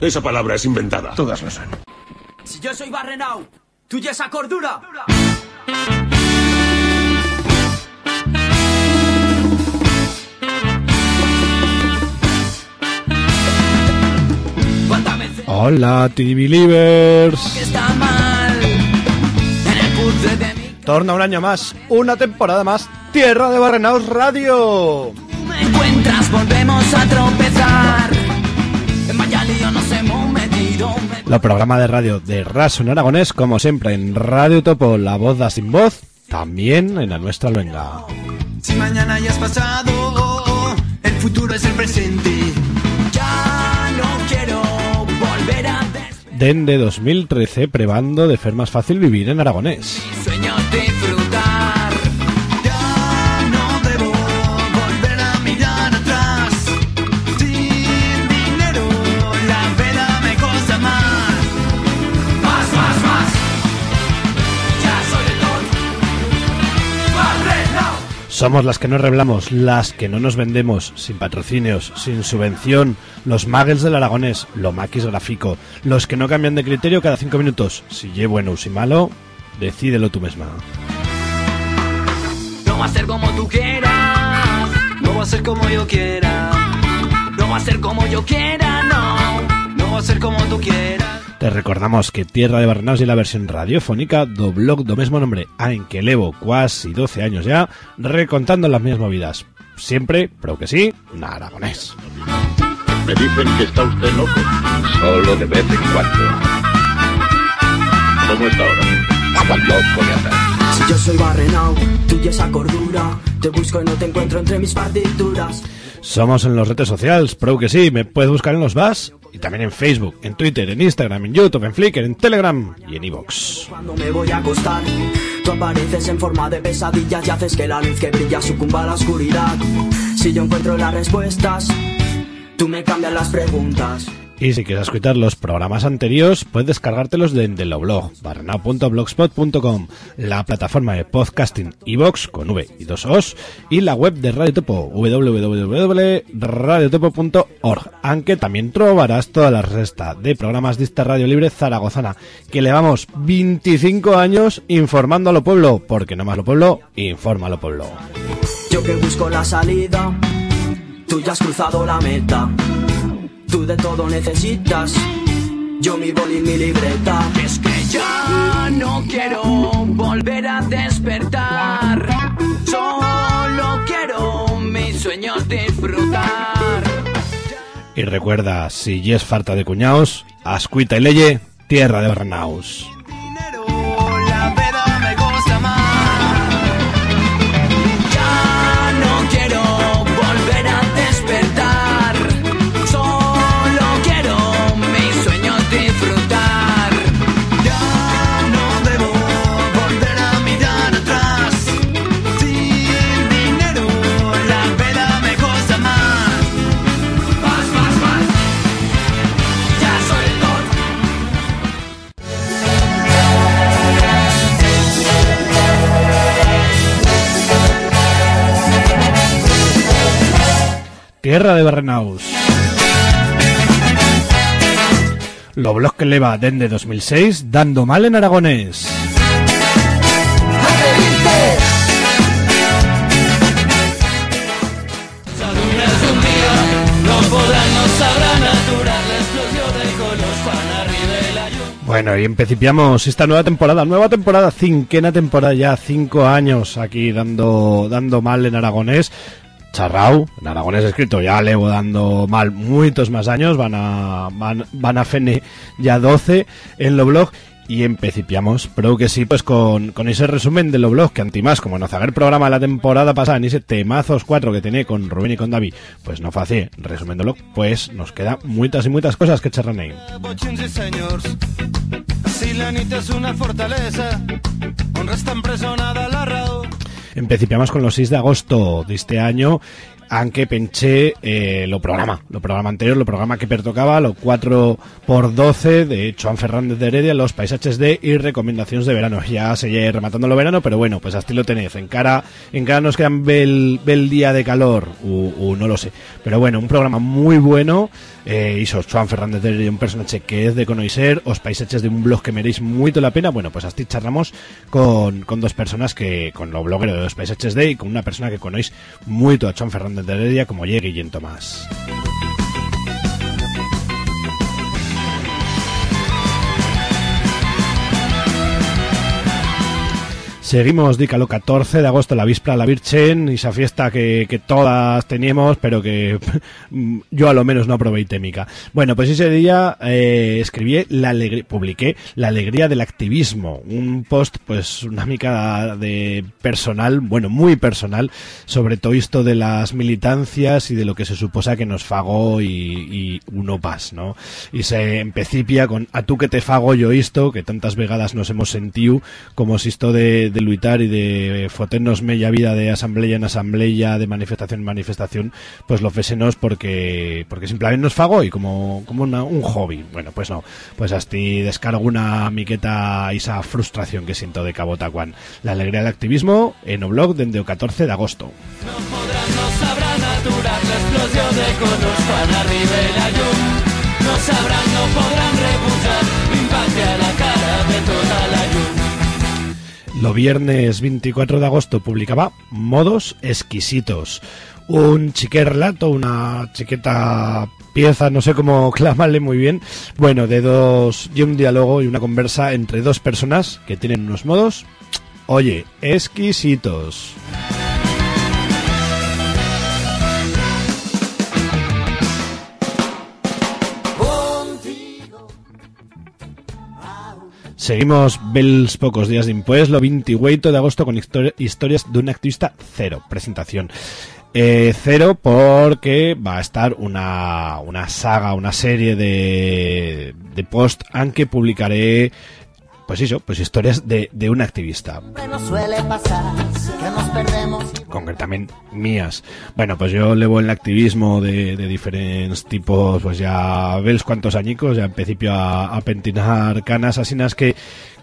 Esa palabra es inventada. Todas lo son. Si yo soy Barrenau, tuya esa cordura. Hola, de mi Torna un año más, una temporada más, Tierra de Barrenaos Radio. tú me encuentras, volvemos a tropezar. Lo programa de radio de Raso en Aragonés, como siempre en Radio Topo, la voz da sin voz, también en la nuestra luenga. Si mañana ya has pasado, el futuro es el presente. Ya no quiero volver a Dende 2013, prebando de fer más fácil vivir en Aragonés. mis sueños disfrutar. Somos las que no revelamos, las que no nos vendemos, sin patrocinios, sin subvención, los muggles del Aragonés, lo maquis gráfico, los que no cambian de criterio cada cinco minutos. Si lle bueno o si malo, decídelo tú misma. No va a ser como tú quieras. No va a ser como yo quiera. No va a ser como yo quiera, no. No va a ser como tú quieras. Te recordamos que Tierra de Barrenaos y la versión radiofónica do blog do mesmo nombre, en que levo casi 12 años ya, recontando las mismas movidas. Siempre, pero que sí, en aragonés. Me dicen que está usted loco. Solo de vez en cuando. ¿Cómo está ahora? Loco de andar. Si yo soy Barrenau, tuya esa cordura. Te busco y no te encuentro entre mis partituras. Somos en los redes sociales, pero que sí, me puedes buscar en los VAS y también en Facebook, en Twitter, en Instagram, en YouTube, en Flickr, en Telegram y en iVoox. Cuando me voy a acostar, tú apareces en forma de pesadillas y haces que la luz que brilla sucumba a la oscuridad. Si yo encuentro las respuestas, tú me cambias las preguntas. Y si quieres escuchar los programas anteriores, puedes descargártelos de Endeloblog, barnao.blogspot.com, la plataforma de podcasting iVox con V y dos O's, y la web de Radio Topo, www.radiotopo.org, aunque también trobarás toda la resta de programas de esta radio libre zaragozana, que llevamos 25 años informando a lo pueblo, porque no más lo pueblo, informa a lo pueblo. Yo que busco la salida, tú ya has cruzado la meta. Tú de todo necesitas, yo mi boli y mi libreta. Es que ya no quiero volver a despertar, solo quiero mis sueños disfrutar. Y recuerda, si yes falta de cuñaos, ascuita y leye, tierra de Barnaus. Tierra de Barrenaus. Lo blog que leva dende 2006 dando mal en aragonés. Bueno, y empecipiamos esta nueva temporada, nueva temporada, cinquena temporada ya, cinco años aquí dando, dando mal en aragonés. Charrau, en aragonés escrito, ya levo dando mal muchos más años, van a, van, van a fene ya 12 en lo blog y empecipiamos, pero que sí, pues con, con ese resumen de lo blog que antimás, como no el programa la temporada pasada, en ese temazos 4 que tenía con Rubén y con David, pues no fue resumen de pues nos queda muchas y muchas cosas que charran ahí. Empecipiamos con los 6 de agosto de este año, aunque penché eh, lo programa, lo programa anterior, lo programa que pertocaba, lo 4 por 12 de Joan Fernández de Heredia, los paisajes de y recomendaciones de verano. Ya se llegue rematando lo verano, pero bueno, pues así lo tenéis. En cara, en cara nos quedan bel, bel día de calor, o no lo sé. Pero bueno, un programa muy bueno, eh, iso Joan Fernández de un personaje que es de conocer, os paisajes de un blog que meréis mucho la pena, bueno, pues así charlamos con, con dos personas que, con lo bloguero de los paisajes de y con una persona que conocéis mucho a Joan Fernández de Heredia como llegue y en Tomás. Seguimos, dícalo, 14 de agosto, la víspera la Virgen, esa fiesta que, que todas teníamos, pero que yo a lo menos no probé témica. Bueno, pues ese día eh, escribí, la publiqué La alegría del activismo, un post, pues una mica de personal, bueno, muy personal, sobre todo esto de las militancias y de lo que se suposa que nos fago y, uno pas, ¿no? Y se empecipia con a tú que te fago yo esto, que tantas vegadas nos hemos sentido, como si esto de, de luitar y de foternos media vida de asamblea en asamblea, de manifestación en manifestación, pues lo fesenos porque porque simplemente nos fago y como, como una, un hobby. Bueno, pues no, pues hasta descargo una miqueta esa frustración que siento de Cabo Tacuán. La alegría del activismo en o blog desde el 14 de agosto. No podrán, no sabrán aturar la explosión de conos para arriba la llum. No sabrán, no podrán Lo viernes 24 de agosto publicaba Modos Exquisitos, un chique relato, una chiqueta pieza, no sé cómo clamarle muy bien, bueno, de dos, y un diálogo y una conversa entre dos personas que tienen unos modos, oye, exquisitos. Seguimos bels pocos días de impuestos, lo 28 de agosto con histori- historias de un activista cero, presentación. Eh, cero porque va a estar una, una saga, una serie de, de post aunque publicaré pues eso, pues historias de, de un activista. Concretamente mías. Bueno, pues yo levo el activismo de, de diferentes tipos, pues ya ves cuántos añicos, ya en principio a, a pentinar canas asinas que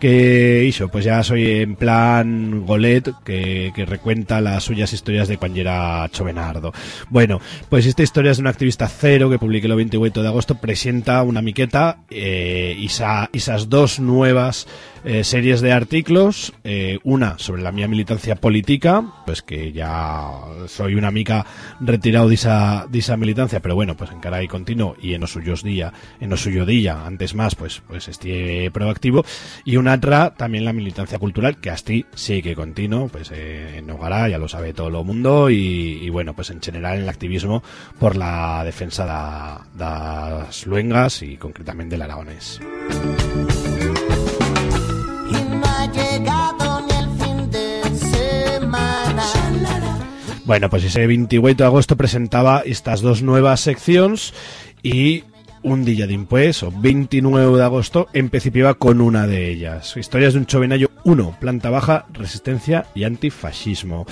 que hizo, pues ya soy en plan golet que, que recuenta las suyas historias de cuando era chovenardo. Bueno, pues esta historia es de un activista cero que publiqué el 28 de agosto, presenta una miqueta eh, y esa- esas dos nuevas eh, series de artículos, eh, una sobre la mía militancia política, pues que ya soy una mica retirado de esa, de esa militancia, pero bueno, pues en cara y continuo y en los suyos día, en los suyo día, antes más, pues, pues esté proactivo, y una otra también la militancia cultural, que así sí que continuo, pues eh, en Nogará, ya lo sabe todo el mundo, y, y bueno, pues en general en el activismo por la defensa de las luengas y concretamente del aragonés. Bueno, pues ese 28 de agosto presentaba estas dos nuevas secciones y un día de impuestos, o 29 de agosto, empecipiaba con una de ellas. Historias de un chovenayo 1, planta baja, resistencia y antifascismo.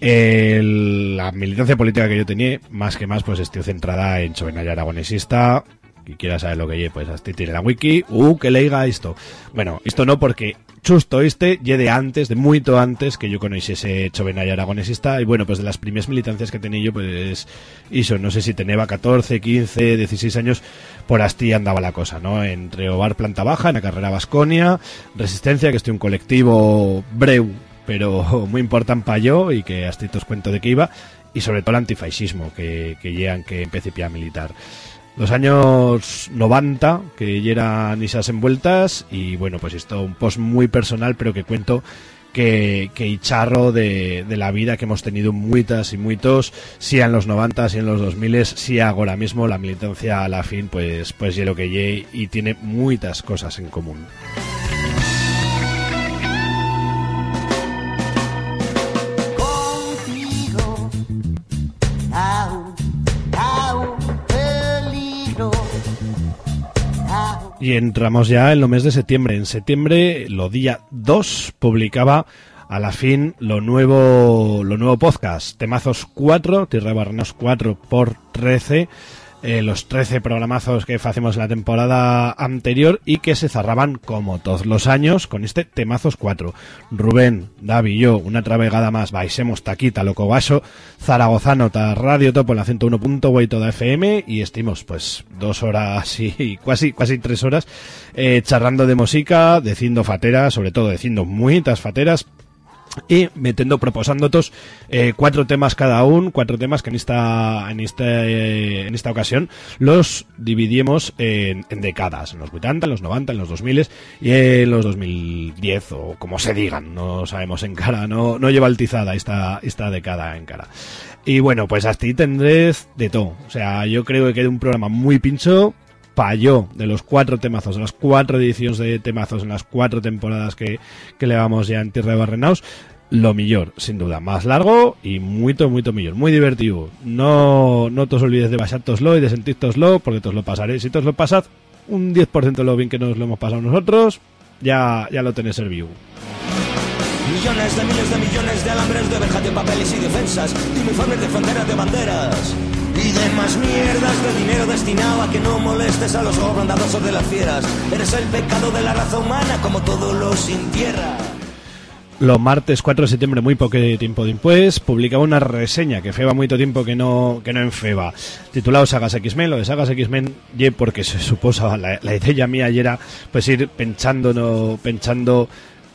La militancia política que yo tenía, más que más, pues estoy centrada en chovenayo aragonesista, y quiera saber lo que lle, pues hasta tiene la wiki, uh, que leiga esto. Bueno, esto no porque justo este lle de antes, de mucho antes que yo conociese Chovenay aragonesista y bueno, pues de las primeras militancias que tenía yo, pues hizo, no sé si tenía 14, 15, 16 años, por así andaba la cosa, ¿no? Entre Ovar Planta Baja, en la carrera Vasconia, Resistencia, que estoy un colectivo breu, pero muy importante para yo y que hasta os cuento de qué iba, y sobre todo el antifascismo que, que llegan que empecé a militar los años 90, que ya eran esas envueltas, y bueno, pues esto un post muy personal, pero que cuento que, que charro de, de la vida que hemos tenido muitas y muitos, si en los 90, si en los 2000, si ahora mismo la militancia a la fin, pues, pues ye lo que ye, y tiene muchas cosas en común. Y entramos ya en lo mes de septiembre. En septiembre, lo día 2, publicaba a la fin lo nuevo lo nuevo podcast. Temazos 4, Tierra Barrenos 4 por 13. Eh, los 13 programazos que hacemos la temporada anterior y que se cerraban como todos los años con este temazos 4. Rubén, David y yo, una travegada más, baixemos taquita, loco vaso, zaragozano, ta radio topo en la 101.8 toda FM y estimos pues dos horas y casi, casi tres horas eh, charrando de música, diciendo fateras, sobre todo diciendo muitas fateras, y metiendo proposando todos eh, cuatro temas cada uno cuatro temas que en esta en esta en esta ocasión los dividimos en, en décadas. En los 80 en los 90 en los 2000 y en los 2010 o como se digan no sabemos en cara no no lleva altizada esta esta década en cara. Y bueno pues hasta ahí tendréis de todo. O sea yo creo que queda un programa muy pincho falló de los cuatro temazos, de las cuatro ediciones de temazos en las cuatro temporadas que, que le vamos ya en Tierra de Barrenaus, lo mejor, sin duda, más largo y muy, muy mejor, muy divertido. No, no te os olvides de basártoslo y de sentírtoslo, porque te os lo pasaré. Si te os lo pasad un 10% de lo bien que nos lo hemos pasado nosotros, ya, ya lo tenéis el view. Millones de miles de millones de alambres de verja de papeles y defensas, de uniformes de fronteras de banderas. Y demás mierdas de dinero destinado a que no molestes a los bondadosos de las fieras. Eres el pecado de la raza humana como todos los sin tierra. Los martes 4 de septiembre, muy poco tiempo después, publicaba una reseña que feba mucho tiempo que no que no enfeba, titulado Sagas X-Men. Lo de Sagas X-Men, porque se suposa, la, idea mía era pues ir pensando, no, pensando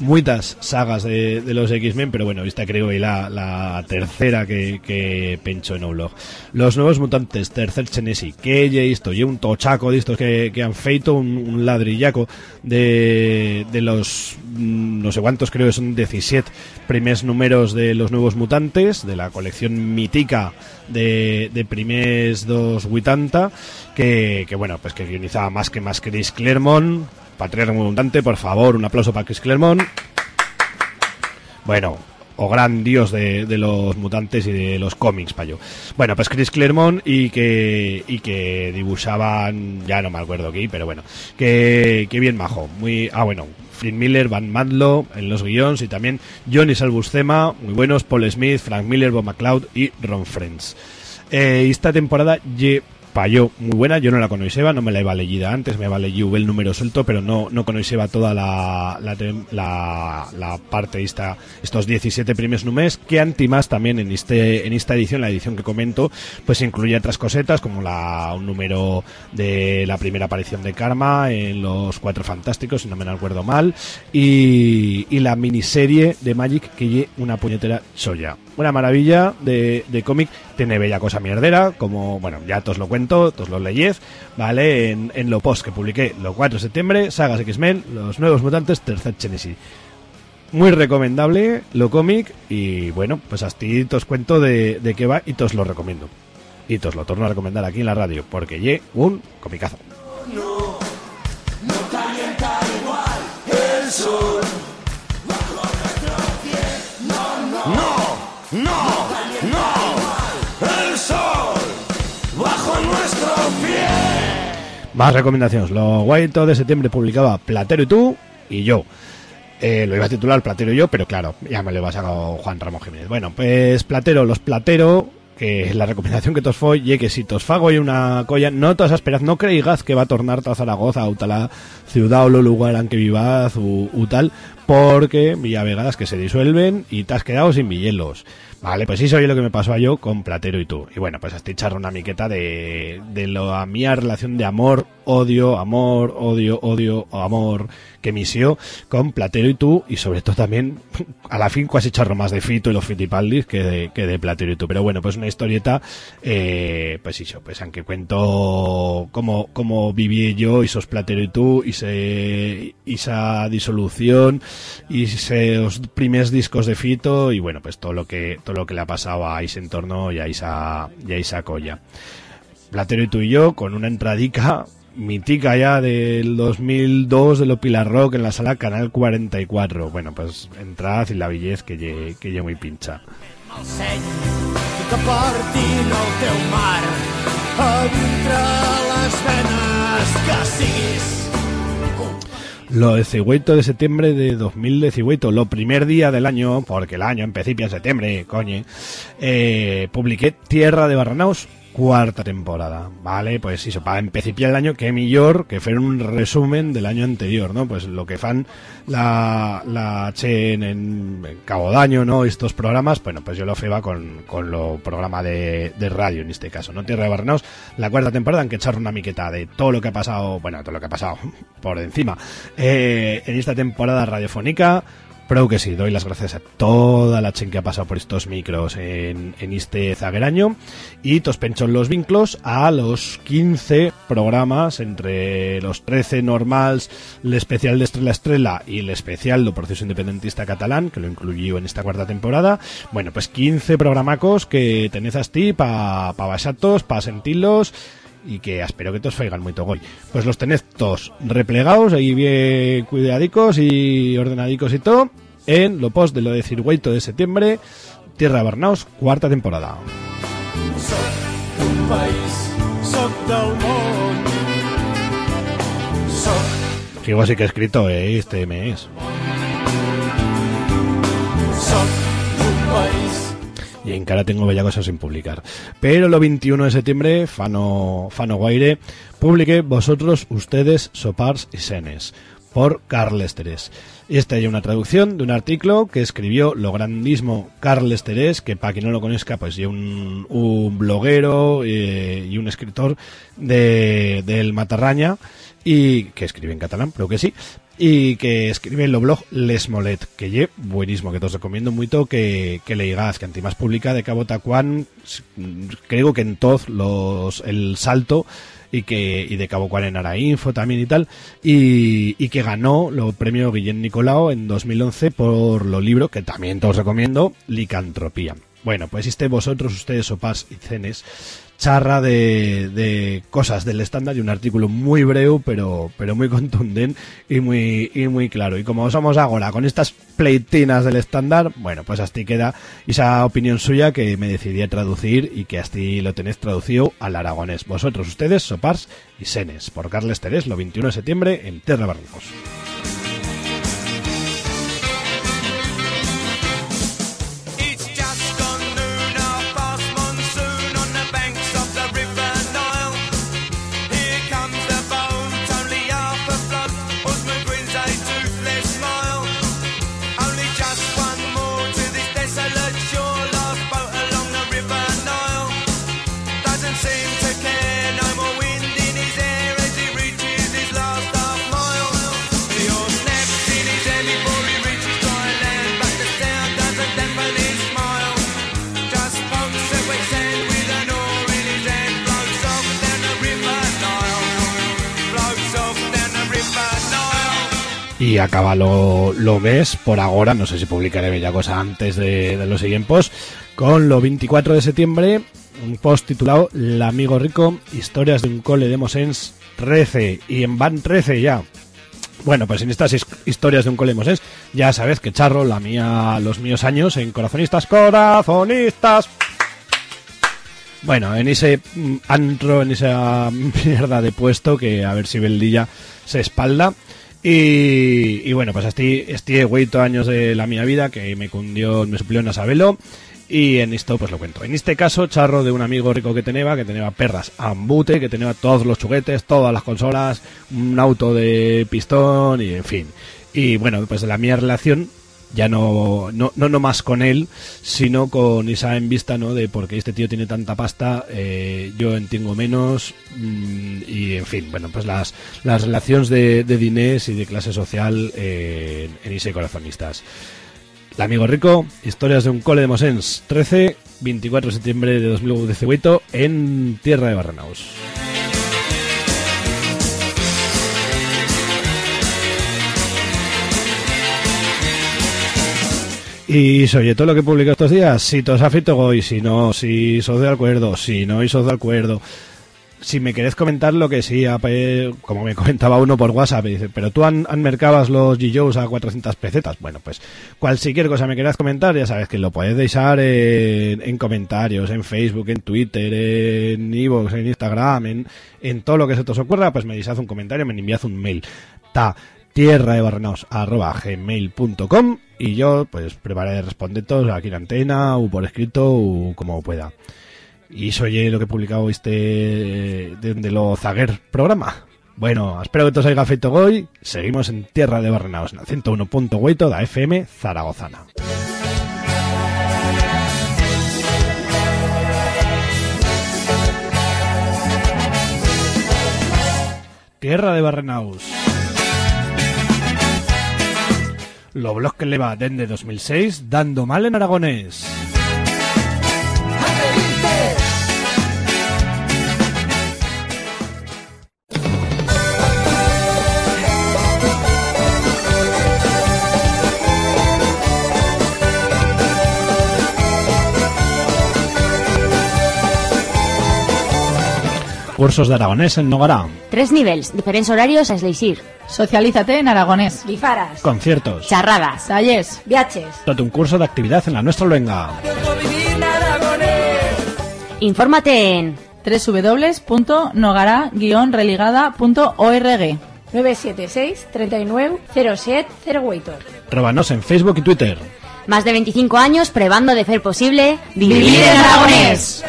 muchas sagas de, los X-Men, pero bueno, esta creo que la, tercera que, que pencho en un blog. Los nuevos mutantes, tercer Chenesi, que he visto, y un tochaco de estos que, han feito, un, ladrillaco de, de los mm, no sé cuántos, creo que son 17 primeros números de los nuevos mutantes, de la colección mítica de, de primers 280, que, que bueno, pues que guionizaba más que más Chris Claremont, patriarca mutante, por favor, un aplauso para Chris Claremont. Bueno, o gran dios de, los mutantes y de los cómics, payo. Bueno, pues Chris Claremont y que y que dibujaban, ya no me acuerdo aquí, pero bueno, que, que bien majo, muy ah bueno, Flynn Miller, Van Madlow en los guiones y también Johnny Salbustema, muy buenos, Paul Smith, Frank Miller, Bob McCloud y Ron Friends. Eh, esta temporada ye Payó muy buena, yo no la conoceba, no me la iba leída antes, me iba leído el número suelto, pero no, no conoceba toda la, la, parte esta, estos 17 primeros números, que antimás también en este, en esta edición, la edición que comento, pues incluye otras cosetas, como la, un número de la primera aparición de Karma en los Cuatro Fantásticos, si no me acuerdo mal, y, y la miniserie de Magic que lle una puñetera cholla. Una maravilla de, de cómic, tiene bella cosa mierdera, como, bueno, ya todos lo cuento, todos lo leyez, ¿vale? En, en lo post que publiqué, lo 4 de septiembre, Sagas X-Men, Los Nuevos Mutantes, Tercer Genesis. Muy recomendable, lo cómic, y bueno, pues hasta ahí os cuento de, de qué va y os lo recomiendo. Y os lo torno a recomendar aquí en la radio, porque lle un comicazo. No, no, no. Más recomendaciones. Lo guay todo de septiembre publicaba Platero y tú y yo. Eh, lo iba a titular Platero y yo, pero claro, ya me lo iba a Juan Ramón Jiménez. Bueno, pues Platero, los Platero, que la recomendación que tos foi, ye que si tos fago y una colla, no tos esperad, no creigaz que va a tornar a Zaragoza o tal ciudad o lo lugar en que vivaz u tal, porque villavegadas que se disuelven y te has quedado sin villelos. Vale, pues eso es lo que me pasó a yo con Platero y tú. Y bueno, pues hasta echar una miqueta de, de lo a mi relación de amor, odio, amor, odio, odio, amor que misió con Platero y tú y sobre todo también a la fin casi echarlo más de Fito y los Fitipaldis que de, que de Platero y tú. Pero bueno, pues una historieta, eh, pues eso, pues aunque cuento cómo, cómo viví yo y sos Platero y tú y se, y esa disolución y esos primeros discos de Fito y bueno, pues todo lo que, lo que le ha pasado a ese entorno y a esa, y a esa colla. Platero y tú y yo con una entradica mítica ya del 2002 de lo Pilar Rock en la sala Canal 44. Bueno, pues entrad y la bellez que lle, que muy pincha. Lo de Cigüeito de septiembre de 2018, lo primer día del año, porque el año en principio en septiembre, coñe, eh, publiqué Tierra de Barranaus cuarta temporada, ¿vale? Pues eso, para empezar el año, que mejor que fue un resumen del año anterior, ¿no? Pues lo que fan la, la Che en, en Cabo Daño, ¿no? Estos programas, bueno, pues yo lo feba con, con lo programa de, de radio en este caso, ¿no? Tierra de Barrenaos, la cuarta temporada en que echar una miqueta de todo lo que ha pasado, bueno, todo lo que ha pasado por encima, eh, en esta temporada radiofónica, pero que sí, doy las gracias a toda la chen que ha pasado por estos micros en, en este zagueraño y tos pencho los vinclos a los 15 programas entre los 13 normales, el especial de Estrella Estrella y el especial do proceso independentista catalán, que lo incluyó en esta cuarta temporada. Bueno, pues 15 programacos que tenés a ti para pa baixatos, para sentirlos y que espero que todos faigan muy gol. Pues los tenés todos replegados, ahí bien cuidadicos y ordenadicos y todo, en lo post de lo de Circuito de septiembre, Tierra de Barnaos, cuarta temporada. Soc un país, soc del món. Soc, Sigo así que he escrito eh, este mes. soc. Y encara tengo bella cosas sin publicar. Pero lo 21 de septiembre, Fano, Fano Guaire, publiqué Vosotros, Ustedes, Sopars y Senes, por Carles Terés. Y esta es una traducción de un artículo que escribió lo grandísimo Carles Terés, que para quien no lo conozca, pues es un, un bloguero eh, y un escritor de, del Matarraña, y que escribe en catalán, pero que sí, y que escribe en lo blog Les Molet, que lle buenísimo, que os recomiendo mucho que, que que antimás publica de Cabo Tacuán, creo que en todos los, el salto, y que y de Cabo Cuán en Arainfo también y tal, y, y que ganó lo premio Guillén Nicolao en 2011 por lo libro, que también te os recomiendo, Licantropía. Bueno, pues este vosotros, ustedes, sopas y cenes, charra de, de cosas del estándar y un artículo muy breve pero pero muy contundente y muy y muy claro. Y como somos ahora con estas pleitinas del estándar bueno pues hasta queda esa opinión suya que me decidí a traducir y que hasta lo tenéis traducido al aragonés. Vosotros ustedes sopars y senes por Carles Terés lo 21 de septiembre en Terra Barrancos y acaba lo, lo mes por ahora, no sé si publicaré bella cosa antes de, de los siguientes con lo 24 de septiembre, un post titulado L'amigo rico, historias de un cole de Mosens 13 y en van 13 ya. Bueno, pues en estas his- historias de un cole de Mosens, ya sabes que charro la mía, los míos años en corazonistas, corazonistas. Bueno, en ese mm, antro, en esa mierda de puesto que a ver si Beldilla se espalda. Y, bueno, pues este, este hueito años de la mía vida que me cundió, me suplió en Sabelo. Y en esto pues lo cuento. En este caso, charro de un amigo rico que tenía, que tenía perras ambute, que tenía todos los juguetes, todas las consolas, un auto de pistón y en fin. Y bueno, pues la mía relación ya no, no, no con él, sino con esa en vista, ¿no? De porque este tío tiene tanta pasta, eh, yo entiendo menos, mm, y en fin, bueno, pues las, las relaciones de, de dinés y de clase social eh, en ese corazonistas. El amigo rico, historias de un cole de Mosens, 13, 24 de septiembre de 2018 en Tierra de Barrenaus. Y sobre todo lo que publico estos días, si tos afito hoy, si no, si sos de acuerdo, si no y sos de acuerdo. Si me querés comentar lo que sí, como me comentaba uno por WhatsApp, dice, pero tú han, han mercabas los GJOs a 400 pesetas. Bueno, pues cualquier cosa me quieras comentar, ya sabes que lo podés dejar en, en comentarios, en Facebook, en Twitter, en Evox, en Instagram, en, en todo lo que se te os ocurra, pues me deis un comentario, me envías un mail. Ta tierra de barrenaos arroba gmail.com y yo pues prepararé responder todos aquí en antena o por escrito o como pueda. Y eso oye lo que publicado este de, lo Zaguer programa. Bueno, espero que todos haya feito hoy. Seguimos en Tierra de Barrenaos, en el 101.8 da FM Zaragozana. Tierra de Barrenaus. Lo blog que leva dende 2006 dando mal en aragonés. Cursos de aragonés en Nogará. Tres nivells, diferents horarios a esleixir. Socialízate en aragonés. Bifaras, Conciertos. Xarradas. Talles. viajes. Todo un curso de actividad en la nuestra luenga. Infórmate en www.nogara-religada.org 976 39 07 08. Róbanos en Facebook y Twitter. más de 25 años probando de fer posible Vivir en aragonés.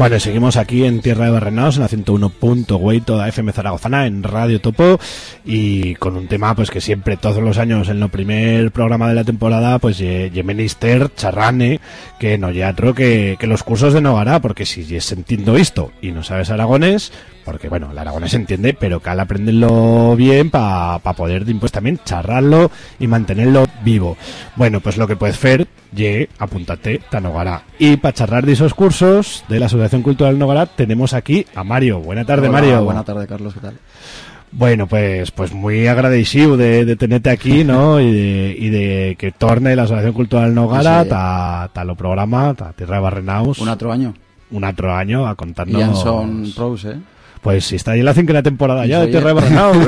Bueno, seguimos aquí en Tierra de Barrenaos, en la 101.8 toda FM Zaragozana, en Radio Topo, y con un tema pues que siempre, todos los años, en el primer programa de la temporada, pues ye, ye Minister, Charrane, que no ya que, que los cursos de Nogará, porque si yes entiendo esto y no sabes aragonés, porque bueno, el aragonés se entiende, pero que al aprenderlo bien para poder pues también charrarlo y mantenerlo vivo. Bueno, pues lo que puedes hacer, ye, apúntate a Nogará. Y para charrar de esos cursos de la Asociación Cultural Nogará, tenemos aquí a Mario. Buena tarde, Hola, Mario. Buena tarde, Carlos, ¿qué tal? Bueno, pues, pues muy agradecido de, de tenerte aquí, ¿no? Y de, y de que torne la Asociación Cultural Nogara, Sí. ta, ta lo programa, ta Tierra de Barrenaus. Un otro año. Un otro año a Y contarnos. ya son pros, ¿eh? Pues si está ahí en la cinquena temporada ya de de Barrenaus.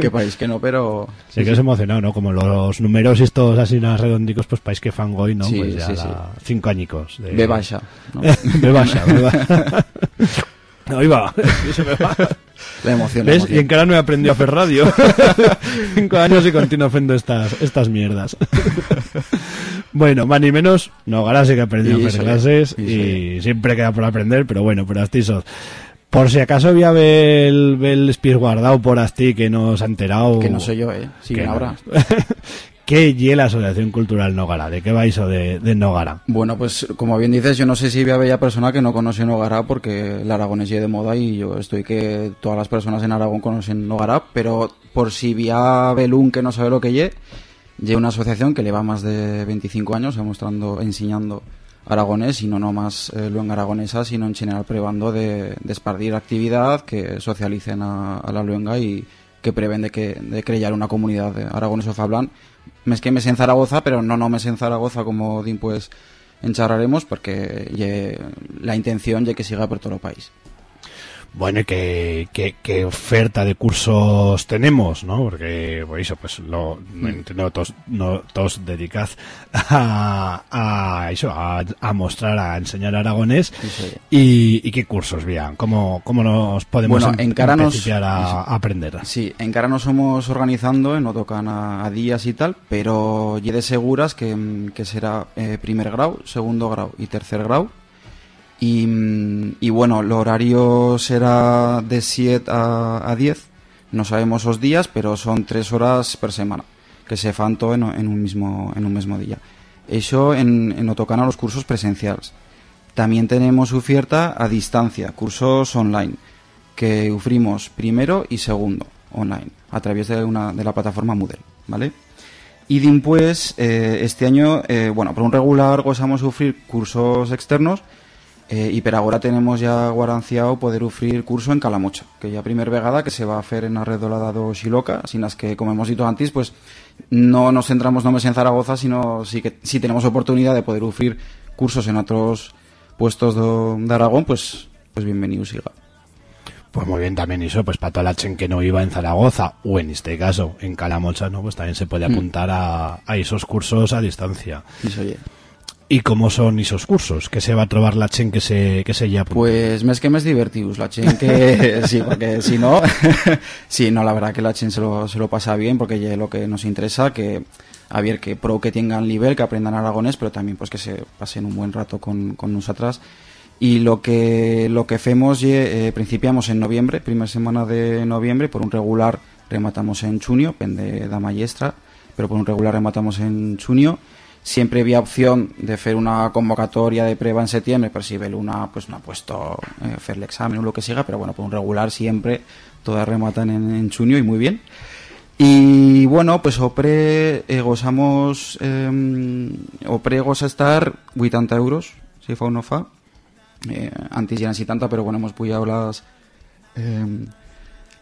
que país que no, pero... Sí que es emocionado, ¿no? Como los números estos así nada redondicos, pues país que fangoy, ¿no? Sí, pues ya sí, la- sí. cinco añicos. De... Baixa, ¿no? Ve baixa, ve baixa. No, iba, se me va. La emoción, la ¿Ves? emoción. Y en cara no he aprendido a hacer radio. Cinco años y continuo haciendo estas, estas mierdas. bueno, más ni menos, no, ahora sí que he aprendido Y a hacer clases y y siempre queda por aprender, pero bueno, pero astizos. Por si acaso había el, el speed guardado por asti que no se ha enterado. Que no soy yo, ¿eh? Sí, Que bien no. habrá. ¿Qué y la Asociación Cultural Nogara? ¿De qué vais o de, de Nogara? Bueno, pues como bien dices, yo no sé si había bella persona que no conoce Nogará porque el aragonés es de moda y yo estoy que todas las personas en Aragón conocen Nogará, pero por si vía Belún que no sabe lo que lle, lle una asociación que lleva más de 25 años demostrando, enseñando aragonés y no nomás eh, luenga aragonesa, sino en general probando de, de actividad que socialicen a, la luenga y que prevén de, que, de crear una comunidad de aragoneso fablan. Mes que mes en Zaragoza, pero no no mes en Zaragoza como din pues encharraremos porque la intención de que siga por todo el país. Bueno, ¿y qué, qué, qué oferta de cursos tenemos, no? Porque, pues eso, pues lo, no entiendo, todos, no, todos dedicad a, a eso, a, a mostrar, a enseñar aragonés. Y, y qué cursos, bien, ¿cómo, cómo nos podemos Bueno, en nos- a, a aprender? Sí, en cara nos somos organizando, eh, no tocan a, a días y tal, pero ya de seguras que, mm, que será eh, primer grado, segundo grado y tercer grado. Y, y bueno, el horario será de 7 a, a 10, no sabemos los días, pero son 3 horas por semana, que se fan todo en, un mismo en un mismo día. Eso en, en Otocana los cursos presenciales. También tenemos oferta a distancia, cursos online, que ofrimos primero y segundo online, a través de, una, de la plataforma Moodle, ¿vale? Y después, eh, este año, eh, bueno, por un regular gozamos sufrir cursos externos eh, y pero ahora tenemos ya guaranciado poder ofrecer curso en Calamocha, que ya primer vegada que se va a hacer en la red dolada do Xiloca, sin las que, como hemos dicho antes, pues no nos centramos només en Zaragoza, sino sí que si tenemos oportunidad de poder ofrecer cursos en otros puestos do- de Aragón, pues, pues bienvenido siga. Pues muy bien también eso, pues para toda la chen que no iba en Zaragoza o en este caso en Calamocha, ¿no? Pues también se puede Mm. apuntar a, a esos cursos a distancia. Iso ye. ¿Y cómo son esos cursos? ¿Qué se va a trobar la chen que se, que se ya apunta? Pues mes que divertidos, la chen que sí, porque si no, sí, no, la verdad que la chen se lo, se lo pasa bien porque ya es lo que nos interesa, que a ver, que pro que tengan nivel, que aprendan aragonés, pero también pues que se pasen un buen rato con, con nosotras. Y lo que lo que hacemos, eh, principiamos en noviembre, primera semana de noviembre, por un regular rematamos en junio, pende da maestra, pero por un regular rematamos en junio. Siempre había opción de hacer una convocatoria de prueba en septiembre, pero si una pues no ha puesto eh, hacer el examen o lo que siga, pero bueno, por un regular siempre todas rematan en, en junio y muy bien. Y bueno, pues Opre eh, gozamos eh, Opre goza estar 80 euros, si fa o no fa. Eh, antes ya eran 70, pero bueno, hemos pillado las eh,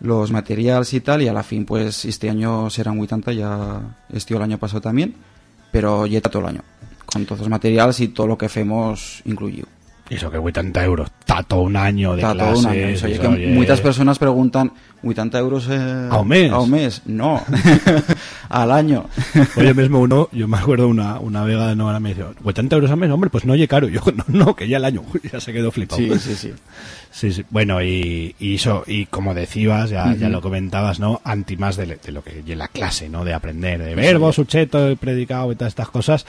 los materiales y tal, y a la fin, pues este año serán 80, ya este el año pasado también, pero está todo el año, con todos los materiales y todo lo que hacemos incluido. Eso que 80 euros, todo un año de Está clases. un año. Eso, que oye. muchas personas preguntan, ¿80 euros eh, ¿A un mes? A un mes. No, al año. Oye, mismo uno, yo me acuerdo una, una vega de Novara me dice, 80 euros al mes, hombre, pues no oye caro. Yo, no, no, que ya el año, Uy, ya se quedó flipado. Sí, sí, sí. Sí, sí. Bueno, y, y eso, y como decías, ya, ya Ujú. lo comentabas, ¿no? Anti más de, de lo que y la clase, ¿no? De aprender, de Eso verbo, es. sujeto, y predicado y todas estas cosas.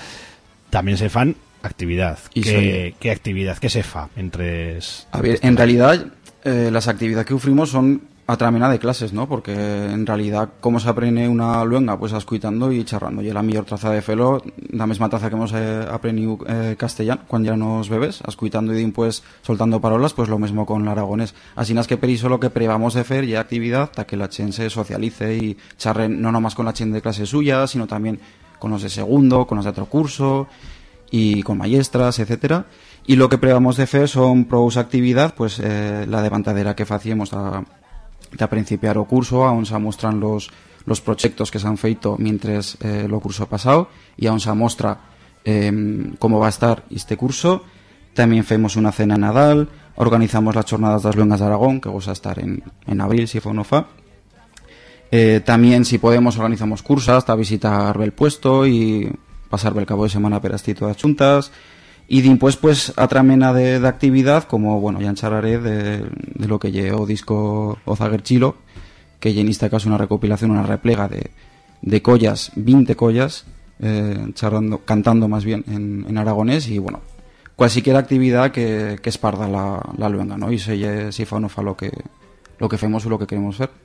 También se fan actividad. Iso ¿Qué. ¿Qué actividad? ¿Qué se fa? Entre... A ver, en realidad, eh, las actividades que ofrecimos son a tramena de clases, ¿no? Porque en realidad, ¿cómo se aprende una luenga? Pues escuitando y charrando. Y la mejor traza de felo, la misma traza que hemos eh, aprendido eh, castellano cuando ya nos bebes, escuitando y pues soltando parolas, pues lo mismo con el aragonés. Así es que per iso lo que prevamos de hacer y actividad para que la chen se socialice y charren no nomás con la chen de clase suya, sino también con los de segundo, con los de otro curso y con maestras, etcétera. Y lo que prevamos de hacer son pros actividad, pues eh, la levantadera que facíamos a, a principiar o curso, aún se muestran los, los proyectos que se han feito mientras eh, curso pasado y aún se muestra eh, cómo va a estar este curso. También hacemos una cena en Nadal, organizamos las jornadas de las luengas de Aragón, que vamos a estar en, en abril, si fue no fa. Eh, también, si podemos, organizamos cursos hasta visitar el puesto y pasar el cabo de semana per así todas juntas. Y después, pues, otra mena de, de actividad, como, bueno, ya enchararé de, de lo que llevo disco Ozager Chilo, que en este caso una recopilación, una replega de, de collas, 20 collas, eh, charrando, cantando más bien en, en aragonés y, bueno, cualquier actividad que, que esparda la, la luenga, ¿no? Y se si fa o no fa lo que, lo que hacemos o lo que queremos hacer.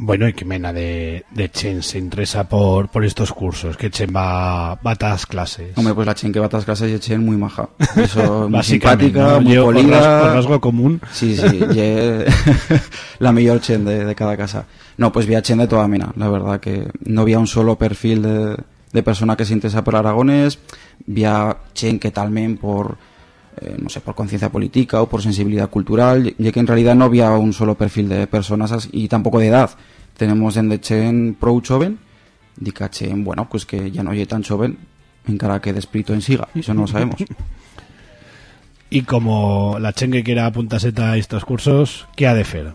Bueno, y qué mena de, de Chen se interesa por, por estos cursos, que Chen va, va a tas clases. Hombre, pues la chen que va a tas clases y chen muy maja. Eso, muy simpática, ¿no? muy Yo, por polida. ras- por rasgo común. Sí, sí, la mejor chen de, de cada casa. No, pues había chen de toda mina, la verdad que no había un solo perfil de, de persona que se interesa por Aragones, había chen que talmen por, eh, no sé, por conciencia política o por sensibilidad cultural, ya que en realidad no había un solo perfil de personas as- y tampoco de edad. Tenemos en de chen pro joven, dica chen, bueno, pues que ya no oye tan joven, en cara que de espíritu en siga, eso no lo sabemos. Y como la Chen que quiera apuntarse a estos cursos, ¿qué ha de hacer?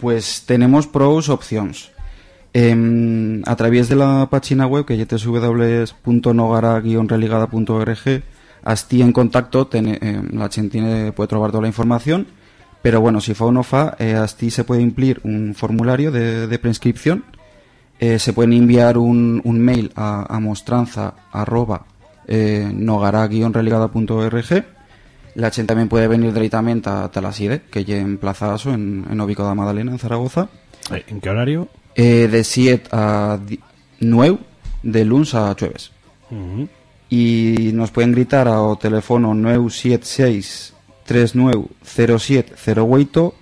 Pues tenemos pros opciones. Em, a través de la página web que es www.nogara-religada.org asti en contacto ten- em, la gente tiene, puede trobar toda la información pero bueno, si fa o no fa eh, asti se puede implir un formulario de, de preinscripción eh, se pueden enviar un, un mail a, a mostranza arroba eh, nogara-religada.org la gente también puede venir directamente a Talaside, que ya en Plaza Aso, en, en Obico da Madalena, en Zaragoza. Eh, ¿En qué horario? Eh, de 7 a 9, de lunes a jueves. Y nos pueden gritar ao teléfono 976 390708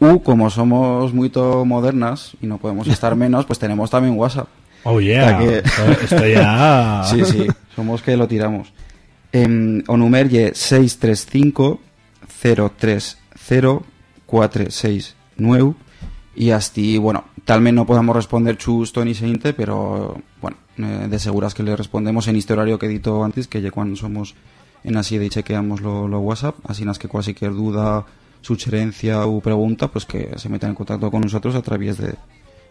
u como somos muy modernas y no podemos estar menos, pues tenemos también WhatsApp. Oh, yeah. Que- Esto- ya- sí, sí, somos que lo tiramos. O número ye 635 030 469 y así, bueno, talmente no podamos responder justo ni seinte, pero bueno, eh, de seguras que le respondemos en este horario que edito antes, que ya cuando somos en así de chequeamos lo, lo WhatsApp, así nas que cualquier duda, sugerencia o pregunta, pues que se metan en contacto con nosotros a través de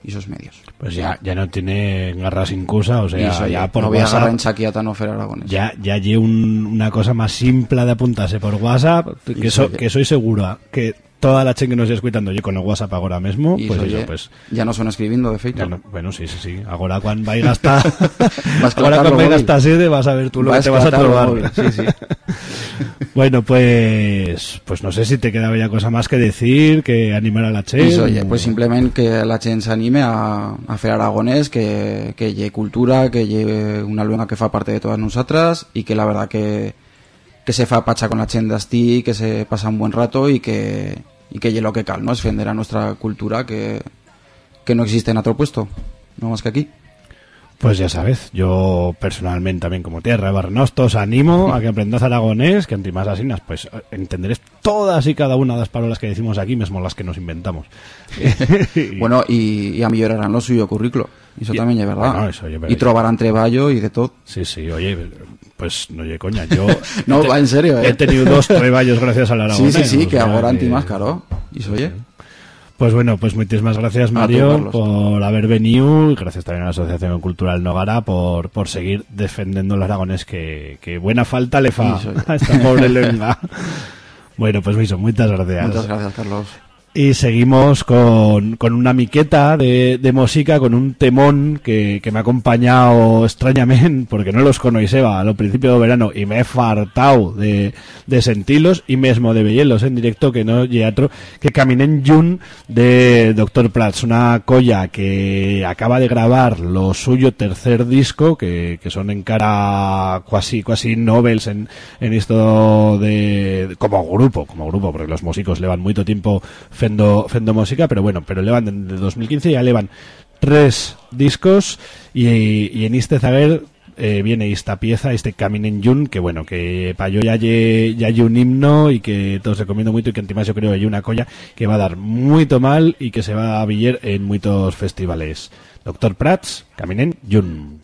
esos medios. Pues ya, ya no tiene garras incusa, o sea, eso, ya por no voy a WhatsApp en chaquiata no aragones. ya, ya hay un- una cosa más simple de apuntarse por WhatsApp, que, Iso so- ya. que soy segura que toda la gente que nos está escuchando yo con el WhatsApp ahora mismo, Y pues eso, ya, pues ya no son escribiendo, de feito. no- bueno, sí, sí, sí. Ahora cuando vaya a gastar, Vas a ahora cuando lo vaya a móvil. gastar sede vas a ver tú lo que te vas a móvil, sí, sí. bueno, pues, pues no sé si te quedaba ya cosa más que decir, que animar a la gente. Iso, oye, pues simplemente que la gente se anime a, a fer aragonés, que, que lle cultura, que lle una luenga que fa parte de todas nosotras y que la verdad que, que se fa pacha con la gente así, que se pasa un buen rato y que, y que lo que cal, ¿no? Es nuestra cultura que, que no existe en otro puesto, no más que aquí. Pues ya sabes, yo personalmente también como tierra de Barrenostos os animo a que aprendáis aragonés, que entre más asinas, pues entenderéis todas y cada una de las palabras que decimos aquí, mismo las que nos inventamos. Bueno, y, y a millorarán lo suyo currículo. Eso Y- también es verdad. bueno, eso ya y trobarán treballo y de todo. Sí, sí, oye, pues no oye coña, yo No, va en serio, ¿eh? he tenido dos treballos gracias al Sí, aragonés. sí, sí, o que sea ahora anti que- más caro. Y eso, oye. Pues bueno, pues muchísimas gracias Mario por haber venido y gracias también a la Asociación Cultural Nogara por, por seguir defendiendo el aragonés que, que buena falta le fa a esta pobre lengua. bueno, pues Miso, muchas gracias. Muchas gracias, Carlos. Y seguimos con, con una miqueta de, de música, con un temón que, que me ha acompañado extrañamente, porque no los conoceba a lo principio de verano y me he fartado de, de sentilos y mesmo de veyelos en directo que no otro, que caminé en Jun de Dr. Prats, una colla que acaba de grabar lo suyo tercer disco, que, que son en cara casi, casi novels en, en esto de, como grupo, como grupo, porque los músicos llevan mucho tiempo fendo, música, pero bueno, pero llevan desde 2015 ya llevan tres discos y, en este zaguer eh, viene esta pieza, este Caminen Jun, que bueno, que para yo ya hay, ya un himno y que todos recomiendo mucho y que encima yo creo que hay una colla que va a dar muy mal y que se va a villar en muchos festivales. Doctor Prats, Caminen Jun.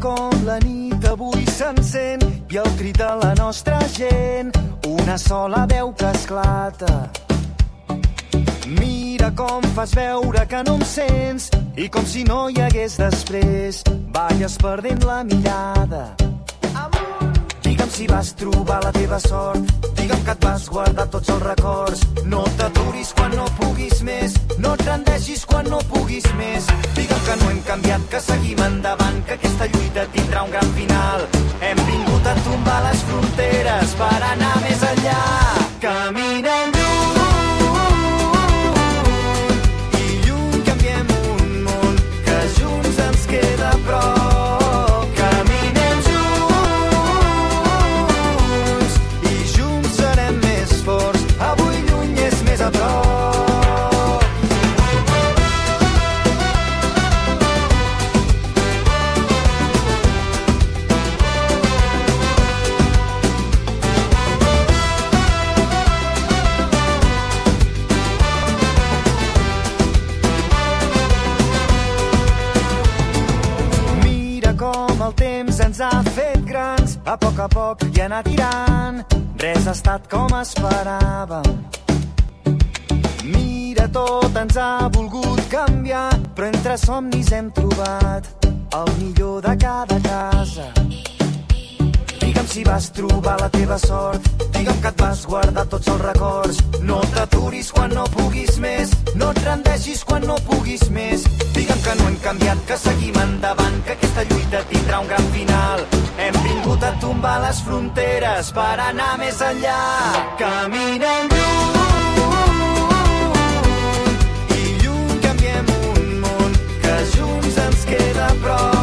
Com la nit avui s'encén i el crit de la nostra gent, una sola veu que esclata. Mira com fas veure que no em sents i com si no hi hagués després, balles perdent la mirada. Digue'm si vas trobar la teva sort, digue'm que et vas guardar tots els records. No t'aturis quan no puguis més, no et rendeixis quan no puguis més. Digue'm que no hem canviat, que seguim endavant, que aquesta lluita tindrà un gran final. Hem vingut a tombar les fronteres per anar més enllà. Caminem a poc a poc i anar tirant. Res ha estat com esperàvem. Mira, tot ens ha volgut canviar, però entre somnis hem trobat el millor de cada casa. Digue'm si vas trobar la teva sort, digue'm que et vas guardar tots els records. No t'aturis quan no puguis més, no et rendeixis quan no puguis més. Digue'm que no hem canviat, que seguim endavant, que aquesta lluita tindrà un gran final. Hem vingut a tombar les fronteres per anar més enllà. Caminem lluny junts ens queda a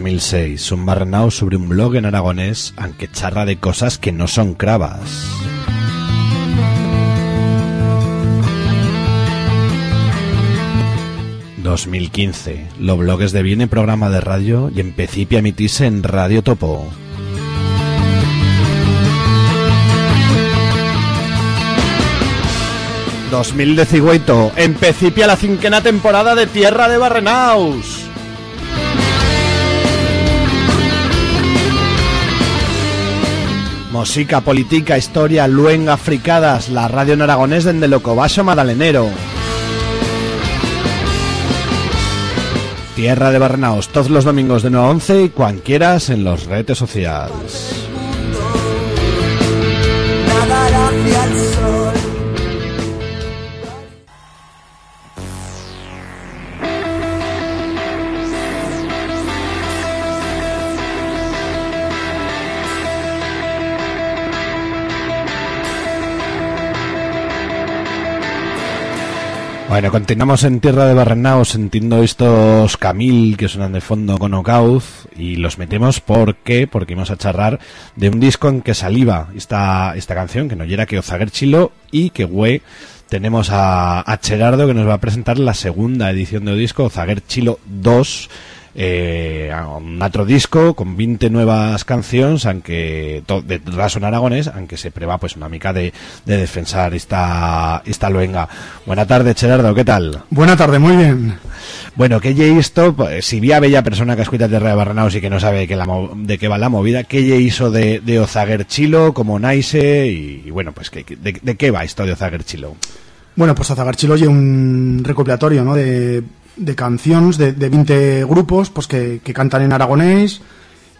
2006, un barrenao sobre un blog en aragonés, aunque charra de cosas que no son cravas. 2015, los blogs de viene programa de radio y empecé a emitirse en Radio Topo. 2018, empecipia la cinquena temporada de Tierra de Barrenaus. Música, política, historia, luenga, fricadas, la radio en aragonés dende Locobaxo Madalenero. Tierra de Barrenaos, todos los domingos de 9 a 11 y cuanquieras en los redes sociales. Bueno, continuamos en Tierra de Barrenao sintiendo estos Camil que suenan de fondo con Ocauz y los metemos porque porque vamos a charrar de un disco en que saliva esta, esta canción que no era que Ozaguer Chilo y que güey tenemos a, a Gerardo que nos va a presentar la segunda edición del disco Ozaguer Chilo 2 eh, un otro disco con 20 nuevas canciones aunque de raso en aragonés aunque se preva pues una mica de, de defensar esta esta luenga buena tarde Gerardo ¿qué tal? Buena tarde, muy bien. Bueno, que lle esto, si vi a bella persona que escucha Tierra de Barrenaos y que no sabe que la de qué va la movida, que lle hizo de, de Ozaguer Chilo, como Naise, y, y bueno, pues que, de, de qué va esto de Ozaguer Chilo? Bueno, pues Azagarchilo oye un recopilatorio ¿no? de, de canciones de, de 20 grupos pues que, que cantan en aragonés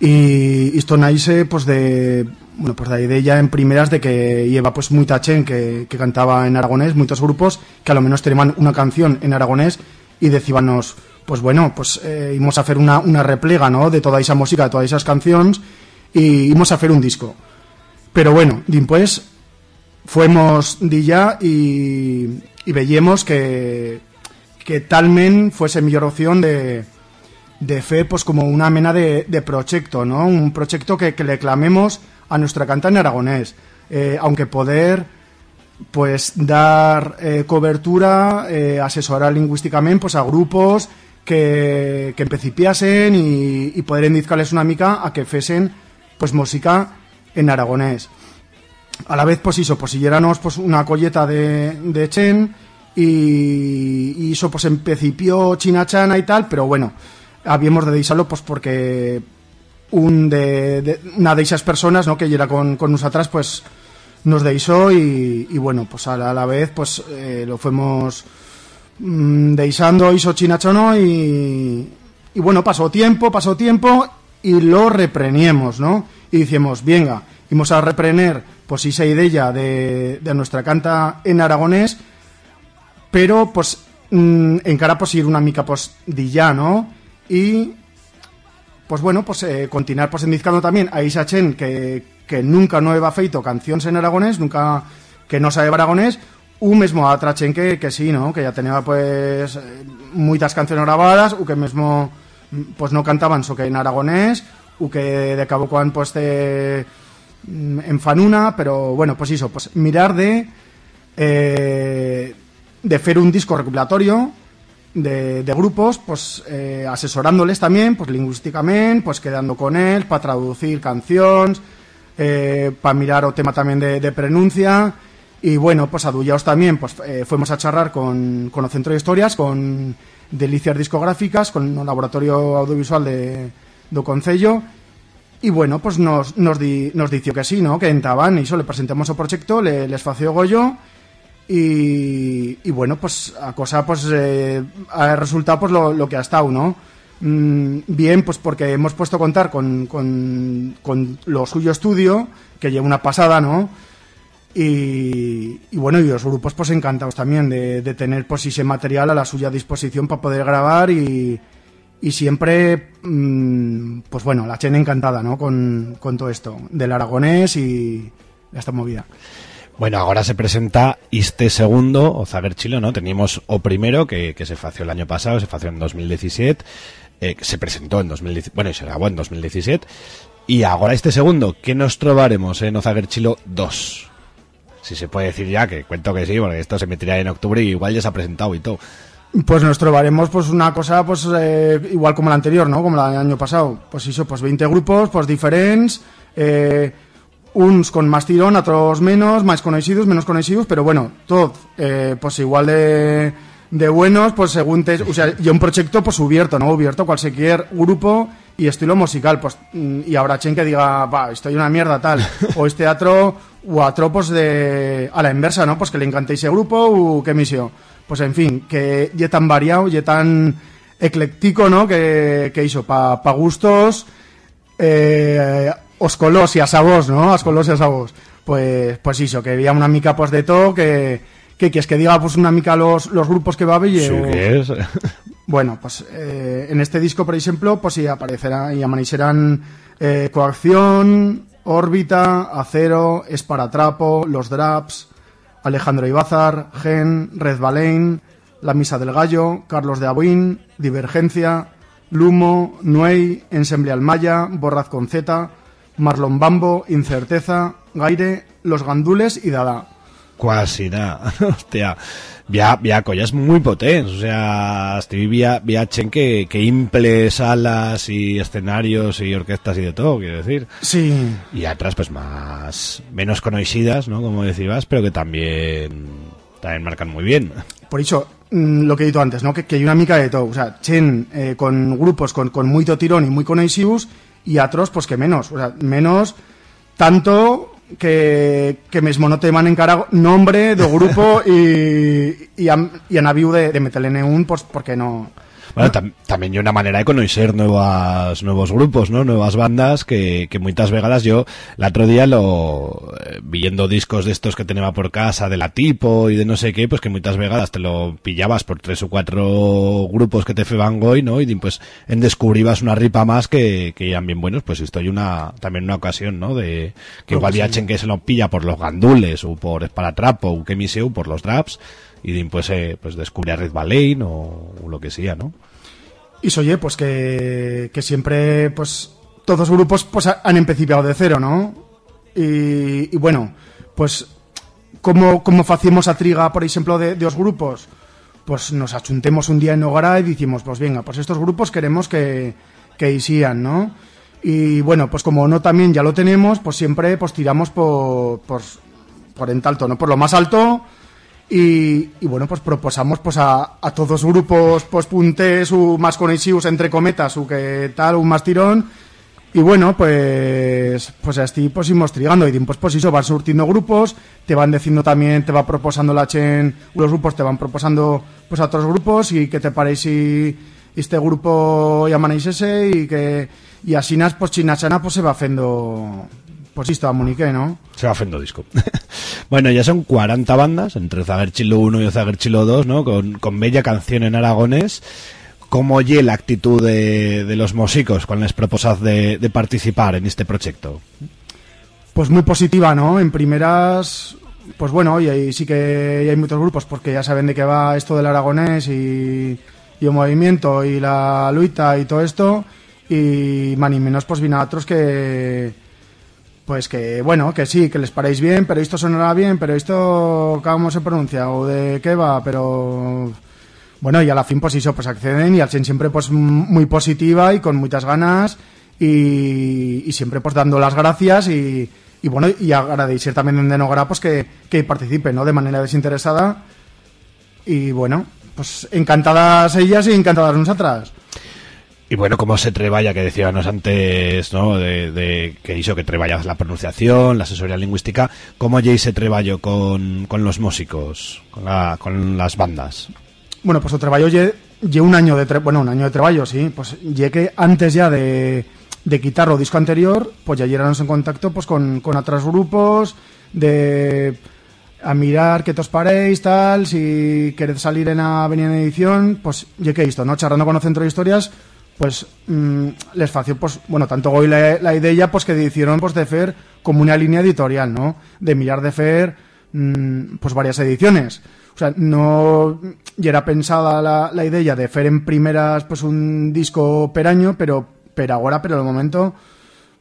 y esto naise pues de bueno pues de idea en primeras de que lleva pues muy tachen que, que cantaba en aragonés muchos grupos que a lo menos tenían una canción en aragonés y decíbanos pues bueno pues eh, íbamos a hacer una, una replega ¿no? de toda esa música de todas esas canciones y íbamos a hacer un disco pero bueno después fuemos de ya y, y veíamos que, que talmen fuese mi opción de, de fe pues como una mena de, proyecto, ¿no? Un proyecto que, que le clamemos a nuestra canta en aragonés. Eh, aunque poder pues dar eh, cobertura, eh, asesorar lingüísticamente pues a grupos que, que empecipiasen y, poder indicarles una mica a que fesen pues música en aragonés a la vez pues hizo pues siguiéramos pues una colleta de, de Chen y, y hizo pues empecipió chinachana y tal pero bueno habíamos de deisarlo pues porque un de, de- una de esas personas ¿no? que era con, con nosotras pues nos deisó y, bueno pues a la, vez pues eh, lo fuimos mm, deisando hizo chinachono y, y bueno pasó tiempo pasó tiempo y lo repreniemos no y decimos venga íbamos a reprener pues esa idea de, de nuestra canta en aragonés pero pues mm, encara pues ir una mica pues ya no y pues bueno, pues eh, continuar pues indicando también a Isa Chen que, que nunca no heba feito canciones en aragonés, nunca que no sabe aragonés, un mesmo a otra Chen que, que sí, ¿no? Que ya tenía pues eh, muchas canciones grabadas, o que mesmo mm, pues no cantaban so que en aragonés, o que de cabo cuan pues te mm, en fanuna, pero bueno, pues eso, pues mirar de eh, de hacer un disco recopilatorio de, de grupos, pues eh, asesorándoles también, pues lingüísticamente, pues quedando con él, para traducir canciones, eh, para mirar o tema también de, de pronuncia, y bueno, pues adullaos también, pues eh, fuimos a charlar con, con el Centro de Historias, con Delicias Discográficas, con el Laboratorio Audiovisual de, do Concello, y bueno, pues nos, nos, di, nos dició que sí, ¿no? Que entaban, y eso, le presentamos o proyecto, le, les Goyo, y, bueno, pues a cosa pues eh, ha resultado pues lo, que ha estado, ¿no? Mm, bien, pues porque hemos puesto a contar con, con, con lo suyo estudio, que lleva una pasada, ¿no? Y, y bueno, y los grupos pues encantados también de, de tener pues ese material a la suya disposición para poder grabar y, y siempre, mm, pues bueno, la Chen encantada, ¿no? Con, con todo esto, del aragonés y esta movida. Bueno, ahora se presenta este segundo, Ozaguer Chilo, ¿no? Teníamos o primero, que, que se fació el año pasado, se fació en 2017, eh, se presentó en 2017, bueno, y se grabó en 2017. Y ahora este segundo, ¿qué nos trobaremos en Ozagerchilo 2? Si se puede decir ya, que cuento que sí, porque esto se meterá en octubre y igual ya se ha presentado y todo. Pues nos trobaremos pues una cosa pues eh, igual como la anterior, ¿no? Como la del año pasado. Pues eso, pues 20 grupos, pues diferentes, eh, uns con más tirón, otros menos, más conocidos, menos conocidos, pero bueno, todo eh, pues igual de, de buenos, pues según te, o sea, y un proyecto pues abierto, ¿no? Abierto a cualquier grupo y estilo musical, pues mm, y habrá chen que diga, va, estoy una mierda tal, o este teatro o a tropos de a la inversa, ¿no? Pues que le encante ese grupo o qué misión. Pues en fin, que ya tan variado, ya tan ecléctico, ¿no? Que, que hizo pa, pa gustos eh, os colós y a sabos, ¿no? Colós y a sabos. Pues, pues eso, que había una mica pues de todo, que, que quieres que diga pues una mica los, los grupos que va a haber. Sí, o- que es. Bueno, pues eh, en este disco, por ejemplo, pues sí aparecerá y amanecerán eh, Coacción, Órbita, Acero, Esparatrapo, Los Draps, Alejandro Ibázar, Gen, Red Balein, La Misa del Gallo, Carlos de Abuín, Divergencia, Lumo, Nuey, Ensemble Almaya, Borraz con Z, Marlon Bambo, Incerteza, Gaire, Los Gandules y Dada. Quasi nada. Hostia. Via, via collas muy potentes. O sea, estoy via, via chen que, que imple salas y escenarios y orquestas y de todo, quiero decir. Sí. Y otras, pues más, menos conocidas, ¿no? Como decías, pero que también, también marcan muy bien. Por eso, mm, lo que he dicho antes, ¿no? Que, que hay una mica de todo. O sea, chen eh, con grupos con, con mucho tirón y muy conocidos y otros, pues que menos. O sea, menos tanto que, que mesmo no te van encargo nombre do grupo y, y, han, y habido de, de meterle en un, pues porque no... Bueno, tam- también hay una manera de conocer nuevas, nuevos grupos, ¿no? Nuevas bandas que, que muchas vegadas yo, el otro día lo, eh, viendo discos de estos que tenía por casa, de la tipo y de no sé qué, pues que muchas vegadas te lo pillabas por tres o cuatro grupos que te feban hoy, ¿no? Y pues en descubribas una ripa más que, que eran bien buenos, pues esto hay una, también una ocasión, ¿no? De, que Creo igual que sí. que se lo pilla por los gandules o por esparatrapo o que miseu por los draps y pues, eh, pues descubre a Red Balein o, o lo que sea, ¿no? Y oye, pues que, que siempre, pues, todos los grupos pues ha- han empezado de cero, ¿no? Y, y bueno, pues, como, como facemos a triga, por ejemplo, de, de los grupos? Pues nos achuntemos un día en Nogara y decimos, pues venga, pues estos grupos queremos que, que hicieran, ¿no? Y bueno, pues como no también ya lo tenemos, pues siempre pues tiramos por, por, por en alto, ¿no? Por lo más alto y, y bueno, pues proposamos pues a, a todos grupos pues puntes o más conocidos entre cometas o que tal, un más tirón. Y bueno, pues pues así pues íbamos trigando. Y pues pues eso van surtiendo grupos, te van diciendo también, te va proposando la chen, los grupos te van proposando pues a otros grupos y que te parece si este grupo llamanéis ese y que y así pues chinachana pues se va haciendo pues esto a Munique, ¿no? Se va haciendo disco. bueno, ya son 40 bandas, entre Zagerchilo 1 y Zagerchilo 2, ¿no? Con, con bella canción en aragonés. ¿Cómo oye la actitud de, de los músicos con las proposas de, de participar en este proyecto? Pues muy positiva, ¿no? En primeras, pues bueno, y ahí sí que hay muchos grupos porque ya saben de qué va esto del aragonés y, y el movimiento y la luita y todo esto. Y más ni menos pues vino a otros que, pues que bueno, que sí, que les paréis bien, pero esto sonará bien, pero esto, ¿cómo se pronuncia? O de qué va, pero... Bueno, y a la fin pues eso, pues acceden y al ser siempre pues muy positiva y con muchas ganas y, y siempre pues dando las gracias y, bueno, y agradecer también en Denogara pues que, que participen, ¿no? De manera desinteresada y bueno, pues encantadas ellas y encantadas nosotras. Y bueno, cómo se treballa, que decíamos antes, ¿no? De, de que hizo que treballas la pronunciación, la asesoría lingüística. ¿Cómo ya ese treballo con, con los músicos, con, la- con las bandas? Bueno, pues o traballo lle, un año de tre- bueno, un año de traballo, sí, pues lle que antes ya de, de quitar o disco anterior, pues ya llegamos en contacto pues con, con otros grupos de a mirar qué os paréis, tal, si queréis salir en la avenida de edición, pues lle que esto, ¿no? Charlando con el centro de historias, pues mm, les fació, pues, bueno, tanto hoy la, idea, pues que hicieron pues de fer como una línea editorial, ¿no? De mirar de fer mm, pues varias ediciones. O sea, no y era pensada la, la idea de hacer en primeras pues un disco per año, pero pero ahora, pero de momento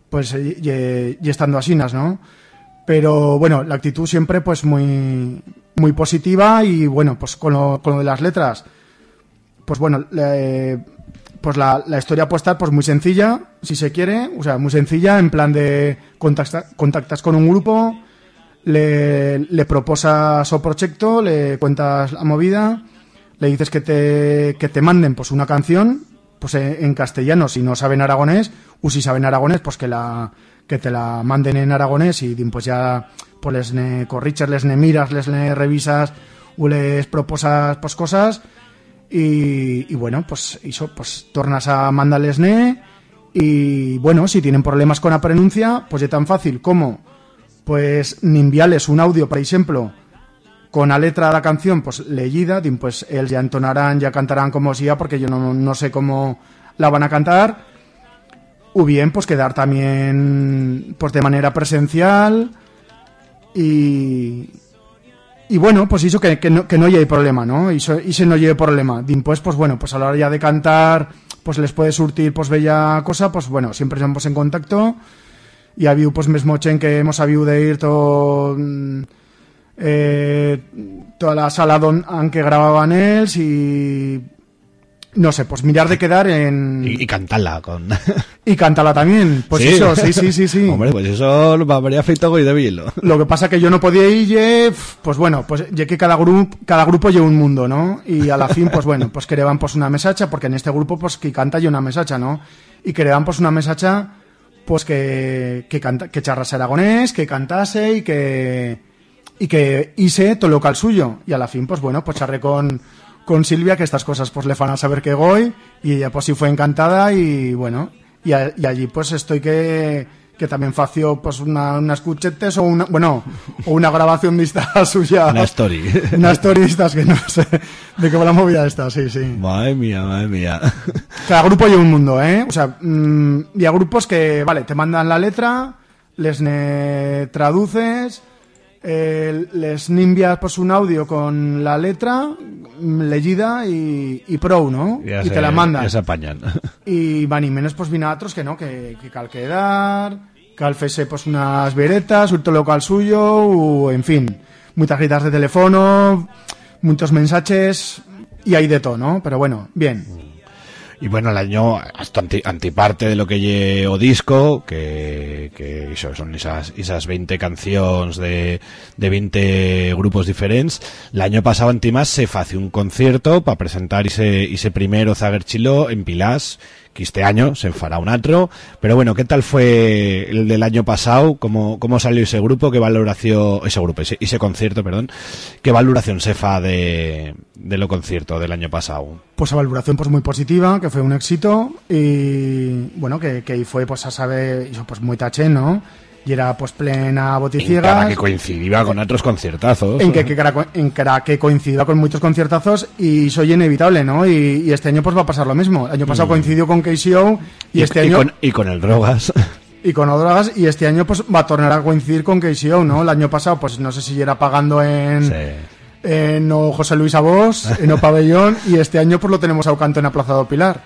pues y, y- y estando asinas, ¿no? Pero bueno, la actitud siempre pues muy muy positiva y bueno, pues con lo, con lo de las letras, pues bueno, pues la, la historia puede estar pues muy sencilla, si se quiere, o sea, muy sencilla, en plan de contacta- contactas con un grupo, le, le proposas o proyecto, le cuentas la movida, le dices que te, que te manden pues una canción, pues en, castellano, si no saben aragonés, o si saben aragonés, pues que la que te la manden en aragonés y pues ya pues les ne corriches, les ne miras, les ne revisas o les proposas pues cosas y, y bueno, pues eso, pues tornas a mandarles ne y bueno, si tienen problemas con la pronuncia, pues es tan fácil como pues ni enviarles un audio, por ejemplo, con la letra de la canción pues leída, pues ellos ya entonarán, ya cantarán como sea, porque yo no, no sé cómo la van a cantar, o bien pues quedar también pues de manera presencial y y bueno, pues eso que, que no, que no lleve problema, ¿no? Y se no lleve problema. Pues, pues bueno, pues a la hora ya de cantar, pues les puede surtir pues bella cosa, pues bueno, siempre estamos en contacto. Y ha habido pues mesmo chen que hemos habido de ir todo mm, eh, toda la sala don, que grababan y no sé, pues mirar de quedar en Y, y cantarla con... y cantarla también. Pues eso, sí, sí, sí, sí. Hombre, pues eso me habría feito y débil. Lo que pasa que yo no podía ir, pues bueno, pues ya que cada grupo cada grupo lleva un mundo, ¿no? Y a la fin, pues bueno, pues creaban pues una mesacha, porque en este grupo pues que canta yo una mesacha, ¿no? Y creaban pues una mesacha pues que que canta, que charrase aragonés, que cantase y que y que hice todo lo cal suyo. Y a la fin, pues bueno, pues charré con con Silvia que estas cosas pues le fan a saber que voy y ella pues sí fue encantada y bueno, y, a- y allí pues estoy que que también fació pues una, unas cuchetes o una, bueno, o una grabación de esta suya. Una story. Una story de estas que no sé de qué va la movida esta, sí, sí. Madre mía, madre mía. Cada grupo lleva un mundo, ¿eh? O sea, mm, y a grupos que, vale, te mandan la letra, les ne traduces, eh, les envías pues un audio con la letra mm, leída y, y pro, ¿no? Ya y se- te la mandan. ya se apañan. Y van y menos pues vino a otros que no, que, que cal quedar, cal fese pues unas veretas, un local suyo, o en fin, muchas gritas de teléfono, muchos mensajes y hay de todo, ¿no? Pero bueno, bien. Y bueno, el año hasta anti- antiparte de lo que lle o disco, que, que son esas, esas 20 canciones de, de 20 grupos diferentes. El año pasado antimás se hace un concierto para presentar ese, ese primero Zager Chilo en Pilás, que este año se fará un atro. Pero bueno, ¿qué tal fue el del año pasado? ¿Cómo, cómo salió ese grupo? ¿Qué valoración, ese grupo, ese, ese concierto, perdón? ¿Qué valoración se fa de, de lo concierto del año pasado? Pues a valoración pues muy positiva, que fue un éxito y bueno, que, que fue pues a saber, pues muy taché, ¿no? Y era pues plena Cara boticiegas. que coincidía con otros conciertazos. En que, que, cara- en cara que coincidió con muchos conciertazos y soy inevitable, ¿no? Y, y este año pues va a pasar lo mismo. El año pasado Mm. coincidió con KCO y, este y año con, y con el Drogas. y con Odrogas y este año pues va a tornar a coincidir con KCO, ¿no? El año pasado pues no sé si era pagando en en o José Luis Abos, en o Pabellón y este año pues lo tenemos a Ocanto en Aplazado Pilar.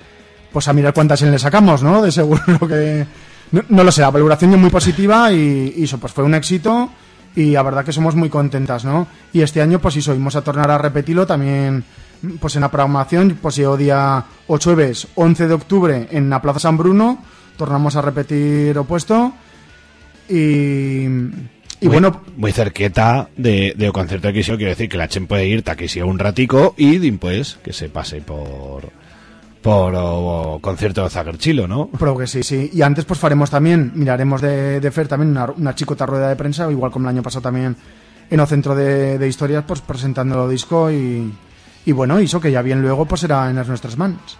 Pues a mirar cuántas en le sacamos, ¿no? De seguro que no, no lo sé, la valoración es muy positiva y, y eso pues fue un éxito y la verdad que somos muy contentas, ¿no? Y este año pues sí, vamos a tornar a repetirlo también pues en la programación, pues yo día 8 jueves 11 de octubre en la Plaza San Bruno, tornamos a repetir opuesto y, y muy, bueno, Muy cerqueta de, de concierto de Quisio, quiero decir que la Chen puede ir ta Quisio un ratico y después que se pase por por o, concierto de Zagerchilo, ¿no? Pero que sí, sí. Y antes pues faremos también, miraremos de, de fer también una, una chicota rueda de prensa, igual como el año pasado también en el centro de, de historias, pues presentando el disco y, y bueno, eso que ya bien luego pues será en las nuestras manos.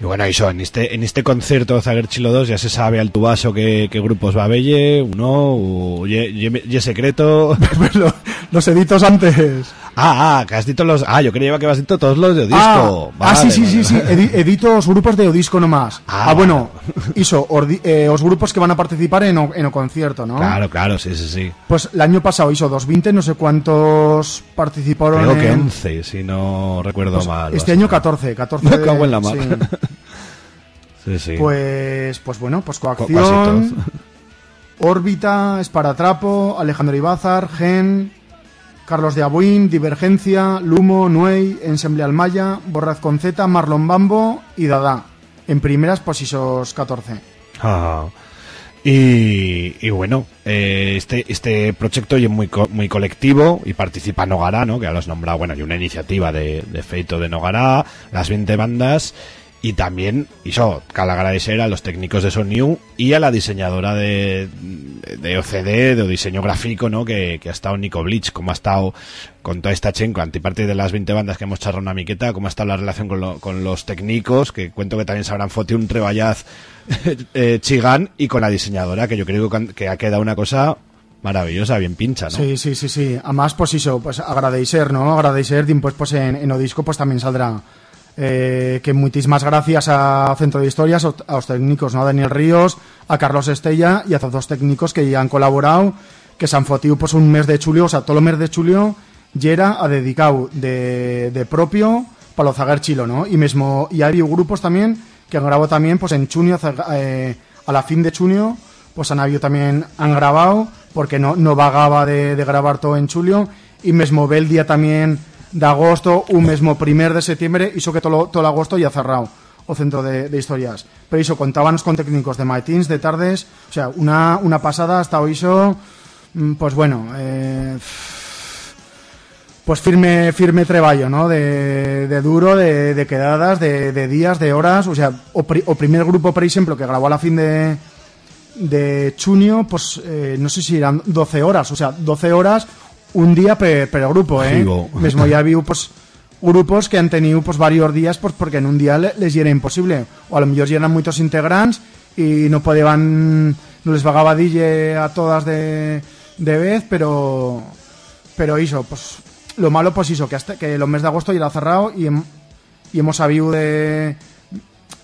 Y bueno, eso, en este, en este concierto de Zagerchilo 2 ya se sabe al tubaso qué, qué grupos va a belle, uno, o ye, ye- ye secreto. Los editos antes. Ah, ah, que has dicho los... Ah, yo creía que habías dicho todos los de Ah, disco. ah, sí, sí, sí, sí, edi- edito os grupos de Odisco nomás. Ah, Ah, bueno, ordi- eh, os grupos que van a participar en o, en o concierto, ¿no? Claro, claro, sí, sí, sí. Pues el año pasado hizo 220, no sé cuántos participaron Creo que en- 11, si no recuerdo Pues mal. este año 14, 14 Me cago en la mar. sí. Sí, sí. Pues, pues bueno, pues coacción, órbita, esparatrapo, Alejandro Ibázar, Gen, Carlos de Abuin, Divergencia, Lumo, Nuey, Ensemble Almaya, Borraz con Z, Marlon Bambo y Dada. En primeras, pues esos 14. Ah. Y, bueno, eh, este, este proyecto es muy, co- muy colectivo y participa Nogará, ¿no? Que ya lo has nombrado, bueno, y una iniciativa de, de feito de Nogará, las 20 bandas y también, hizo cal agradecer a los técnicos de Soniu y a la diseñadora de, de OCD, de diseño gráfico, ¿no? Que, que ha estado Nico Bleach, como ha estado con toda esta chenco, antiparte de las 20 bandas que hemos charrado una miqueta, cómo ha estado la relación con, lo- con los técnicos, que cuento que también sabrán fote un treballaz eh, chigán y con la diseñadora, que yo creo que ha quedado una cosa maravillosa, bien pincha, ¿no? Sí, sí, sí, sí. Además, pues eso, pues agradecer, ¿no? Agradecer, pues, pues en, en Odisco pues también saldrá. Eh, que muchísimas gracias a Centro de Historias, a los técnicos, ¿no? A Daniel Ríos, a Carlos Estella y a todos los técnicos que ya han colaborado, que se han fotido pues un mes de chulio, o sea, todo el mes de chulio yera a dedicado de, de propio para los zaguer chilo, ¿no? Y mismo, y hay grupos también que han grabado también pues en junio, eh, a la fin de junio, pues han habido también, han grabado, porque no, no vagaba de, de grabar todo en julio, y mismo ve el día también de agosto, un mismo primer de septiembre, hizo que todo, todo agosto ya cerrado o centro de, historias. Pero eso, contábamos con técnicos de matins, de tardes, o sea, una, una pasada hasta hoy hizo, mm, pues bueno, eh, pues firme firme treballo, ¿no? De, de duro, de, de quedadas, de, de días, de horas, o sea, o, pri- o primer grupo, por ejemplo, que grabó a la fin de de junio, pues eh, no sé si eran 12 horas, o sea, 12 horas un día per, per grupo, ¿eh? Jigo. Mismo ya vi pues grupos que han tenido pues varios días pues porque en un día le- les era imposible o a lo mejor ya eran muchos integrantes y no podían no les vagaba DJ a todas de, de vez pero pero hizo pues lo malo pues hizo que hasta que los meses de agosto ya era cerrado y, hem- y hemos sabido de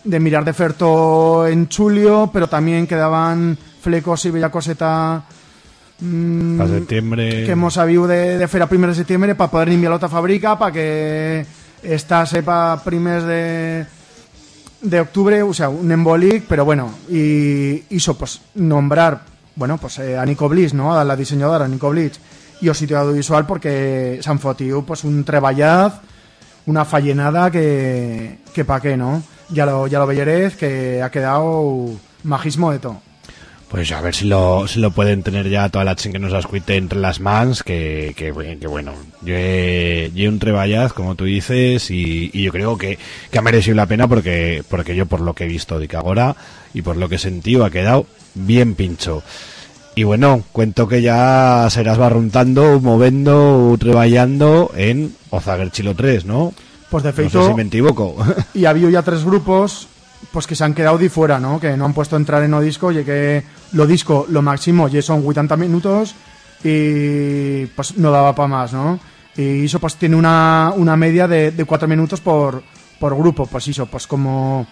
de mirar de Ferto en Chulio pero también quedaban flecos y bella coseta mm, Para septiembre. que hemos sabido de, de fer a primers de septiembre para poder enviar a otra fábrica para que esta sepa primers de de octubre, o sea, un embolic, pero bueno, y hizo pues nombrar, bueno, pues eh, a Nico Bliss, ¿no? A la diseñadora Nico Bliss y o sitio audiovisual porque San Fotiu pues un treballaz, una fallenada que que pa' qué, ¿no? Ya lo ya lo que ha quedado majismo de todo. Pues a ver si lo, si lo pueden tener ya toda la chen que nos escuite entre las mans, que, que, buen- que bueno, yo he, yo un treballaz, como tú dices, y, y yo creo que, que ha merecido la pena porque, porque yo por lo que he visto de que ahora y por lo que he sentido ha quedado bien pincho. Y bueno, cuento que ya serás barruntando, movendo, treballando en Ozager Chilo 3, ¿no? Pues de No sé feito- si me equivoco. y ha habido ya tres grupos pues que se han quedado de fuera, ¿no? Que no han puesto a entrar en o disco, y que lo disco, lo máximo, ya son 80 minutos y pues no daba para más, ¿no? Y eso pues tiene una, una media de, de 4 minutos por, por grupo, pues eso, pues como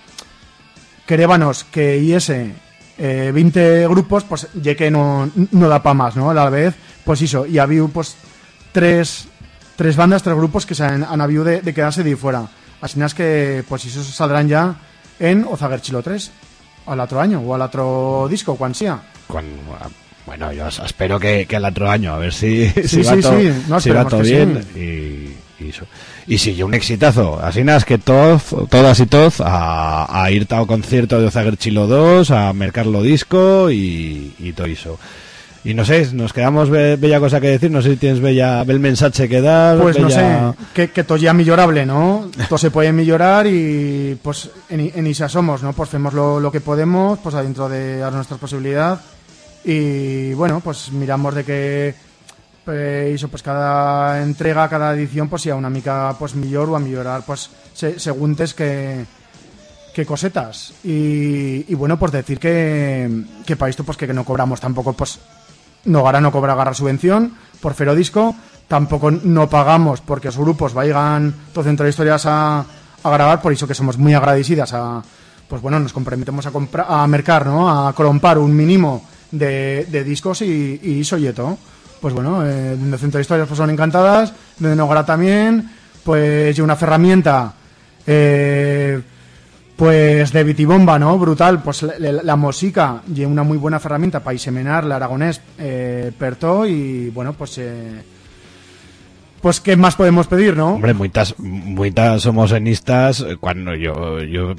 querébanos que iese eh, 20 grupos, pues ya que no, no da para más, ¿no? A la vez, pues eso, y ha habido pues tres, tres bandas, tres grupos que se han, han habido de, de quedarse de fuera. Así es que, pues eso saldrán ya en Ozager Chilo 3, al otro año, o al otro disco, cuan sea. Con- bueno, yo espero que, que el otro año, a ver si, Sí, si va sí, todo, sí. No, si va todo bien. Y, y, eso. y sí, un exitazo. Así nada, es que todos, todas y todos a, a ir a un concierto de Ozager Chilo 2, a mercarlo disco y, y todo eso. Y no sé, nos quedamos be- bella cosa que decir, no sé si tienes bella, bel mensaje que dar. Pues no sé, que, que todo ya millorable, ¿no? Todo se puede millorar y pues en, en Isa somos, ¿no? Pues hacemos lo, lo que podemos, pues adentro de a nuestra posibilidad y bueno, pues miramos de que eh, pues cada entrega, cada edición, pues sea una mica pues millor o a millorar, pues se, según tes que que cosetas y, y bueno pues decir que, que para esto pues que no cobramos tampoco pues no ahora no cobra agarrar subvención por Ferodisco tampoco no pagamos porque los grupos vayan todo centro de historias a, a grabar, por eso que somos muy agradecidas a, pues bueno, nos comprometemos a comprar, a mercar, ¿no? A comprar un mínimo de, de discos y, y iso yeto. Pues bueno, eh, de centro de historias pues son encantadas, de Nogara también, pues y una herramienta eh, pues de Bitibomba, ¿no? Brutal, pues la, la- música y una muy buena herramienta para semenar el aragonés eh, perto y bueno, pues eh, pues qué más podemos pedir, ¿no? Hombre, muitas, muitas homogenistas, eh, cuando yo, yo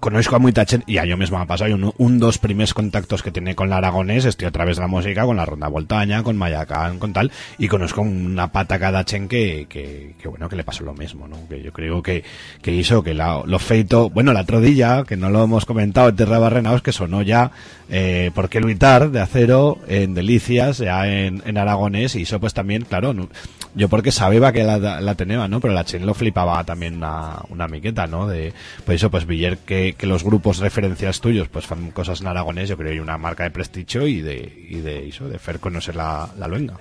conozco a mucha gente, y a yo mismo me ha pasado, un, un dos primeros contactos que tiene con la aragonés, estoy a través de la música, con la ronda voltaña, con Mayacán, con tal, y conozco una pata cada chen que, que, que, bueno, que le pasó lo mismo, ¿no? Que yo creo que, que hizo que la, lo feito, bueno, la trodilla, que no lo hemos comentado, en Terra Barrenaos, que sonó ya, eh, ¿por qué luitar? de acero, en Delicias, ya en, en aragonés, y eso pues también, claro, no- yo porque sabía que la, la tenía, ¿no? Pero la Chen lo flipaba también una, una miqueta, ¿no? De, pues eso, pues Villar, que, que los grupos referencias tuyos, pues fan cosas en aragonés, yo creo que hay una marca de prestigio y de, y de eso, de fer conocer la, la luenga.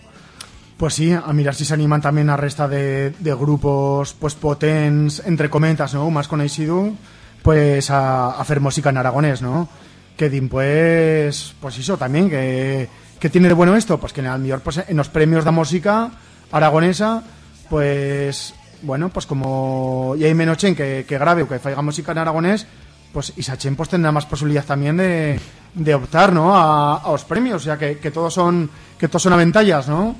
Pues sí, a mirar si se animan también a resta de, de grupos pues potents, entre comentas, ¿no? Más conocido, pues a, a hacer música en aragonés, ¿no? Que din pues, pues eso también, que, que tiene de bueno esto, pues que el mejor, pues en los premios de música aragonesa, pues bueno, pues como y hay menos chen que, que grabe o que faiga música en aragonés, pues Isachen pues tendrá más posibilidad también de, de optar, ¿no? A, a los premios, o sea que, que todos son que todos son aventallas, ¿no?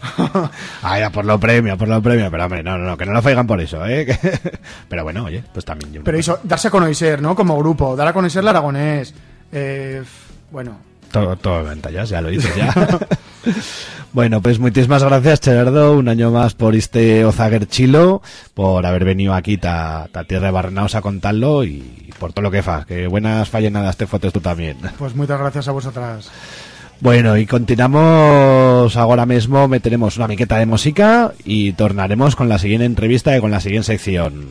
Ah, ya por lo premio, por lo premio, pero hombre, no, no, no, que no lo faigan por eso, ¿eh? Pero bueno, oye, pues también yo. Pero eso, darse a conocer, ¿no? Como grupo, dar a conocer el aragonés. Eh, bueno, Todo, todo ventallas, ya lo dices ya. bueno, pues muchísimas gracias, Gerardo, un año más por este Ozager Chilo, por haber venido aquí ta, ta tierra de Barrenaos a contarlo y por todo lo que fa. Que buenas fallenadas te fotes tú también. pues muchas gracias a vosotras. Bueno, y continuamos ahora mismo, meteremos una miqueta de música y tornaremos con la siguiente entrevista y con la siguiente sección.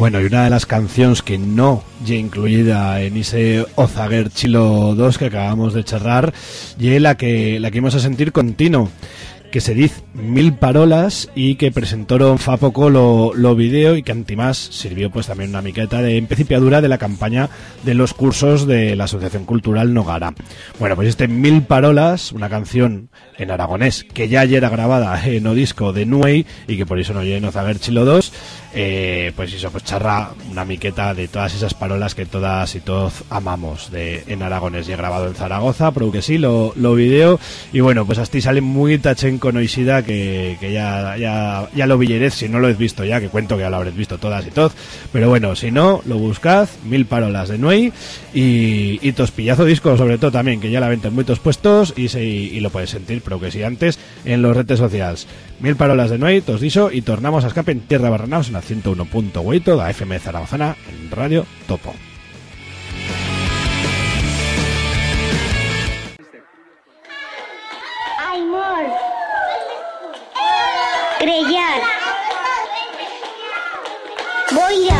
Bueno, y una de las canciones que no ya incluida en ese Ozager Chilo 2 que acabamos de charrar, y la que la que íbamos a sentir continuo, que se dice Mil Parolas y que presentaron fa poco lo, lo video y que antimás sirvió pues también una miqueta de empecipiadura de la campaña de los cursos de la Asociación Cultural Nogara. Bueno, pues este Mil Parolas, una canción en aragonés que ya ayer era grabada en o disco de Nuey y que por eso no en Ozager Chilo 2, eh, pues eso, pues charra una miqueta de todas esas parolas que todas y todos amamos de en aragonés. Y he grabado en Zaragoza, pero que sí, lo, lo video. Y bueno, pues ahí sale muy tachen conoisida que, que ya, ya, ya lo villeréis, si no lo habéis visto ya, que cuento que ya lo habréis visto todas y todos. Pero bueno, si no, lo buscad, mil parolas de Nuey y, y tos pillazo disco sobre todo también, que ya la venta en muchos puestos y, se, y lo puedes sentir, pero que sí antes, en los redes sociales. Mil parolas de Nuey, tos diso y tornamos a escape en Tierra Barrenaos en la 101.8 da FM Zaragozana en Radio Topo. Grellar. Boira. Mirallo.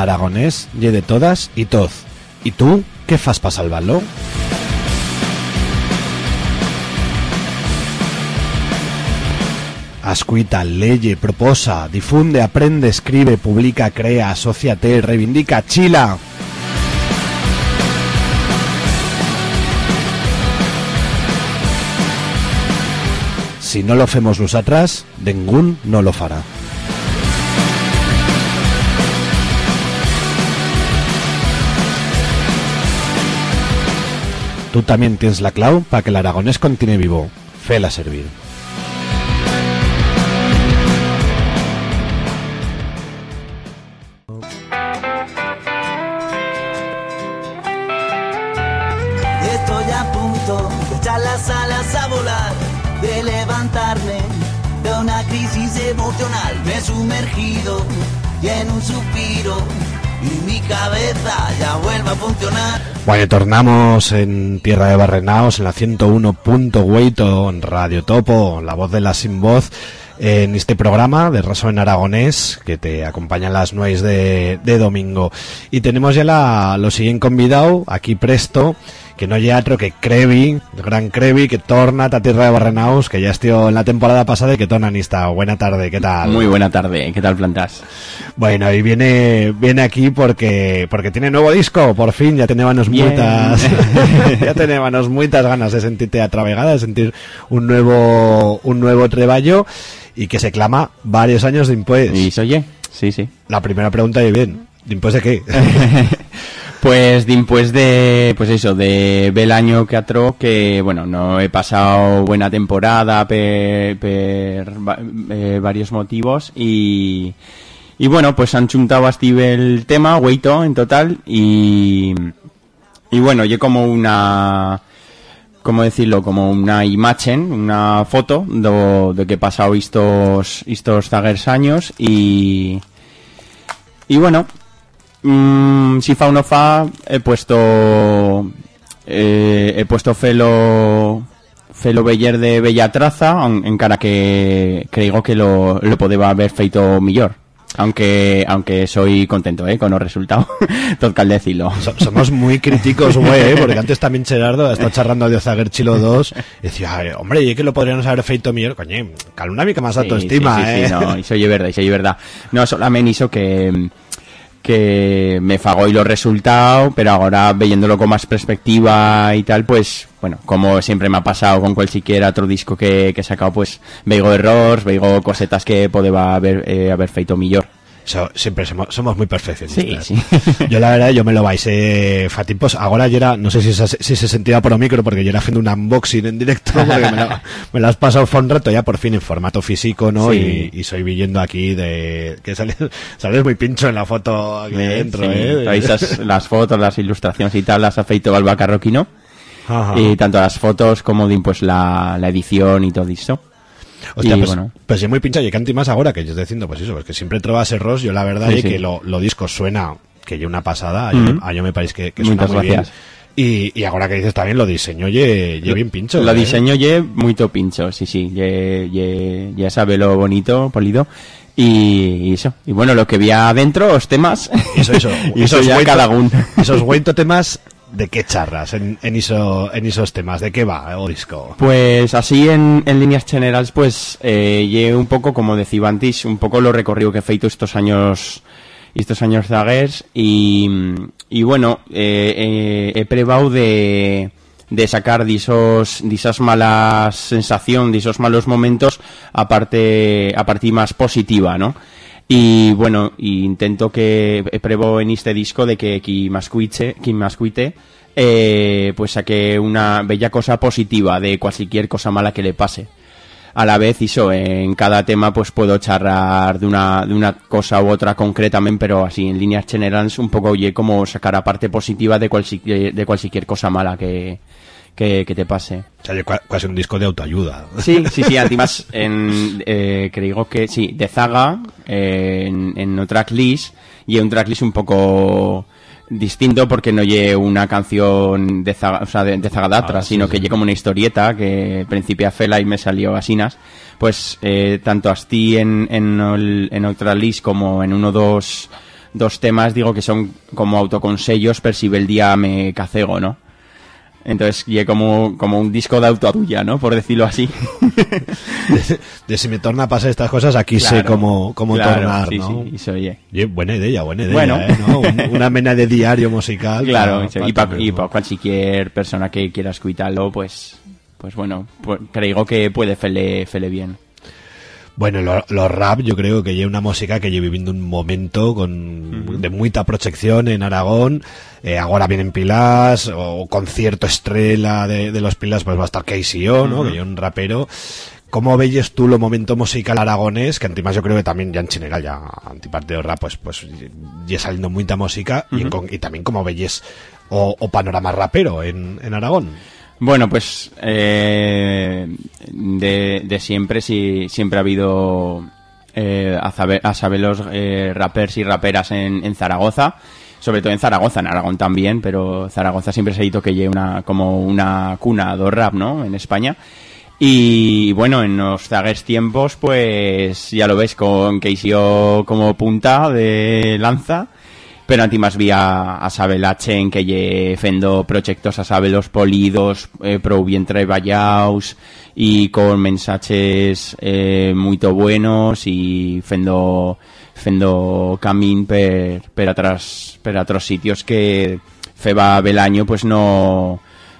L'aragonès lle de todas i toz. I tu, què fas pa salvar-lo? Ascuita, leye, proposa, difunde, aprende, escribe, publica, crea, asociate, reivindica, chila. Si no lo femos nosaltres, ningún no lo farà. Tú también tienes la clau para que el aragonés continúe vivo. Fela servir. Estoy a punto de echar las alas a volar, de levantarme de una crisis emocional. Me he sumergido y en un suspiro y mi cabeza ya vuelve a funcionar. Bueno, tornamos en Tierra de Barrenaos, en la 101.8 en Radio Topo, la voz de la sin voz, en este programa de Raso en Aragonés, que te acompañan las nueve de, de domingo. Y tenemos ya la, lo siguiente convidado, aquí presto, que no hay otro que Crevi, el gran Crevi, que torna a Tierra de Barrenaos, que ya estuvo en la temporada pasada y que torna en esta. Buena tarde, ¿qué tal? Muy buena tarde, ¿qué tal plantas? Bueno, y viene viene aquí porque porque tiene nuevo disco, por fin, ya teníamos muchas ya teníamos muchas ganas de sentirte a travegada, de sentir un nuevo un nuevo treballo y que se clama varios años de impuestos. ¿Y se oye? Sí, sí. La primera pregunta y bien, ¿de impuestos de qué? Pues después de, pues eso, de bel año que atro, que bueno, no he pasado buena temporada per, per eh, varios motivos y, y bueno, pues han chuntado a Steve el tema, Weito en total y, y bueno, yo como una, ¿cómo decirlo? Como una imagen, una foto de que he pasado estos, estos zaguers años y, y bueno, mm, si fa o no fa, he puesto, eh, he puesto Felo, Felo Beller de Bella Traza, en, encara que creo que lo, lo podeba haber feito millor. Aunque, aunque soy contento, eh, con el resultado. Tot cal decirlo. So- somos muy críticos, güey, ¿eh? porque antes también Gerardo está charlando de Ozaguer Chilo 2 y decía, "Ay, hombre, y que lo podríamos haber feito millor, coño, cal una mica más autoestima, sí, sí, sí, eh. no, iso ye verdad, iso ye verdad. No, solamente hizo que que me fagó y lo resultado, pero ahora viéndolo con más perspectiva y tal, pues, bueno, como siempre me ha pasado con cualquier otro disco que, que he sacado, pues, veigo errores, veigo cosetas que podeba haber, eh, haber feito millor. So- siempre somos, somos muy perfeccionistas. Sí, sí. Yo la verdad, yo me lo vais eh, fa tiempos. Ahora yo era, no sé si se, si se sentía por o micro, porque yo era haciendo un unboxing en directo, porque me, la- me lo has pasado un rato ya por fin en formato físico, ¿no? Sí. Y, y soy viendo aquí de que sales, sales muy pincho en la foto aquí dentro, ¿eh? esas- las fotos, las ilustraciones y tal, las ha feito Alba Carroquino. Y tanto las fotos como pues, la, la edición y todo eso. Hostia, y pues, bueno, pues sí, muy pincha y canti más ahora que yo estoy diciendo, pues eso, pues que siempre trobas errores, yo la verdad Sí, es sí. que lo, lo disco suena, que yo una pasada, Mhm. me- a yo me parece que, que suena Muchas muy gracias. bien. Y, y ahora que dices también lo diseño, ye, ye bien pincho. Lo ¿eh? diseño ye muy to pincho, sí, sí, ye, ye, ye sabe lo bonito, polido. Y, y eso. Y bueno, lo que vi adentro, los temas. Eso, eso. y eso esos ya cada uno. Esos güento temas, ¿de qué charras en, en, en esos temas? ¿De qué va o disco? Pues así en, líneas generales, pues eh, ye un poco, como decía antes, un poco lo recorrido que he feito estos años estos años zaguers y, y bueno, eh, eh, he probado de, de sacar disos, disas malas sensación, disos malos momentos a parte, a partir más positiva, ¿no? Y bueno, intento que he pruebo en este disco de que qui mascuite, qui mascuite eh, pues saque una bella cosa positiva de cualquier cosa mala que le pase. A la vez, eso, en cada tema pues puedo charrar de una, de una cosa u otra concretamente, pero así en líneas generales un poco oye como sacar a parte positiva de cualquier, de cualquier cosa mala que, que, que te pase. O sea, casi un disco de autoayuda. Sí, sí, sí, además en, eh, creo que sí, de Zaga, eh, en, en un tracklist, y un tracklist un poco distinto porque no lle una canción de Zaga, o sea, de, de Zagadatra, Ah, sí, sino sí. que lle como una historieta que principia a Fela y me salió asinas. Pues eh, tanto así en, en, el, en el tracklist como en uno o dos, dos temas digo que son como autoconsellos per si el día me cacego, ¿no? Entonces, y como, como un disco de autoaduya, ¿no? Por decirlo así. De, de si me torna a pasar estas cosas, aquí sé cómo, cómo claro, tornar, sí, ¿no? sí, eso, oye. Ye, buena idea, buena idea, Bueno. ¿eh? ¿no? Un- una mena de diario musical. Claro, pa- eso, pa y para cualquier persona que quiera escucharlo, pues, pues bueno, pues, creo que puede fele, fele bien. Bueno, lo- los rap yo creo que lleva una música que lleva viviendo un momento con de mucha proyección en Aragón. Eh, ahora vienen Pilas, o concierto estrella de, de los Pilas, pues va a estar KCO, ¿no? Que es un rapero. ¿Cómo veis tú lo momento musical aragonés? Que antimás yo creo que también ya en general, ya antiparte de rap, pues, pues ya saliendo mucha música. y, en y también como veis o, o panorama rapero en, en Aragón. Bueno, pues eh, de, de siempre sí, siempre ha habido eh, a, saber, a los eh, rappers y raperas en, en Zaragoza, sobre todo en Zaragoza, en Aragón también, pero Zaragoza siempre se ha dicho que lleva una, como una cuna de rap, ¿no? En España. Y bueno, en los zaguers tiempos, pues ya lo ves con Keisio como punta de lanza. Más vi a, a Sabel H en que lle fendo proyectos a Sabelos polidos, eh, prou bien treballaus y con mensajes eh, muy buenos y fendo fendo camín per, per atrás per otros sitios que feba Belaño pues no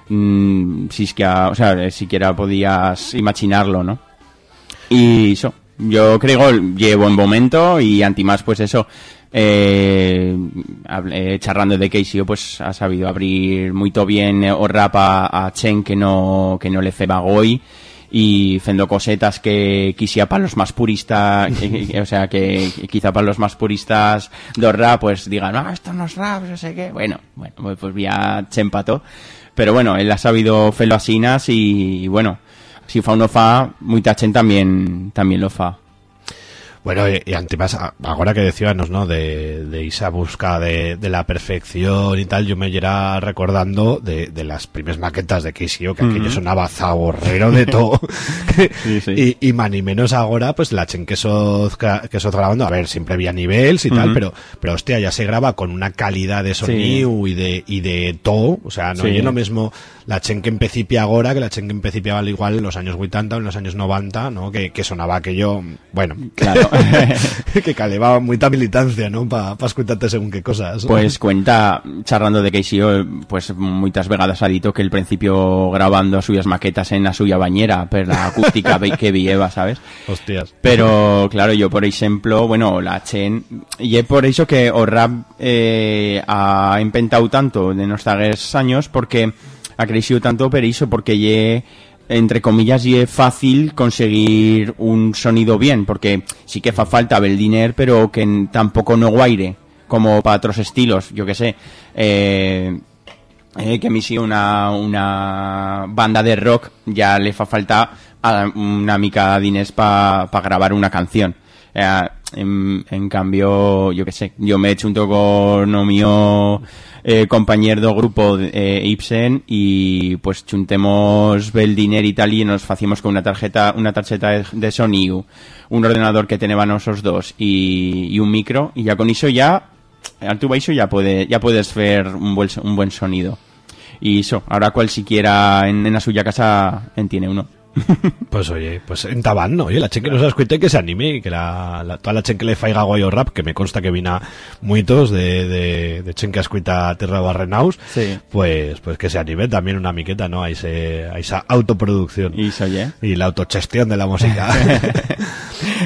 mm, a- o sea siquiera podías imaginarlo no y eso yo creo llevo en momento y anti más pues eso eh, eh, charrando de Keisio, pues ha sabido abrir muy bien eh, o rap a, a Chen que no, que no le ceba goi y fendo cosetas que quisiera para los más puristas, o sea, que, quizá para los más puristas do rap, pues digan, ah, esto no es rap, no sé qué. Bueno, bueno, pues, pues ya Chen pató. Pero bueno, él ha sabido felo asinas y, bueno, si fa uno fa, muy Chen también, también lo fa. Bueno, y, y antipas, a- ahora que decíamos, ¿no? De, de esa busca de, de la perfección y tal, yo me irá recordando de, de las primeras maquetas de KCO, que aquello Ujú. sonaba zaborrero de todo. Sí, sí. Y, y más ni menos ahora, pues la chen que sos, que sos grabando, a ver, siempre había niveles y tal, pero, pero hostia, ya se graba con una calidad de sonido y de, y de todo, o sea, no es lo mismo la chen que en principio ahora que la chen que al igual en los años 80 o en los años 90, ¿no? Que, que sonaba aquello, bueno, Claro. que calevaba mucha militancia, ¿no? Para pa escucharte según qué cosas. Pues cuenta, charlando de KCO, pues muchas vegadas ha dito que el principio grabando as suyas maquetas en la suya bañera, per la acústica que vieva, ¿sabes? Hostias. Pero, claro, yo por ejemplo, bueno, la Chen, y es por eso que o rap eh, ha inventado tanto de nuestros años, porque ha crecido tanto por eso, porque ye, entre comillas, y es fácil conseguir un sonido bien, porque sí que fa falta el dinero, pero que tampoco no guaire, como para otros estilos, yo que sé. Eh, eh, que a mí sí una, una banda de rock ya le fa falta a una mica diners para grabar una canción. Eh, en, cambio, yo que sé, yo me he hecho un toco con o mío eh, compañero do grupo eh, Ibsen y pues chuntemos el dinero y tal y nos hacíamos con una tarjeta una tarjeta de, sonido, un ordenador que teníamos esos dos y, y un micro y ya con eso ya al tu ya puede ya puedes ver un buen un buen sonido. Y eso ahora cual siquiera en, en la suya casa en tiene uno Pues oye, pues en Tabán, ¿no? Oye, la chen que nos escucha y que se anime y que la, la- toda la chen que le faiga guayo rap, que me consta que vina muitos de, de, de chen que escuita Terra Barrenaus, Sí. pues, pues que se anime también una miqueta, ¿no? A, ese, a esa autoproducción. Y eso, oye. Y la autogestión de la música.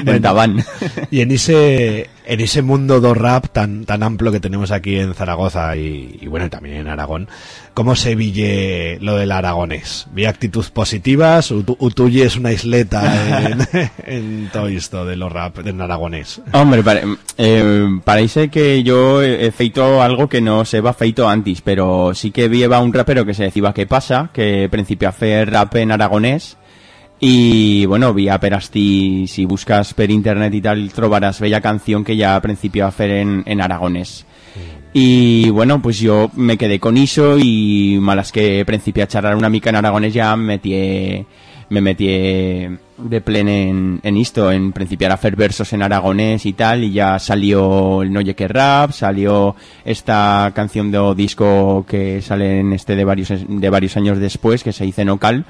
En Tabán. Y en ese, en ese mundo do rap tan, tan amplio que tenemos aquí en Zaragoza y, y bueno, también en Aragón, ¿cómo se ville lo del aragonés? ¿Vi actitudes positivas o tú, o tú ye es una isleta en, en todo esto de los rap en aragonés? Hombre, pare- eh, parece que yo he feito algo que no se va feito antes, pero sí que vieva un rapero que se decía que pasa, que principio a hacer rap en aragonés, y bueno, vi a perasti, si buscas per internet y tal, trobarás bella canción que ya principio a hacer en, en aragonés. Y bueno, pues yo me quedé con eso y malas que principio a charlar una mica en aragonés ya me metí, me metí de pleno en, en esto, en principiar a hacer versos en aragonés y tal, y ya salió el Noye que Rap, salió esta canción de disco que sale en este de varios, de varios años después, que se dice Nocal,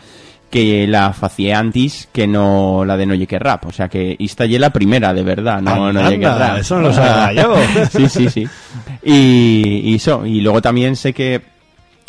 que la hacía antes que no la de Noye que Rap, o sea que esta ya la primera de verdad, no Anda, Noye que Rap. eso no lo sabía yo. sí, sí, sí. Y, y eso, y luego también sé que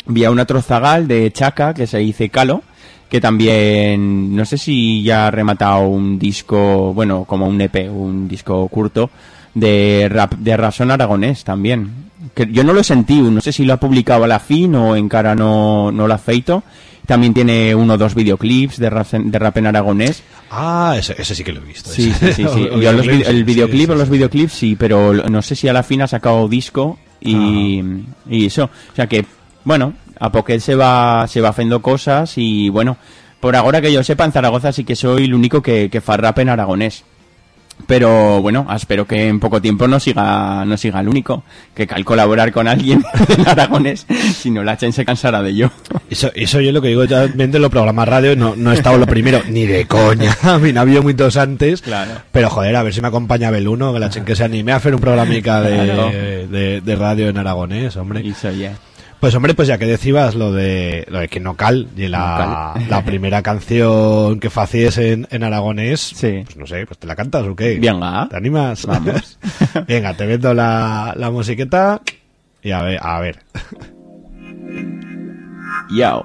vi a una trozagal de Chaca que se dice Calo, que también, no sé si ya ha rematado un disco, bueno, como un EP, un disco curto, de rap, de razón aragonés también. Que yo no lo sentí, no sé si lo ha publicado a la fin o en cara no, no lo ha feito. También tiene uno o dos videoclips de rap, en- de rap en aragonés. Ah, ese, ese sí que lo he visto. Sí, ese. sí, sí. Yo los el videoclip sí, o los videoclips sí, pero no sé si a la fin ha sacado disco y, y eso. O sea que, bueno, a poquet se va, se va haciendo cosas y bueno, por ahora que yo sepa, en Zaragoza sí que soy el único que, que fa rap en aragonés. Pero bueno, espero que en poco tiempo no siga, no siga el único. Que cal colaborar con alguien en aragonés, si no la Chen se cansará de yo. Eso, eso yo lo que digo, ya viendo los programas radio no, no he estado lo primero, ni de coña. A mí no había muchos antes. Claro. Pero joder, a ver si me acompaña Beluno, que la chen que se anime a hacer un programica de, Claro. de, de radio en aragonés, hombre. Eso, yeah. Pues hombre, pues ya que decías lo de lo de que no cal, y la, No cal. la primera canción que facies en, en aragonés, pues no sé, pues te la cantas o qué? Venga. ¿Te animas? Vamos. Venga, te vendo la, la musiqueta y a ver, a ver. Yo.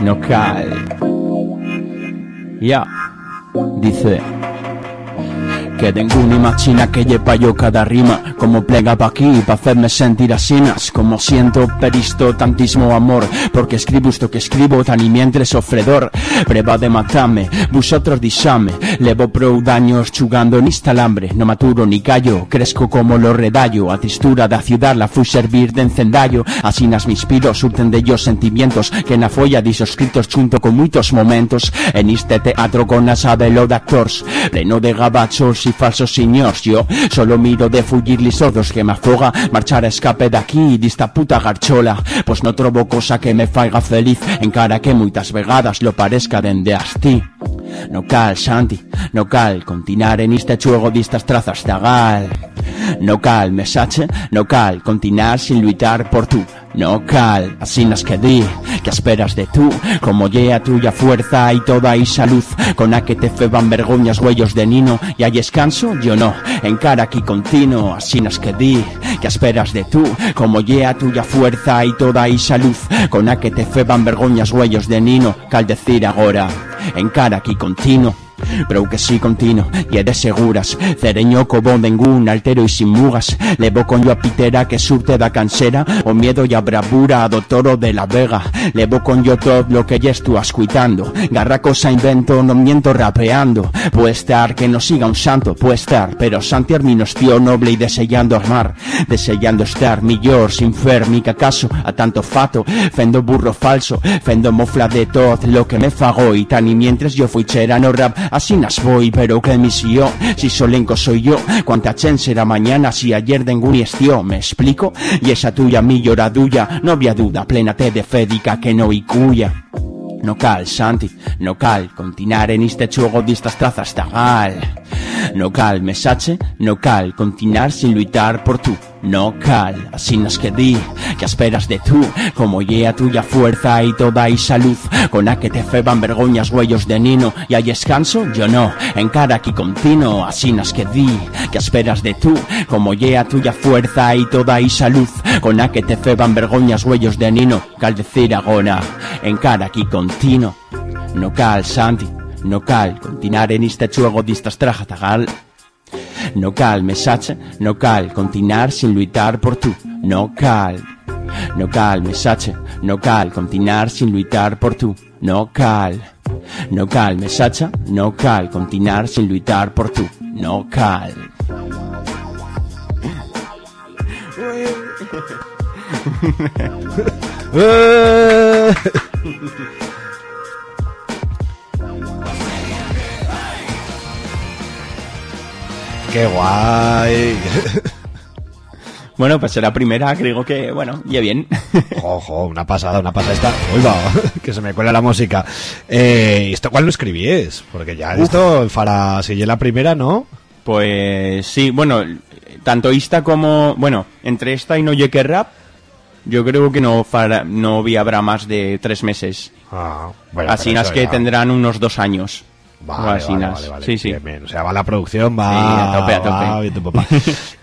No cae. Ya. Dice. Que ninguna imagina que lleva yo cada rima Como plega pa' aquí, pa' hacerme sentir asinas Como siento peristo tantísimo amor Porque escribo esto que escribo tan y mientras ofredor Preva de matarme, vosotros disame Levo prou daños chugando nista alambre No maturo ni callo, crezco como lo redallo A tristura da ciudad la fui servir de encendallo Asinas mis piros surten de ellos sentimientos Que na folla disos escritos junto con muchos momentos. En este teatro con asabelo de actors Pleno de gabachos y falsos señores Yo solo miro de fugir lisodos que me afoga Marchar a escape de aquí de esta puta garchola. Pues no trobo cosa que me faiga feliz En cara que muitas vegadas lo parezca dende asti No cal, Santi, no cal Continuar en este chuego de estas trazas de gal No cal, mesache, no cal Continuar sin luchar por tú no cal, así nas que di Que esperas de tú Como llega tuya fuerza y toda esa luz Con a que te feban vergoñas huellos de nino Y hay descanso, yo no. Encara aquí continuo, así nas que di Que esperas de tú Como llega tuya fuerza y toda esa luz Con a que te feban vergoñas huellos de nino. Cal decir agora Encara aquí continuo Pero que sí continuo y eres seguras. Cereño como ningún altero y sin mugas. Levo con yo a pitera que surte da cansera. O miedo y a bravura do toro de la vega. Levo con yo todo lo que ya estoy ascuitando. Garra cosa invento, no miento rapeando. Puede estar que no siga un santo, puede estar. Pero Santi Arminos tío noble y desellando armar. Desellando estar millor sin fer mi que acaso a tanto fato. Fendo burro falso, fendo mofla de todo lo que me fago Y tan y mientras yo fui cherano rap Así nas voy, pero que misión Si solenco soy yo, cuánta chen será mañana Si ayer de ningún estió, ¿me explico? Y esa tuya mi lloradulla No había duda, plena te de fédica que no y cuya No cal, Santi, no cal Continuar en este chuego de estas trazas tagal. No cal, mesache, no cal Continuar sin luchar por tú no cal, así nos que di Que esperas de tú, como llega tuya fuerza y toda esa luz Con a que te feban vergoñas huellos de nino. Y hay descanso, yo no, en cara aquí continuo Así nos que di, que esperas de tú Como llega tuya fuerza y toda esa luz Con a que te feban vergoñas huellos de nino. Cal decir agora, en cara aquí continuo. No cal, Santi, no cal Continuar en este chuego de estas trajas tagal no cal, mesache, no cal continuar sin luchar por tú. No cal. No cal, mesache, no cal continuar sin luchar por tú. No cal. No cal, mesache, no cal continuar sin luchar por tú. No cal. ¡Qué guay! Bueno, pues la primera, creo que, bueno, ya bien. Ojo, una pasada, una pasada esta. Uy, va, que se me cuela la música. Eh, ¿Esto cuál lo escribíes? Porque ya esto, Fara, si la primera, ¿no? Pues sí, bueno, tanto esta como, bueno, entre esta y No Yeque Rap, yo creo que no, fará- no vi habrá más de tres meses. Ah, bueno, Así eso que ya- tendrán unos dos años. Vale, vale, vale, vale. Sí, sí. Bien, bien. O sea, va la producción, va, Sí, a tope, a tope. va en popa.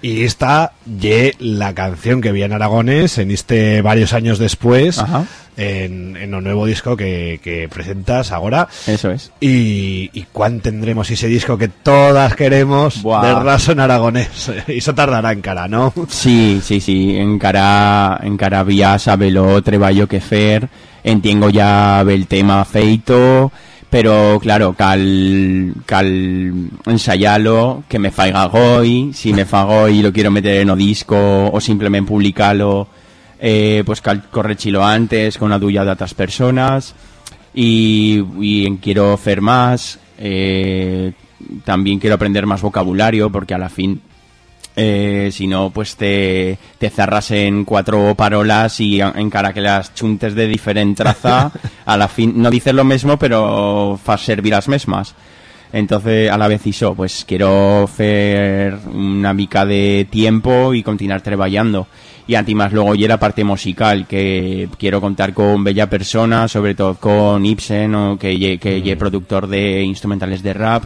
y esta, ye la canción que vi en Aragones en este varios años después, en, en un nuevo disco que, que presentas ahora. Eso es. Y, y cuán tendremos ese disco que todas queremos Buah. de raso en aragonés. y eso tardará en cara, ¿no? Sí, sí, sí, encara, encara vía sabelo treballo que fer, entiendo ya el tema feito, pero claro, cal, cal ensayalo, que me faiga goy, si me fago y lo quiero meter en o disco o simplemente publicarlo, eh, pues cal correchilo antes con una duya de otras personas y, quiero hacer más, eh, también quiero aprender más vocabulario porque a la fin eh, si no, pues te, te cerras en cuatro parolas y en- encara que las chuntes de diferente traza, a la fin no dices lo mismo, pero fa servir las mismas. Entonces, a la vez hizo, pues quiero hacer una mica de tiempo y continuar trabajando. Y antimás luego y la parte musical, que quiero contar con bella persona, sobre todo con Ibsen, o que que ye productor de instrumentales de rap.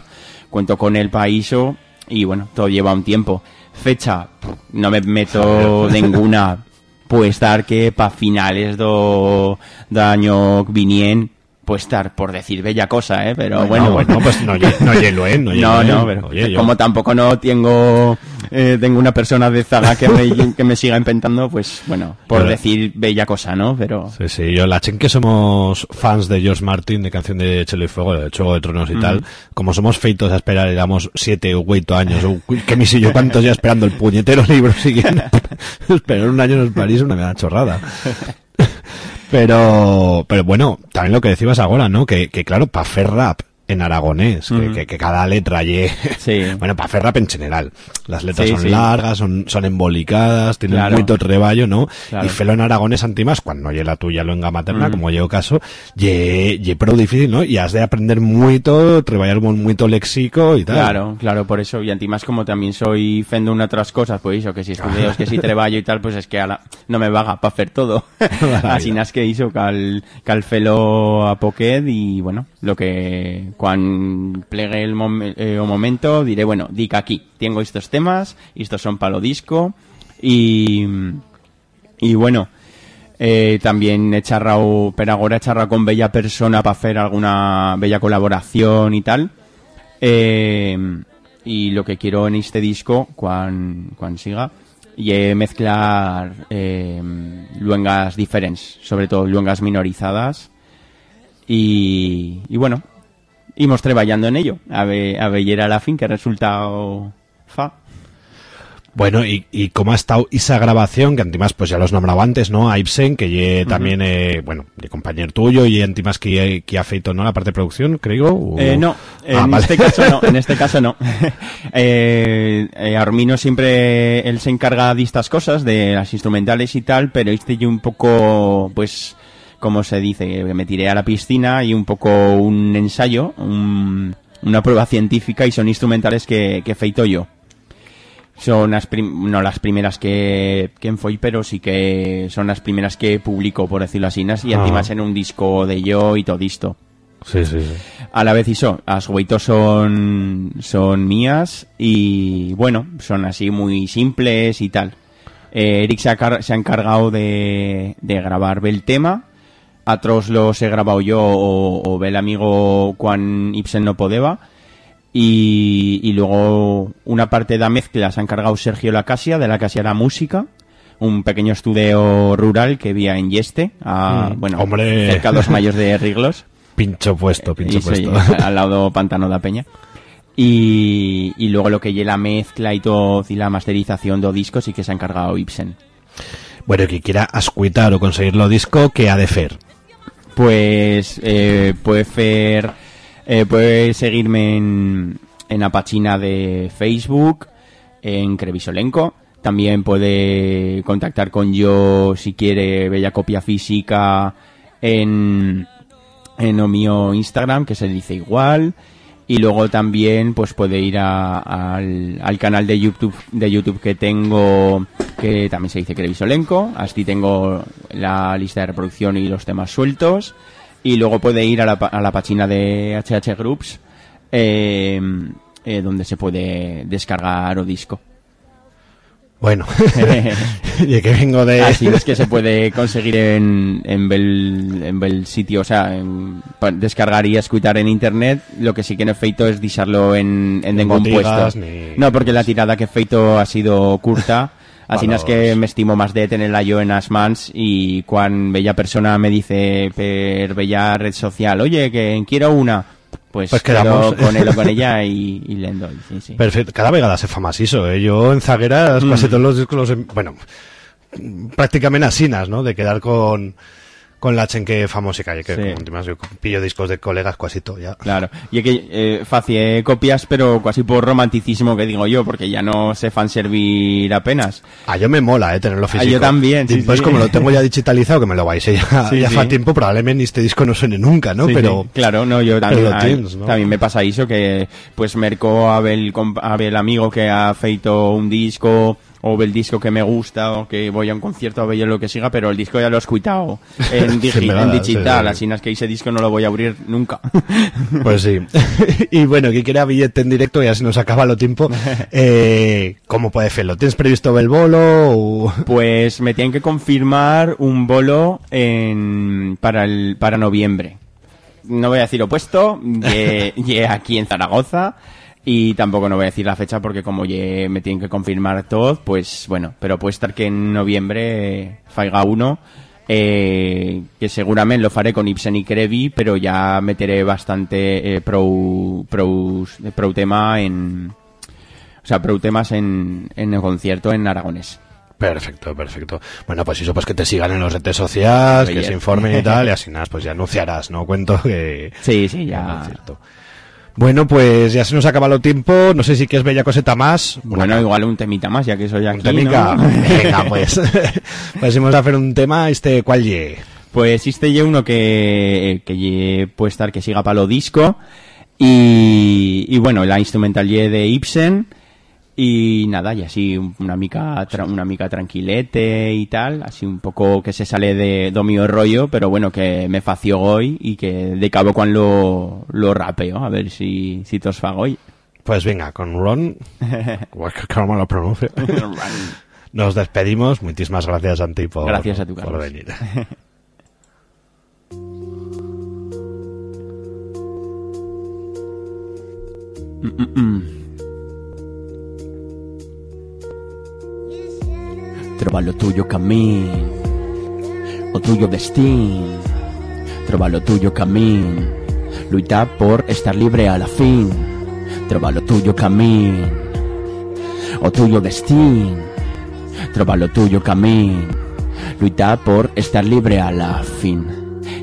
Cuento con el Paiso y bueno, todo lleva un tiempo. Fecha, no me meto ninguna. Puede estar que para finales do, do año vinien puede estar por decir bella cosa, ¿eh? Pero Bueno, bueno, bueno, pues no lle- no hielo, ¿eh? No No, hielo, no, ¿eh? pero Oye, yo- como tampoco no tengo eh, tengo una persona de zaga que me, que me siga inventando, pues bueno, por Pero- decir bella cosa, ¿no? Pero Sí, sí, yo la chen que somos fans de George Martin, de canción de Chelo y Fuego, de Juego de Tronos y tal, como somos feitos a esperar, éramos siete o ocho años, o que mis y yo cuántos ya esperando el puñetero libro siguiente, esperar un año en el París una mega chorrada. Pero, pero bueno, también lo que decías ahora, ¿no? Que, que claro, para hacer rap en aragonés, que, Ujú. que, que cada letra lle... Bueno, para hacer rap en general. Las letras Sí, son sí. largas, son, son embolicadas, tienen Claro. mucho treballo, ¿no? Claro. Y felo en aragonés antimás, cuando lle la tuya lo materna, como llevo caso, lle, lle pro difícil, ¿no? Y has de aprender mucho, treballar con mucho léxico y tal. Claro, claro, por eso. Y antimás como también soy fan de una otras cosas, pues eso, que si estudios, que si treballo y tal, pues es que ala, no me vaga para hacer todo. Así nas que hizo cal, cal felo a poquet y bueno, lo que cuando plegue el mom- eh, o momento diré, bueno, dic aquí, tengo estos temas, estos son palo disco y, y bueno, eh, también he charrado, pero ahora he charrado con bella persona para hacer alguna bella colaboración y tal. Eh, y lo que quiero en este disco, cuando siga, y mezclar eh, luengas diferentes, sobre todo luengas minorizadas. Y, y bueno, íbamos trabajando en ello, a ver, a la fin que resultado fa. Bueno, y, y cómo ha estado esa grabación, que antimás pues ya los nombraba antes, ¿no? A Ibsen, que ye también, eh, bueno, de compañero tuyo, y antimás que, que ha feito, ¿no? La parte de producción, creo. o- Eh, no, Ah, en vale. este caso no, en este caso no. eh, eh, Armino siempre, él se encarga de estas cosas, de las instrumentales y tal, pero este yo un poco, pues, como se dice, que me tiré a la piscina y un poco un ensayo, un- una prueba científica y son instrumentales que, que feito yo. Son las prim- no las primeras que, que fui, pero sí que son las primeras que publico, por decirlo así, nas, y Ah. encima en un disco de yo y todo esto. Sí, sí, sí. A la vez hizo, las hueitos son, son mías y bueno, son así muy simples y tal. Eh, Eric se ha, se ha encargado de, de grabar el tema, otros los he grabado yo o, o ve el amigo Juan Ibsen no podeba y, y luego una parte de la mezcla se ha encargado Sergio Lacasia de la Casia La Música un pequeño estudio rural que había en Yeste, a, Mm, bueno, hombre. cerca de los mayos de Riglos. Pincho puesto, pincho Y sí, puesto. al lado Pantano da Peña. Y, y luego lo que lleva la mezcla y todo, y la masterización de discos sí que se ha encargado Ibsen. Bueno, que quiera ascuitar o conseguirlo disco, que ha de fer? Pues eh, puede eh, puede seguirme en, en la página de Facebook, en Crevisolenco. También puede contactar con yo si quiere bella copia física en, en o mío Instagram, que se dice igual. Y luego también pues puede ir a- al, al canal de YouTube de YouTube que tengo que también se dice Crevisolenco. Así tengo la lista de reproducción y los temas sueltos. Y luego puede ir a la, a la página de HH Groups eh, eh, donde se puede descargar o disco. Bueno, y que vengo de... Así es que se puede conseguir en, en, bel, en bel sitio, o sea, en- descargar y escuchar en internet. Lo que sí que no he feito es disarlo en, en En ningún botigas puesto. ni- No, porque la tirada que he feito ha sido curta. Así Bueno, es que me estimo más de tenerla yo en las mans y cuando bella persona me dice per bella red social, oye, que quiero una, pues, Pues quedamos. con él o con ella y, y le doy, sí, sí. Perfecto, cada vegada se fa más eso, ¿eh? Yo en zagueras Mm. casi todos los discos los... em- Bueno, prácticamente asinas, ¿no? De quedar con, con la chenque famosa que Sí. como últimas yo pillo discos de colegas casi todo ya. Claro, y es que eh, facie copias, pero casi por romanticismo que digo yo, porque ya no se fan servir apenas. A yo me mola, eh, tenerlo físico. yo también, sí, Después, sí. como lo tengo ya digitalizado, que me lo vais ya, Sí, ya fa tiempo, probablemente este disco no suene nunca, ¿no? Pero claro, no, yo también, a- tienes, ¿no? también me pasa eso, que pues merco a ver, el comp- a ver el amigo que ha feito un disco, o el disco que me gusta, o que voy a un concierto a ver lo que siga, pero el disco ya lo he escuchado en, digi- Sí, digital, sí. así es que ese disco no lo voy a abrir nunca. Pues sí. y bueno, que quiera billete en directo, ya se nos acaba lo tiempo. Eh, ¿Cómo puede hacerlo? ¿Tienes previsto el bolo? o- Pues me tienen que confirmar un bolo en, para, el, para noviembre. no voy a decir opuesto, ye aquí en Zaragoza. Y tampoco no voy a decir la fecha porque como ye me tienen que confirmar todo, pues bueno, pero puede estar que en noviembre eh, faiga uno, eh, que seguramente lo faré con Ibsen y Crevi, pero ya meteré bastante eh, pro, pro, pro tema en, o sea, pro temas en, en el concierto en aragonés. Perfecto, perfecto. Bueno, pues eso, pues que te sigan en las redes sociales, que se informen y tal, y así nada, pues ya anunciarás, ¿no? Cuento que... Sí, sí, ya. Bueno, pues ya se nos ha acabado el tiempo, no sé si quieres bella coseta más. Bueno, igual un temita más, ya que soy aquí, Temica. ¿no? Venga, pues. pues vamos a hacer un tema, este, ¿cuál ye? Pues este ye uno que, que ye puede estar que siga para lo disco. Y, y bueno, la instrumental ye de Ibsen. Y nada, y así una mica, tra- una mica tranquilete y tal, así un poco que se sale de do mío rollo, pero bueno, que me fació hoy y que de cabo cuando lo, lo rapeo, a ver si, si tos fago hoy. Pues venga, con Ron, cómo lo pronuncio. Nos despedimos, muchísimas gracias Santi por, Gracias a tu por venir. Trova lo tuyo camín, o tuyo destín. Trova lo tuyo camín, luita por estar libre a la fin. Trova lo tuyo camín, o tuyo destín. Trova lo tuyo camín, luita por estar libre a la fin.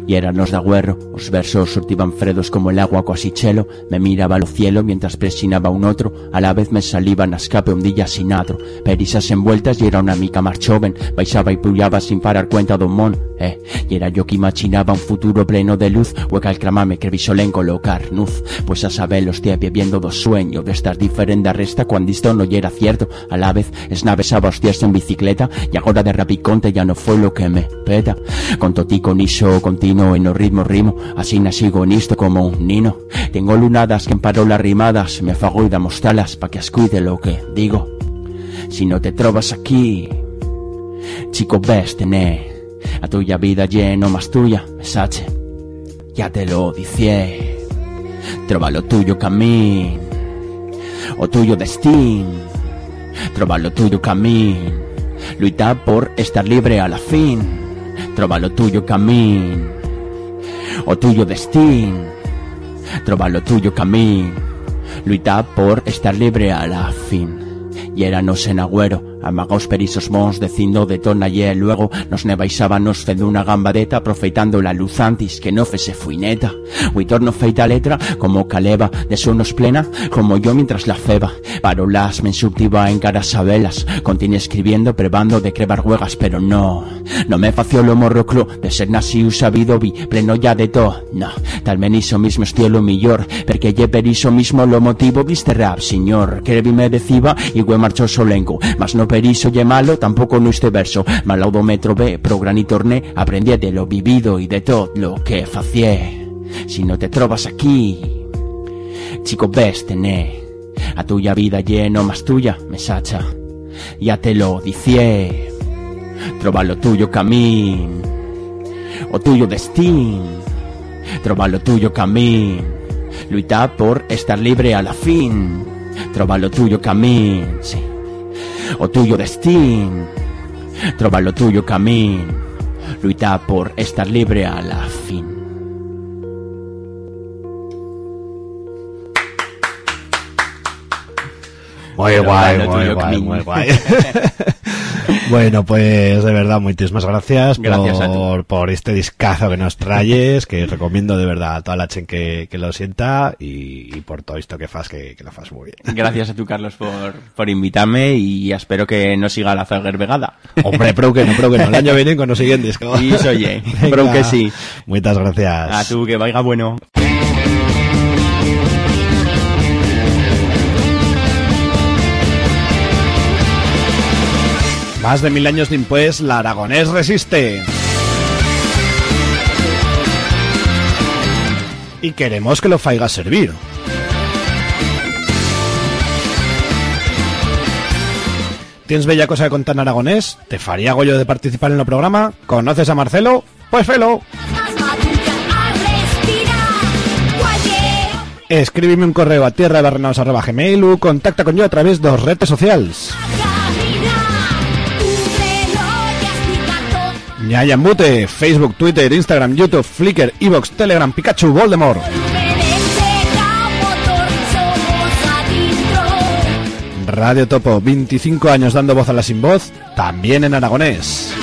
Y eranos de agüerro, os versos surtiban fredos como el agua quasi chelo, me miraba al cielo mientras presinaba un otro, a la vez me saliban a escape día sin atro, perisas envueltas y era una mica más joven, y pullaba sin parar cuenta do mon, eh, y era yo que imaginaba un futuro pleno de luz, hueca el cramame que visolen colocar nuz, pues a saber los viviendo do sueño, de estar diferente a resta cuando esto no era cierto, a la vez esnavesaba hostias en bicicleta, y ahora de rapiconte ya no fue lo que me peta, con totico niso continuo en o ritmo rimo, así sigo nisto como un nino, tengo lunadas que emparo las rimadas, me fago y damos talas pa' que ascuide lo que digo, si no te trovas aquí, chico ves tené, a tuya vida lleno más tuya, mesache, ya te lo dicié, trova lo tuyo camín, o tuyo destín, trova lo tuyo camín, luita por estar libre a la fin, trova lo tuyo camín, o tuyo destín, trova lo tuyo camín, luita por estar libre a la fin. Y éranos en agüero, amagaos perisos mons dicindo de tona el luego nos nevaisábanos fe una gambadeta profetando la luz antis que no fese fuineta. Huitorno feita letra como caleva de sonos plena como yo mientras la feba. Parolas me subtiva en caras abelas, continúe escribiendo prebando de crebar huegas pero no, no me fació lo morroclo de ser nacido sabido vi pleno ya de todo, no, tal meniso mismo estielo millor, porque ye periso mismo lo motivo viste rap, señor, que me deciba y güe marchó solenco, mas no periso ye malo, tampoco no este verso, malaudo me trové, pro gran y torné, aprendí de lo vivido y de todo lo que facié. Si no te trovas aquí, chico ves tené, a tuya vida lleno más tuya, mesacha, ya te lo dicié, trova lo tuyo camín, o tuyo destín, trova lo tuyo camín, luita por estar libre a la fin, trova lo tuyo camín, sí, o tuyo destín, trova lo tuyo camín, luita por estar libre a la fin. Muy guay, muy guay. bueno, pues de verdad, muchísimas gracias, por, por este discazo que nos traes, que recomiendo de verdad a toda la gente que, que lo sienta y, y por todo esto que fas, que, que lo fas muy bien. Gracias a tú, Carlos, por, por invitarme y espero que no siga la Zager Vegada. Hombre, prou que no, prou que no. El año viene con el siguiente disco. Y oye, Venga. prou que sí. Muchas gracias. A tú, que vaya bueno. Más de mil años después, la Aragonés resiste. Y queremos que lo faiga servir. ¿Tienes bella cosa que contar en aragonés? ¿Te faría gollo de participar en el programa? ¿Conoces a Marcelo? Pues felo. Escríbeme un correo a tierra de gmail o contacta con yo a través de las redes sociales. Ñaya Mute, Facebook, Twitter, Instagram, YouTube, Flickr, Evox, Telegram, Pikachu, Voldemort. Radio Topo, 25 años dando voz a la sin voz, también en aragonés.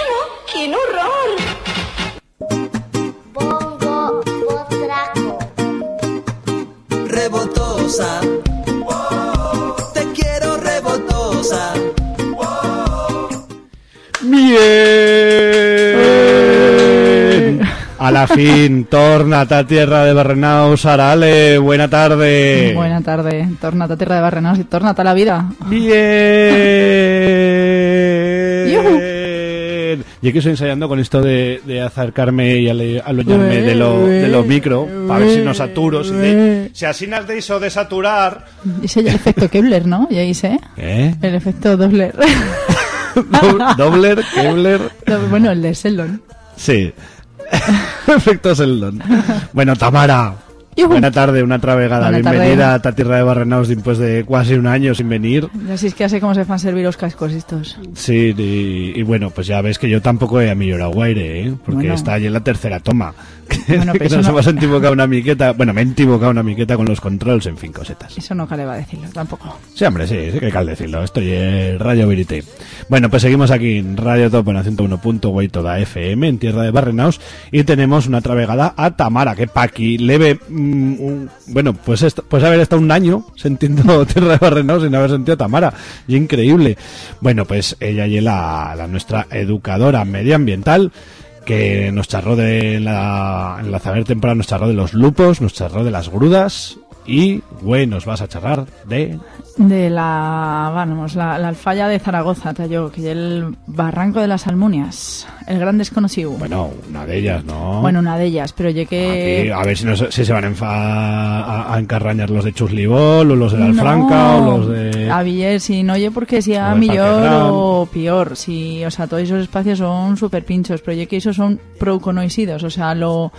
No, quin horror. Bongo, botraco. Rebotosa. Te quiero rebotosa. Bien. A la fin, tornata a tierra de Barrenaus, Arale, buena tarde. Buena tarde. Tornata a tierra de Barrenaus y tornata a la vida. Bien. Y es que estoy ensayando con esto de, de acercarme y aloñarme de lo, de lo micro, para ver si no saturo. Si, de- si así nas de eso de saturar. Ese es el efecto Kevler, ¿no? Ya hice. ¿Qué? El efecto Dobler. Dob- Dobler, Kevler. Do- bueno, el de Sheldon. Sí. Efecto Seldon. Bueno, Tamara. Yujú. Buena tarde, una travegada. Buena tarde. Bienvenida a tierra de Barrenaus después de casi un año sin venir. Así es que hace cómo se fan servir los cascos estos. Sí, y, y bueno, pues ya ves que yo tampoco he millorado guaire, ¿eh? Porque Bueno. está ahí en la tercera toma. Bueno, pero que nos no- hemos equivocado una miqueta. Bueno, me he equivocado una miqueta con los controls, en fin, cosetas. Eso no le va a decirlo tampoco. Sí, hombre, sí, sí que que decirlo. Estoy en Radio Verité. Bueno, pues seguimos aquí en Radio Top en la 101.8 toda FM, en Tierra de Barrenaus, y tenemos una travegada a Tamara, que pa' aquí leve, mm, un- bueno, pues, est- pues haber estado un año sintiendo Tierra de Barrenaus sin haber sentido Tamara. Y increíble. Bueno, pues ella y la, la nuestra educadora medioambiental, que nos charró de la, en la saber temporada, nos charró de los lupos, nos charró de las grudas, y, güey, nos vas a charrar de De la, vamos, la, la alfalla de Zaragoza, yo, que es el barranco de las Almunias, el gran desconocido. Bueno, una de ellas, ¿no? Bueno, una de ellas, pero yo que... Aquí, a ver si, no se- si se van a, enfa- a, encarrañar los de Chuslibol o los de la Alfranca No, o los de... A Villar, si no, oye, porque sea mejor o peor. Si, o sea, todos esos espacios son súper pinchos, pero yo que esos son pro-conocidos. O sea, lo,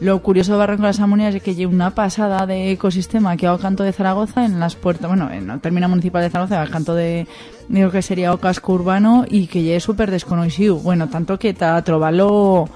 lo curioso de Barranco de las Almunias es que lleva una pasada de ecosistema que hago canto de Zaragoza en las puertas, bueno, en el término municipal de Zaragoza, al canto de, digo que sería o casco urbano y que ya es súper desconocido. Bueno, tanto que ta trobalo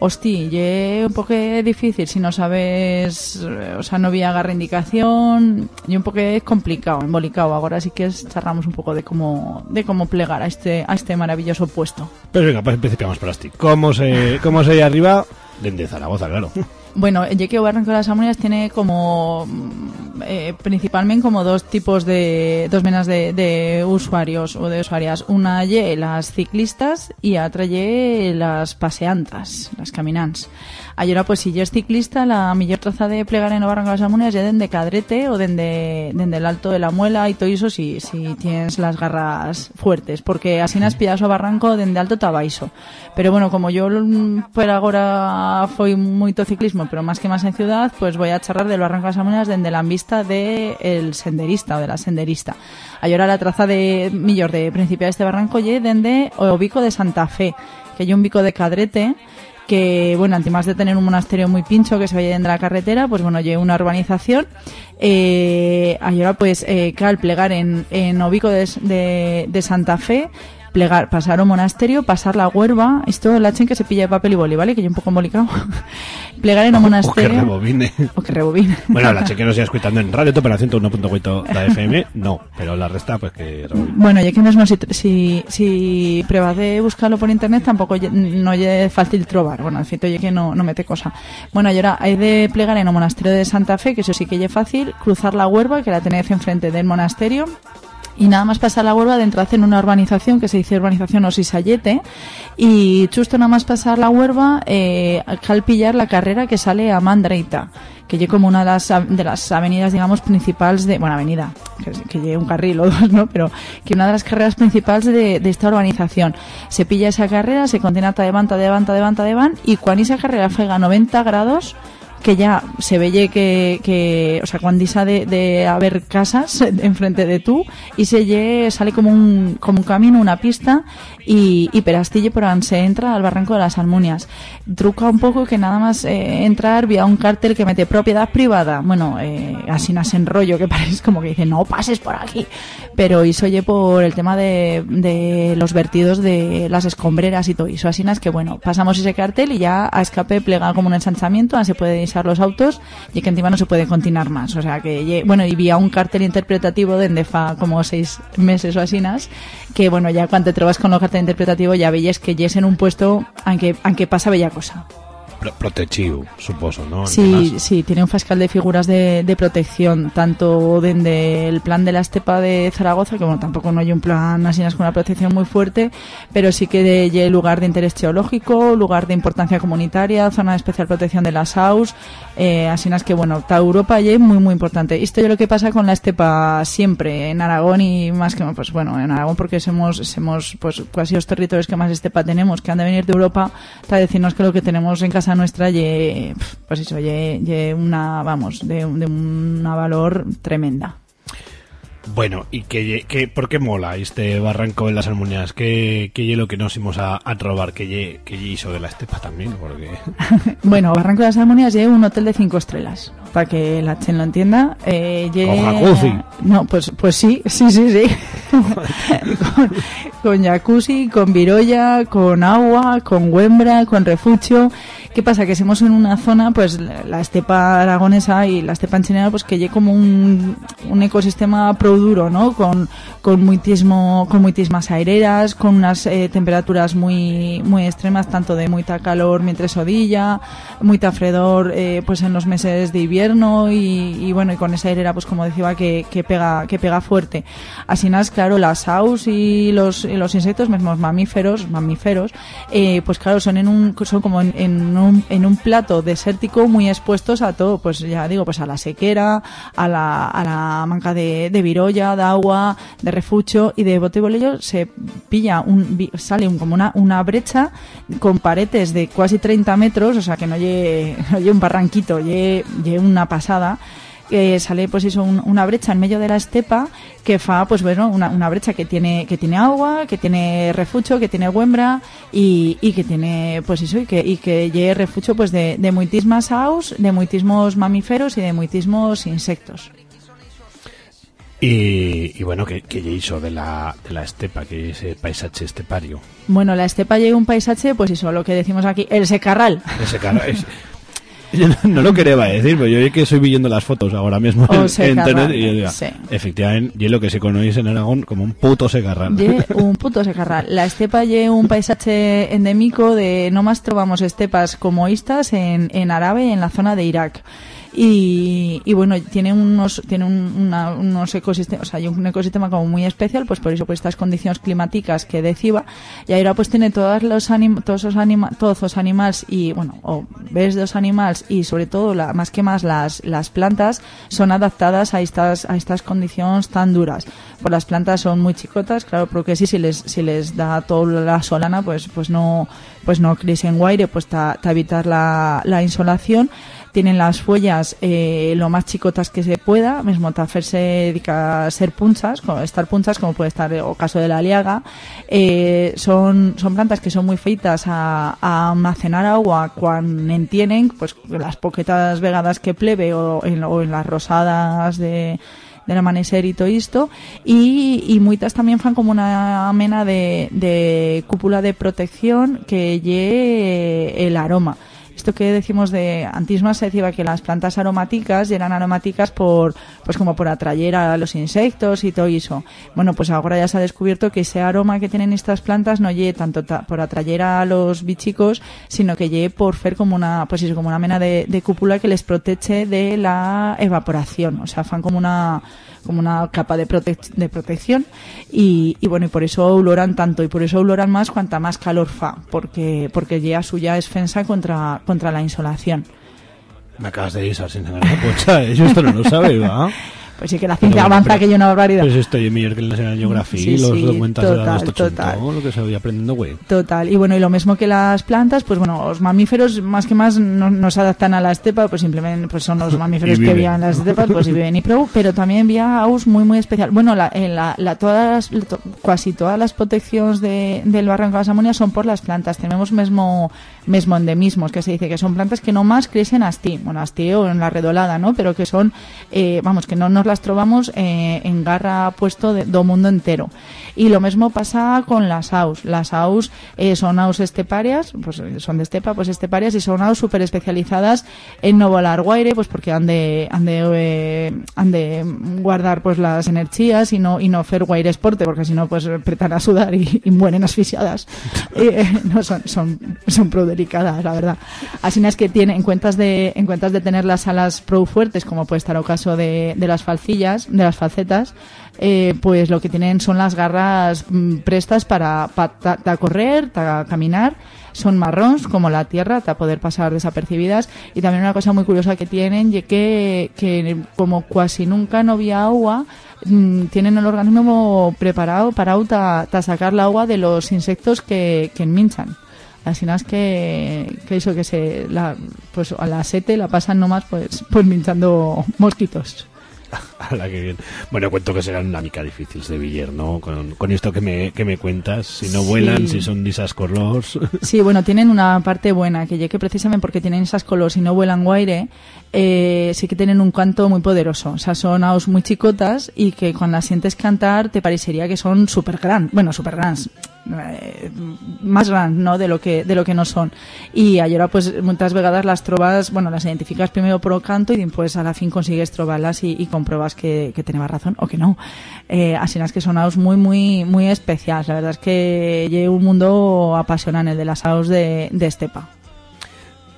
Hosti, ye un poco difícil si no sabes, eh, o sea, no había agarra indicación, y un poco complicado, embolicado. Ahora sí que es- charramos un poco de cómo, de cómo plegar a este, a este maravilloso puesto. Pero venga, pues empecemos por así. ¿Cómo se, cómo se arriba? Desde Zaragoza, claro. Bueno, que Barranco de las Almunias tiene como mm, eh, principalmente como dos tipos de dos menas de, de usuarios o de usuarias. Una y las ciclistas y otra y las paseantas, las caminantes. Ahora pues si yo es ciclista, la mejor traza de plegar en o Barranco de las Almunias es dende Cadrete o dende, dende el Alto de la Muela y todo eso si, si tienes las garras fuertes, porque así nas pillas o Barranco dende Alto Tabaiso. Pero bueno, como yo por ahora fui mucho ciclismo, pero más que más en ciudad, pues voy a charlar de los Barrancos Amunas desde la vista de el senderista o de la senderista. Ahora la traza de millor de principio de este barranco lle dende o bico de Santa Fe, que hay un bico de Cadrete que, bueno, además de tener un monasterio muy pincho que se vaya dentro de la carretera, pues bueno, lleva una urbanización. Eh, ahora pues, eh, que al plegar en, en Obico de, de, de Santa Fe, plegar, pasar un monasterio, pasar la huerva, esto la chen que se pilla de papel y boli, ¿vale? Que yo un poco embolicado. plegar en un O que monasterio. rebobine. O que rebobine. Bueno, la che que nos siga escuchando en Radio en la 101.8 da FM, no. Pero la resta, pues que rebobine. Bueno, ya que mismo si, si, si pruebas de buscarlo por internet tampoco no es fácil trobar. Bueno, al fin, ya que no, no mete cosa. Bueno, y ahora hay de plegar en el monasterio de Santa Fe, que eso sí que es fácil, cruzar la huerva, que la tenéis enfrente del monasterio, y nada más pasar la huerva dentro hacen una urbanización que se dice urbanización Osisayete y justo nada más pasar la huerva eh, al pillar la carrera que sale a Mandreita que lle como una de las, avenidas digamos principales de bueno avenida que, que lle un carril o dos no pero que una de las carreras principales de, esta urbanización. Se pilla esa carrera se continúa ta de van de van de y cuando esa carrera fega 90 grados que ya se veye que, que o sea, cuando de, de haber casas enfrente de tú y se lle, sale como un, como un camino, una pista y, y per Astille por donde se entra al barranco de las Almunias. Truca un poco que nada más eh, entrar vía un cartel que mete propiedad privada. Bueno, eh, así nas en rollo que parece como que dice no pases por aquí. Pero eso oye por el tema de, los vertidos de las escombreras y todo eso. Así nas que bueno, pasamos ese cartel y ya a escape plega como un ensanchamiento, se puede isar los autos y que encima no se puede continuar más. O sea que, bueno, y vía un cartel interpretativo de fa como seis meses o así que bueno, ya cuando te trobas con el interpretativo ya veis que yes en un puesto aunque, aunque pasa bella cosa. Pro- protegido, suposo, ¿no? Sí, sí, tiene un fascal de figuras de, de protección, tanto desde el plan de la estepa de Zaragoza, que bueno, tampoco no hay un plan así con una protección muy fuerte, pero sí que de lle lugar de interés geológico, lugar de importancia comunitaria, zona de especial protección de las AUS, eh, así es que bueno, ta Europa lle muy muy importante. Esto es lo que pasa con la estepa siempre, en Aragón y más que, pues bueno, en Aragón porque somos, somos pues casi los territorios que más estepa tenemos, que han de venir de Europa, para decirnos que lo que tenemos en casa nuestra pf, pues eso, ye una, vamos, de, de una valor tremenda. Bueno, ¿y qué, qué, por qué mola este barranco en las Almuñas? ¿Qué, qué ye lo que nos íbamos a, a robar? ¿Qué qué hizo de la estepa también? Porque... Bueno, Barranco de las Armonias lleva un hotel de cinco estrellas, para que la Chen lo entienda. Eh, Con jacuzzi. No, pues, pues sí, sí, sí, sí. con, con jacuzzi, con virolla, con agua, con huembra, con refugio. ¿Qué pasa? Que somos en una zona, pues la estepa aragonesa y la estepa en general, pues que lleve como un, un ecosistema pro duro, ¿no? Con, con muitismo, con muitismas aireras, con unas eh, temperaturas muy, muy extremas, tanto de muita calor mientras odilla, muita fredor, eh, pues en los meses de invierno y, y bueno, y con esa airera, pues como decía, que, que pega, que pega fuerte. Así nas, claro, las aus y los, los insectos, mismos mamíferos, mamíferos, eh, pues claro, son en un, son como en un, en un plato desértico muy expuestos a todo, pues ya digo, pues a la sequera, a la, a la manca de, de virolla, de agua, de refugio y de bote y bolillo se pilla un, sale un, como una, una brecha con paredes de casi 30 metros, o sea que no lleve, no un barranquito, lleve una pasada que sale pues eso un- una brecha en medio de la estepa que fa pues bueno una, una brecha que tiene que tiene agua que tiene refugio que tiene huembra y, y que tiene pues eso y que y que lle refugio pues de, de muitismas aus de muitismos mamíferos y de muitismos insectos Y, y bueno, ¿qué, qué hizo de la, de la estepa, que ese paisaje estepario? bueno la estepa llega un paisaje pues eso lo que decimos aquí el secarral Ese cara, es- Yo no, no lo quería decir, pero yo es que estoy viendo las fotos ahora mismo O en, internet y yo digo, sí. efectivamente, y lo que se conoce en Aragón como un puto secarral. Ye un puto secarral. La estepa lle un paisaje endémico de no más trovamos estepas como estas en, en Árabe y en la zona de Irak. Y, y bueno, tiene unos, tiene un- una- unos ecosistemas, o sea, hay un ecosistema como muy especial, pues por eso, por estas condiciones climáticas que decía, y ahora pues tiene todos los anim, todos los anima, todos los animales y, bueno, o ves dos animales y sobre todo, la, más que más las, las plantas son adaptadas a estas, a estas condiciones tan duras. Pues las plantas son muy chicotas, claro, porque sí, si les, si les da toda la solana, pues, pues no, pues no crecen guaire, pues ta evitar la, la insolación tienen las follas eh, lo más chicotas que se pueda, mismo Tafer se dedica a ser punchas, estar punchas, como puede estar o caso de la liaga. Eh, son, son plantas que son muy feitas a, a almacenar agua cuando entienden, pues las poquetas vegadas que plebe o en, o en las rosadas de del amanecer y todo esto y, y muitas también fan como una mena de, de cúpula de protección que lle el aroma esto que decimos de antismas se decía que las plantas aromáticas eran aromáticas por pues como por atraer a los insectos y todo eso. Bueno pues ahora ya se ha descubierto que ese aroma que tienen estas plantas no lleve tanto ta- por atraer a los bichicos sino que lleve por ser como una pues eso como una mena de, de cúpula que les protege de la evaporación. O sea fan como una como una capa de, protec- de protección y, y bueno, y por eso oloran tanto y por eso oloran más cuanta más calor fa, porque porque ya suya es defensa contra contra la insolación. Me acabas de ir sin saber la pocha, ¿eh? yo esto no lo sabe, ¿va? Pues sí que la ciencia bueno, avanza que yo una barbaridad. Pues estoy mejor que en la National Geographic, Sí, los sí, documentales de total, chunto, lo que se voy aprendiendo, güey. Total, y bueno, y lo mismo que las plantas, pues bueno, los mamíferos más que más no, no se adaptan a la estepa, pues simplemente pues son los mamíferos que viven. en las estepas, pues y viven y pro, pero también había aus muy muy especial. Bueno, la, en la, la- todas las- to- casi todas las protecciones de, del barranco de las Amonias son por las plantas. Tenemos mismo mismo endemismos, que se dice que son plantas que no más crecen así, bueno, o en la redolada, ¿no? Pero que son, eh, vamos, que no nos las trovamos eh, en garra puesto de, do mundo entero. Y lo mismo pasa con las aus. Las aus eh, son aus esteparias, pues eh, son de estepa, pues esteparias y son aus súper especializadas en no volar guaire, pues porque han de, han de, eh, han de guardar pues las energías y no, y no hacer guaire esporte, porque si no pues apretan a sudar y, y mueren asfixiadas. Eh, no, son, son, son pro delicadas, la verdad. Así es que tiene, en cuentas de, en cuentas de tener las alas pro fuertes, como puede estar el caso de, de las de las falcetas, eh, pues lo que tienen son las garras mm, prestas para, para correr, para caminar, son marrons como la tierra, para poder pasar desapercibidas. Y también una cosa muy curiosa que tienen, y que, que como casi nunca no había agua, mm, tienen el organismo preparado para ta, sacar la agua de los insectos que, que minchan. Así es que, que eso que se la, pues a la sete la pasan nomás pues pues minchando mosquitos. Bien. Bueno, cuento que serán una mica difíciles de Villar, ¿no? Con, con esto que me, que me cuentas. Si no Sí. vuelan, si son disas colors. Sí, bueno, tienen una parte buena, que ya que precisamente porque tienen esas colores y no vuelan guaire, eh, sí que tienen un canto muy poderoso. O sea, son aos muy chicotas y que cuando las sientes cantar te parecería que son súper grandes. Bueno, súper grandes. Eh, más grandes, ¿no? De lo que, de lo que no son. Y ahora pues, muchas vegadas las trovas, bueno, las identificas primero por el canto y después a la fin consigues trobarlas y, y compruebas que, que tenía razón o que no. Eh, así es que son aos muy, muy, muy especiales. La verdad es que llevo un mundo apasionante, el de las aos de, de estepa.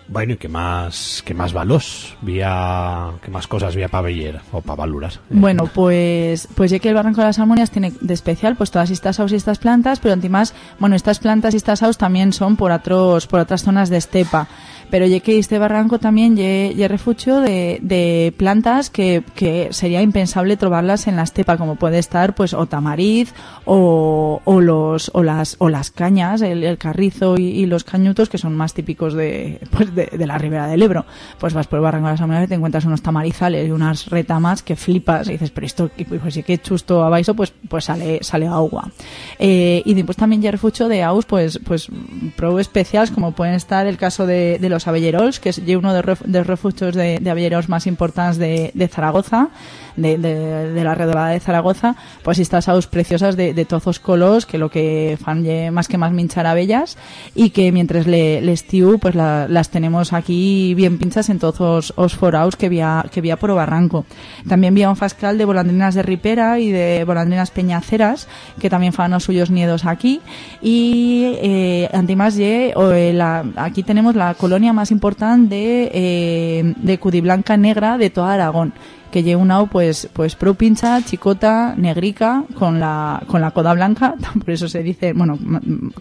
Bueno, ¿y qué más, qué más valos? Vía, ¿Qué más cosas vía para o para? Bueno, pues, pues ya que el Barranco de las Armonias tiene de especial pues todas estas aus y estas plantas, pero además, bueno, estas plantas y estas aus también son por otros, por otras zonas de estepa. Pero ya que este barranco también ya refugio de, de plantas que, que sería impensable trobarlas en la estepa, como puede estar pues o tamariz o, o los o las o las cañas, el, el carrizo y, y los cañutos que son más típicos de pues de, de la ribera del Ebro. Pues vas por el barranco de las Armonias y te encuentras unos tamarizales y unas retamas que flipas y dices, pero esto pues sí que chusto abaixo pues pues sale sale agua. Eh, y después también ya refugio de aus pues pues pro especiales como pueden estar el caso de, de los avellerols, que es uno de, los refugios de, de avellerols más importantes de, de Zaragoza, de, de, de la redolada de Zaragoza, pues estas aus preciosas de, tozos colos que lo que fan más que más minchar abellas y que mientras le, le estiu pues la- las tenemos aquí bien pinchas en todos os foraus que vía que vía por barranco. También vía un fascal de volandrinas de ripera y de volandrinas peñaceras que también fan los suyos niedos aquí y eh, además ye, o, eh, la- aquí tenemos la colonia más importante de, eh, de cudiblanca negra de toda Aragón que lleva una au, pues pues pro pincha, chicota, negrica con la con la coda blanca, por eso se dice, bueno,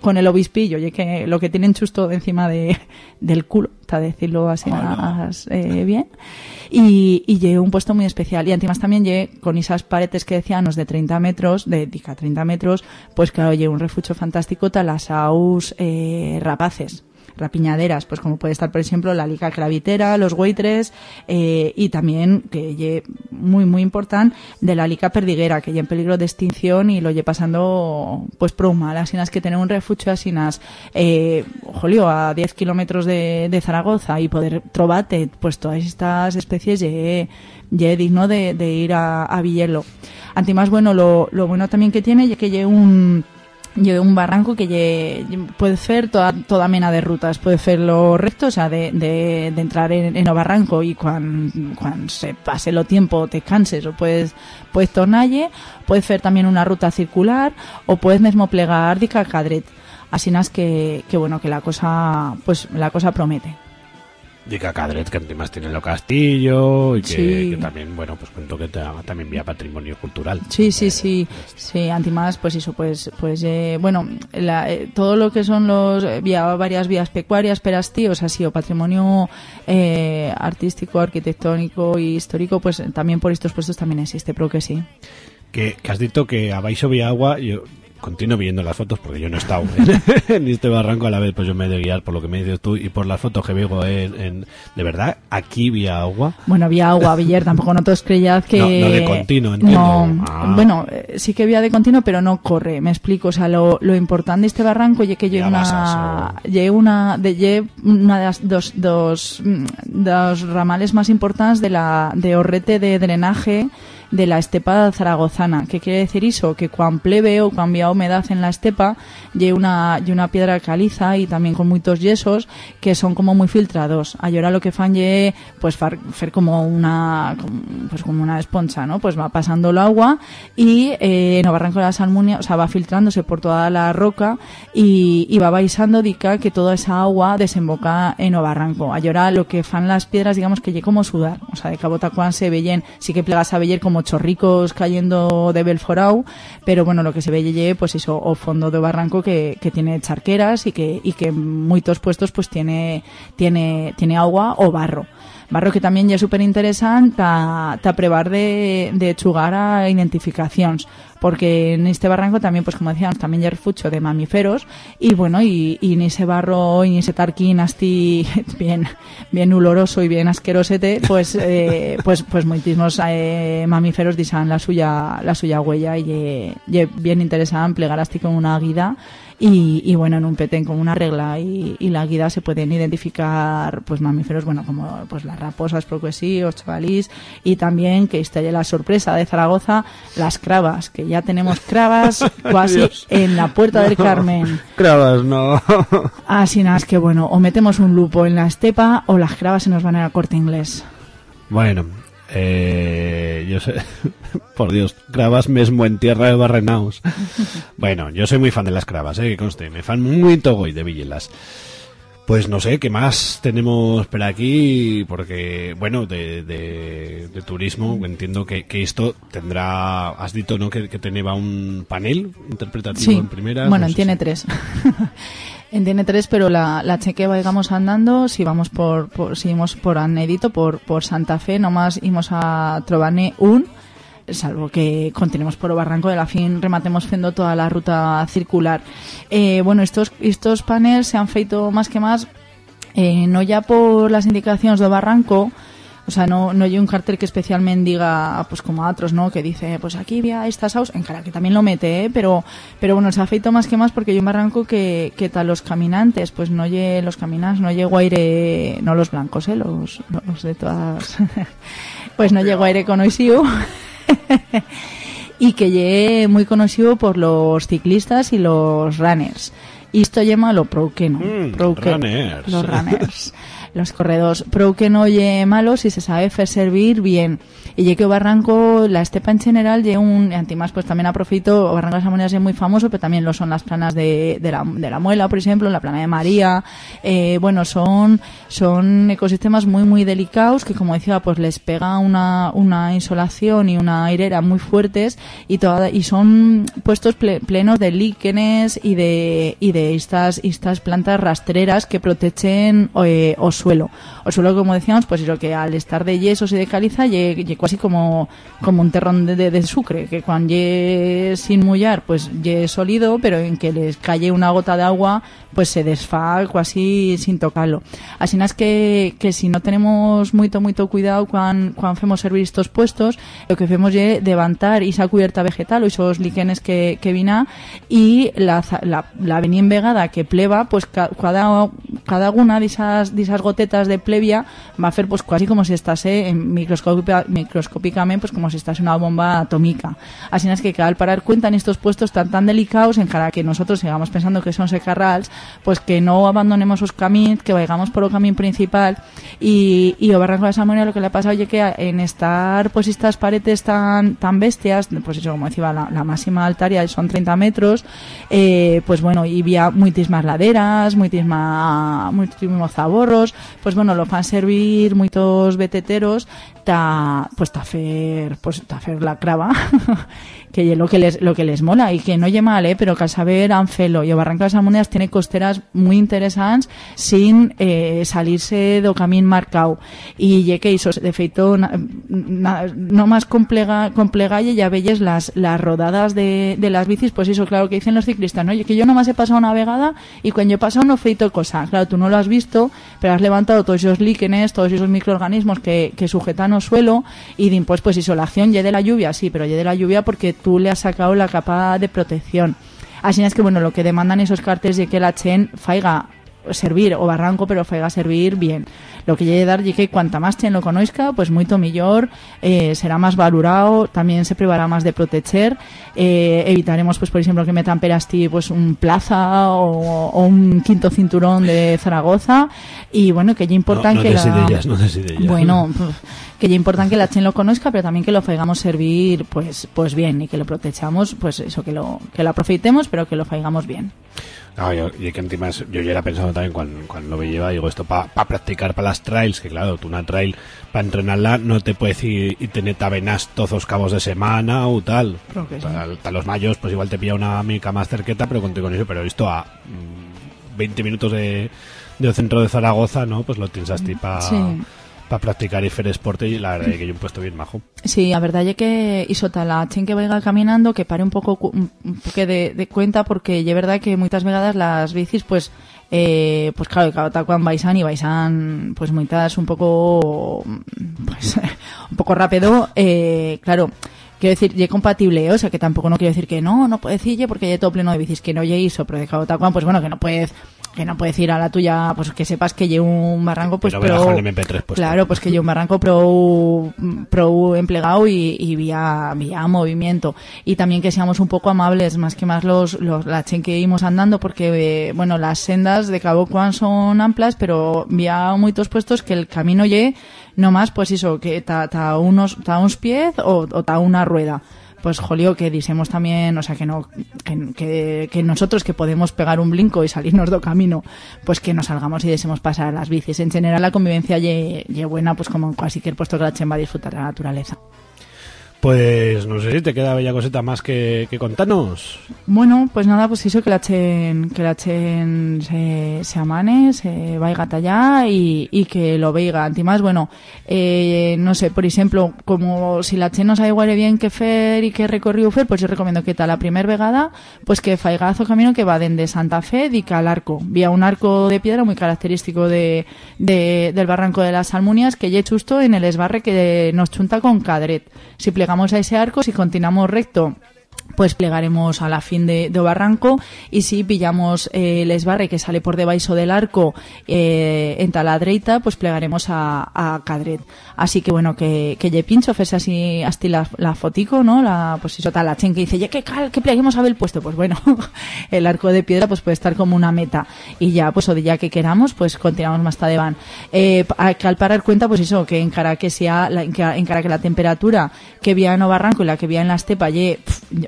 con el obispillo, y que lo que tienen chusto de encima de del culo, para decirlo así más, eh, bien. Y, y lleva un puesto muy especial. Y además también lleva con esas paredes que decíamos de 30 metros, de dica 30 metros, pues claro, lleva un refugio fantástico para las aus eh, rapaces rapiñaderas, pues como puede estar, por ejemplo, la liga cravitera, los buitres, eh, y también, que lle muy, muy importante, de la liga perdiguera, que ya en peligro de extinción y lo lle pasando, pues, pro mal, así que tener un refugio así, eh, jolio, a 10 kilómetros de, de Zaragoza y poder trobate, pues, todas estas especies, lle, lle digno de, de ir a, a Villelo. Además, bueno, lo, lo bueno también que tiene, es que lle un, Lleve un barranco que puede hacer toda, toda mena de rutas. Puede hacerlo recto, o sea, de, de, entrar en, en el barranco y cuando se pase lo tiempo te canses o puedes, puedes tornalle. Puedes hacer también una ruta circular o puedes mismo plegar de cadret. Así que, que bueno, que la cosa, pues la cosa promete. De Cacadret, que además tiene lo castillo y que, Sí. que también, bueno, pues cuento que ta- también vía patrimonio cultural. Sí, sí, sí, sí, antimás, pues eso, pues, pues, eh, bueno, la- eh, todo lo que son los, eh, vía, varias vías pecuarias, perastí, o sea, sí, o patrimonio eh, artístico, arquitectónico y histórico, pues también por estos puestos también existe, pero que sí. Que, que has dicho que a Baixo vía agua, yo continuo viendo las fotos porque yo no he estado en, en este barranco a la vez, pues yo me he de guiar por lo que me dices tú y por las fotos que veo en, en- de verdad, aquí vía agua. Bueno, había agua, Villar, tampoco no todos creyad que... No, no de continuo, entiendo. No, Ah. bueno, eh, sí que había de continuo, pero no corre, me explico. O sea, lo, lo importante de este barranco es que lleva una, una, de, una de las dos, dos, mm, dos ramales más importantes de la, de orrete de drenaje de la estepa zaragozana. ¿Qué quiere decir eso? Que cuando pleve o cuando había humedad en la estepa, lle una, una piedra caliza y también con muchos yesos que son como muy filtrados. Ahora lo que fan lle, pues far, fer como una, como- pues como una esponja, ¿no? Pues va pasando el agua y eh, en el barranco de la Salmunia, o sea, va filtrándose por toda la roca y, va baisando dica que toda esa agua desemboca en o barranco. Ahora lo que fan las piedras, digamos que lle como sudar, o sea, de Cabotacuán se veían, sí que plegas a veyer como chorricos cayendo de Belforau, pero bueno, lo que se ve pues eso, o fondo de barranco que, que tiene charqueras y que, y que en muchos puestos pues tiene, tiene, tiene agua o barro. Barro que también es súper interesante para prevar de, de chugar a identificaciones, porque en este barranco también, pues como decíamos, también hay refucho de mamíferos, y bueno, y, y en ese barro y en ese tarquín así bien, bien oloroso y bien asquerosete, pues, eh, pues, pues muchísimos eh, mamíferos disan la suya, la suya huella y, bien interesante plegar así con una guida y, y bueno, en un petén con una regla y, y la guida se pueden identificar pues mamíferos, bueno, como pues las raposas, o chavalís, y también que esta ya la sorpresa de Zaragoza, las cravas, que ya tenemos cravas casi Dios. en la puerta del Carmen. Cravas, no. Así nada, es que bueno, o metemos un lupo en la estepa o las cravas se nos van a ir corte inglés. Bueno, eh, yo sé, por Dios, cravas mesmo en tierra de Barrenaus. bueno, yo soy muy fan de las cravas, eh, que conste, me fan muy togoy de Villelas. Pues no sé, ¿qué más tenemos por aquí? Porque, bueno, de, de, de turismo, entiendo que, que esto tendrá, has dicho, ¿no? Que, que tenía un panel interpretativo Sí, en primera. bueno, no tiene tres. en tiene tres, pero la, cheque vayamos andando, si vamos por, por si vamos por Anédito, por, por Santa Fe, nomás íbamos a Trobané un, salvo que continuemos por o Barranco de la Fin, rematemos fendo toda la ruta circular. Eh, bueno, estos, estos paneles se han feito más que más, eh, no ya por las indicaciones de Barranco, o sea, no, no hay un cartel que especialmente diga, pues como a otros, ¿no? Que dice, pues aquí vía estas house, en cara que también lo mete, ¿eh? Pero, pero bueno, se ha feito más que más porque yo me arranco que, que tal los caminantes, pues no lle los caminantes, no llego aire, no los blancos, ¿eh? Los, los de todas, pues no llego aire conocido. y que llegue muy conocido por los ciclistas y los runners. Y esto llama lo pro que no. Pro que- runners. Los runners. los corredores. Pro que no lle malo si se sabe hacer servir bien. Y que o Barranco, la estepa en general, lle un, y antimás pues también aprofito, o Barranco de las Amonías es muy famoso, pero también lo son las planas de, de, la, de la Muela, por ejemplo, la plana de María. Eh, bueno, son, son ecosistemas muy, muy delicados que, como decía, pues les pega una, una insolación y una airera muy fuertes y toda, y son puestos ple- plenos de líquenes y de, y de estas, estas plantas rastreras que protegen eh, o suelo. O suelo, como decíamos, pues lo que al estar de yesos y de caliza, lle, lle casi como, como un terrón de, de, de sucre, que cuando lle sin mullar, pues lle sólido, pero en que les cae una gota de agua, pues se desfa casi sin tocarlo. Así es que, que si no tenemos mucho, mucho cuidado cuando, cuando hacemos servir estos puestos, lo que hacemos es levantar esa cubierta vegetal o esos líquenes que, que vina y la, la, la venien vegada que pleva, pues ca- cada, cada una de esas, de esas gotetas de plevia va a hacer pues casi como si estase en microscópica, microscópicamente pues como si estase una bomba atómica. Así es que al parar cuenta en estos puestos tan tan delicados en cara que nosotros sigamos pensando que son secarrals, pues que no abandonemos los caminos, que vayamos por el camino principal. Y, y o Barranco de lo que le ha pasado oye que en estar pues estas paredes tan tan bestias, pues eso como decía la, la máxima altaria son 30 metros, eh, pues bueno, y había muitísimas laderas, muitísima, muitísimos zaborros, pues bueno, lo fan servir muitos beteteros ta, pues ta fer, pues ta fer la crava, que es lo que les, lo que les mola y que no lle mal, eh, pero que al saber Anfelo y o Barranco de las Almuneas tiene costeras muy interesantes sin eh, salirse do camín marcado y ye que hizo de feito na- na- no más complega, complegalle ya velles las, las rodadas de, de las bicis, pues eso, claro, que dicen los ciclistas, ¿no? Oye, que yo nomás he pasado una vegada y cuando he pasado no he feito cosa. Claro, tú no lo has visto, pero has levantado todos esos líquenes, todos esos microorganismos que, que sujetan o suelo y pues, pues isolación, ye de la lluvia, sí, pero ye de la lluvia porque tú le has sacado la capa de protección. Así es que, bueno, lo que demandan esos carteles de que la chen faiga servir o barranco, pero faiga servir bien. Lo que llegue dar y que cuanta más chen lo conozca, pues mucho mejor, eh, será más valorado, también se privará más de proteger, eh, evitaremos, pues por ejemplo, que metan perasti pues un plaza o, o un quinto cinturón de Zaragoza y bueno, que ya importan no que la... no. Bueno, que ya importan que la chen lo conozca, pero también que lo faigamos servir pues pues bien y que lo protechamos, pues eso, que lo que lo aproveitemos, pero que lo faigamos bien. No, yo, y que encima yo ya era pensando también cuando, cuando lo lleva, digo esto para practicar para las trails, que claro, tú una trail para entrenarla no te puedes ir y tener tabenas todos los cabos de semana o tal. Tal- tal los mayos, pues igual te pilla una mica más cerqueta, pero contigo con eso, pero esto a mm, 20 minutos de, del centro de Zaragoza, ¿no? Pues lo tienes así para Sí. Practicar y hacer deporte y la verdad es que yo un puesto bien majo. Sí, a verdad es que isota la chen que vaya caminando que pare un poco un un poco de, de cuenta porque es verdad que muchas vegadas las bicis pues eh, pues claro, cada tal cual vaisan y vaisan pues muchas un poco pues un poco rápido eh, claro quiero decir, ye compatible, ¿eh? o sea que tampoco no quiero decir que no, no puedes ir porque ye todo pleno de bicis, que no ye iso, pero de cada tal cual, pues bueno, que no puedes que no puedes ir a la tuya, pues que sepas que lle un barranco pues pro, verás el MP3 puesto. claro, pues que lle un barranco pro, pro empleado y, y vía, vía movimiento y también que seamos un poco amables más que más los, los la chen que íbamos andando porque eh, bueno las sendas de Cabo Juan son amplas pero vía muchos puestos que el camino lle no más pues eso que ta, ta unos ta uns pies o, o ta una rueda pues jolio que disemos también, o sea, que no que, que, nosotros que podemos pegar un blinco y salirnos do camino, pues que nos salgamos y desemos pasar las bicis. En general la convivencia lle, buena, pues como en cualquier puesto que la chen va a disfrutar la naturaleza. Pues no sé si te queda bella coseta más que, que contanos. Bueno, pues nada, pues eso que la chen, que la se, se amane, se vaya allá y, y que lo veiga. Antimás, bueno, eh, no sé, por ejemplo, como si la chen no sabe igual de bien que fer y que recorrido fer, pues yo recomiendo que tal la primer vegada, pues que faigazo camino que va desde Santa Fe y al arco. Vía un arco de piedra muy característico de, de- del barranco de las Almunias, que ya justo en el esbarre que nos chunta con Cadret. Si plegamos a ese arco, si continuamos recto, pues plegaremos a la fin de, de Barranco. Y si pillamos eh, el esbarre que sale por debaixo del arco eh, en taladreita pues plegaremos a, a Cadret. Así que bueno que, que lle pincho fese así hasta la, la fotico no la pues eso tal la chen que dice ya que cal que pleguemos a ver el puesto. Pues bueno el arco de piedra pues puede estar como una meta. Y ya pues o de ya que queramos pues continuamos más tarde van eh, que al parar cuenta pues eso que en cara que sea la, que la temperatura que vía en barranco y la que vía en la estepa ye,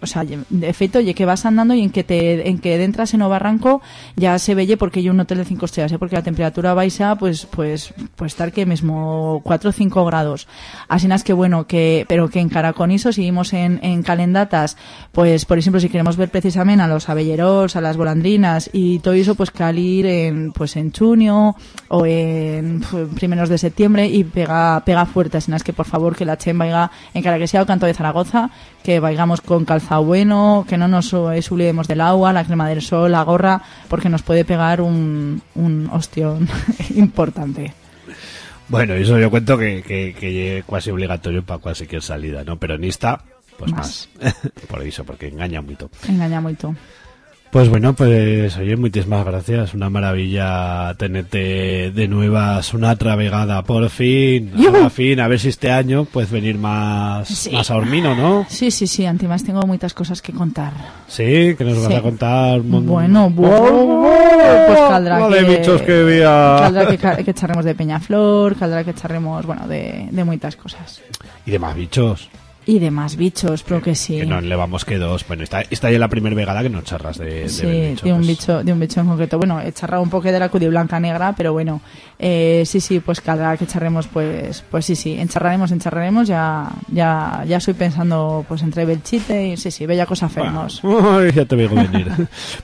o sea de efecto ye que vas andando y en que te en que entras en o barranco ya se veye porque yo un hotel de 5 estrellas ¿eh? porque la temperatura baixa pues pues pues estar que mismo 4 o 5 grados así es que bueno que pero que en cara con seguimos en, en calendatas pues por ejemplo si queremos ver precisamente a los abelleros a las volandrinas y todo eso pues cal ir en pues en junio o en pf, primeros de septiembre y pega pega fuerte así es que por favor que la chen vaya en cara que sea o canto de Zaragoza que vayamos con calzado bueno que no nos olvidemos del agua la crema del sol la gorra porque nos puede pegar un, un ostión importante Bueno, eso yo cuento que, que, que es casi obligatorio para cualquier salida, ¿no? Pero en esta, pues más. Por eso, porque engaña mucho. engaña mucho Pues bueno, pues oye, muchísimas gracias. Una maravilla tenerte de nuevas una travegada, por fin. Por fin, a ver si este año puedes venir más, Sí. más a Hormino, ¿no? Sí, sí, sí, antimás tengo muchas cosas que contar. Sí, que nos vas a contar un mon- Bueno, bueno, pues caldrá Lo que... de bichos que había. Caldrá que, que de Peñaflor, caldrá que echaremos, bueno, de, de muchas cosas. Y demás bichos. Y demás bichos, pero que sí. Que no le vamos que dos. Bueno, está, está ya la primera vegada que no charras de, de Sí, de un pues. bicho, de un bicho en concreto. Bueno, he charrado un poco de la cudi blanca negra, pero bueno, eh, sí, sí, pues cada que charremos, pues, pues sí, sí, encharraremos, encharraremos, ya, ya, ya estoy pensando, pues entre Belchite y sí, sí, bella cosa hacemos. Ay, ya te veo venir.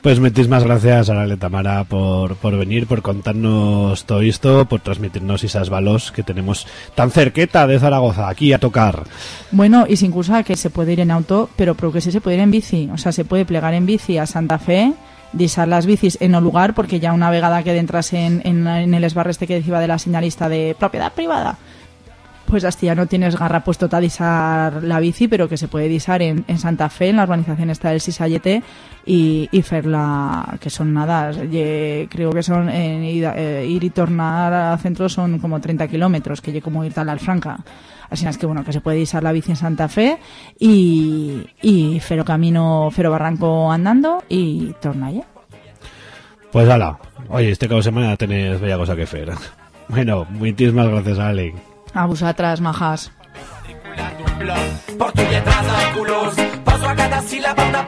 pues muchísimas gracias a la Tamara por, por venir, por contarnos todo esto, por transmitirnos esas balos que tenemos tan cerqueta de Zaragoza, aquí a tocar. Bueno, y sin cursa que se puede ir en auto, pero creo que sí se puede ir en bici. O sea, se puede plegar en bici a Santa Fe, disar las bicis en un lugar, porque ya una vegada que entras en, en, en el esbarre este que decía de la señalista de propiedad privada, pues hasta ya no tienes garra puesto a disar la bici, pero que se puede disar en, en Santa Fe, en la urbanización esta del Sisayete, y, y ferla, que son nada, creo que son eh, ir y tornar a centro son como 30 kilómetros, que lle como ir tal al Franca. Así es que bueno, que se puede disar la bici en Santa Fe y, y fero camino, fero barranco andando y torna allá. Pues ala, oye, este cabo de semana tenés bella cosa que hacer. Bueno, muchísimas gracias, Ale. A vosotras, majas. Por tu lletra de colors Poso a cada síl·laba una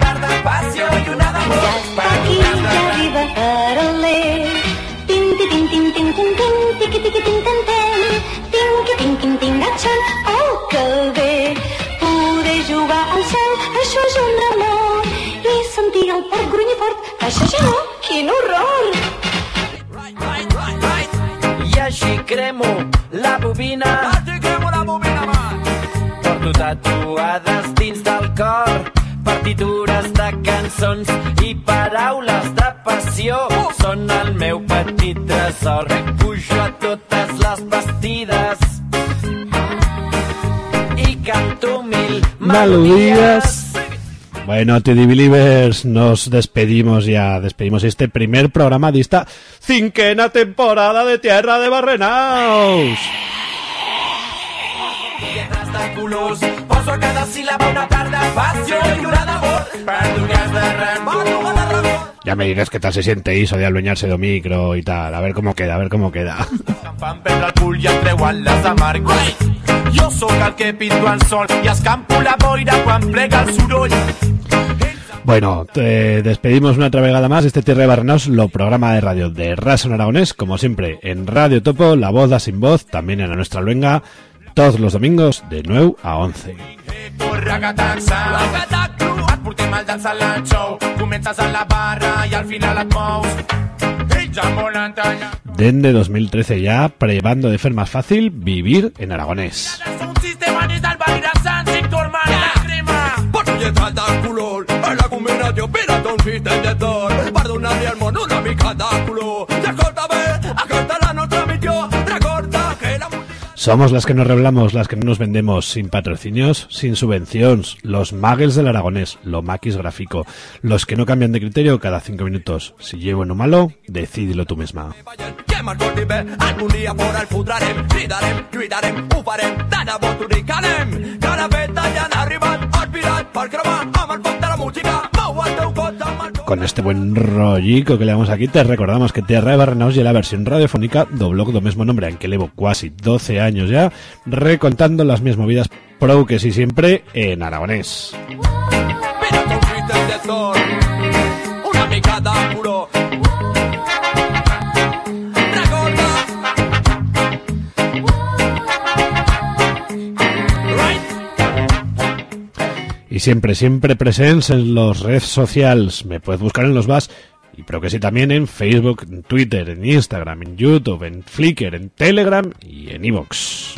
tatuades dins del cor. Partitures de cançons i paraules de passió Són el meu petit tresor. Pujo a totes les bastides I canto mil melodies. Bueno, TD Believers, nos despedimos ya, despedimos este primer programa de esta cinquena temporada de Tierra de Barrenaus. Poso cada una una de Ya me dirás qué tal se siente eso de adueñarse de micro y tal, a ver cómo queda, a ver cómo queda. Fan prendre el cul i treuen les amargos. Jo sóc el que pinto el sol i escampo la boira quan plega el soroll. Bueno, te despedimos una otra vegada más este Tierra de Barrenaus, lo programa de radio de Rason Aragonés, como siempre, en Radio Topo, La Voz da Sin Voz, también en la nuestra luenga, todos los domingos de 9 a 11. Ragataxa, ragatacru, et portem el del salat show. Comences a la barra i al final et mous. Ells em volen tallar. Desde 2013 ya, prevando de fer más fácil vivir en aragonés. Somos las que nos revelamos, las que no nos vendemos, sin patrocinios, sin subvenciones, los magels del aragonés, lo maquis gráfico, los que no cambian de criterio cada cinco minutos. Si llevo en o malo, decídelo tú misma. Con este buen rollico que le damos aquí, te recordamos que Tierra de Barrenaus y la versión radiofónica do blog do mismo nombre, en que llevo casi 12 años ya, recontando las mismas movidas pro que siempre en aragonés. Y siempre, siempre presentes en los redes sociales. Me puedes buscar en los VAS. Y pero que sí también en Facebook, en Twitter, en Instagram, en YouTube, en Flickr, en Telegram y en Evox.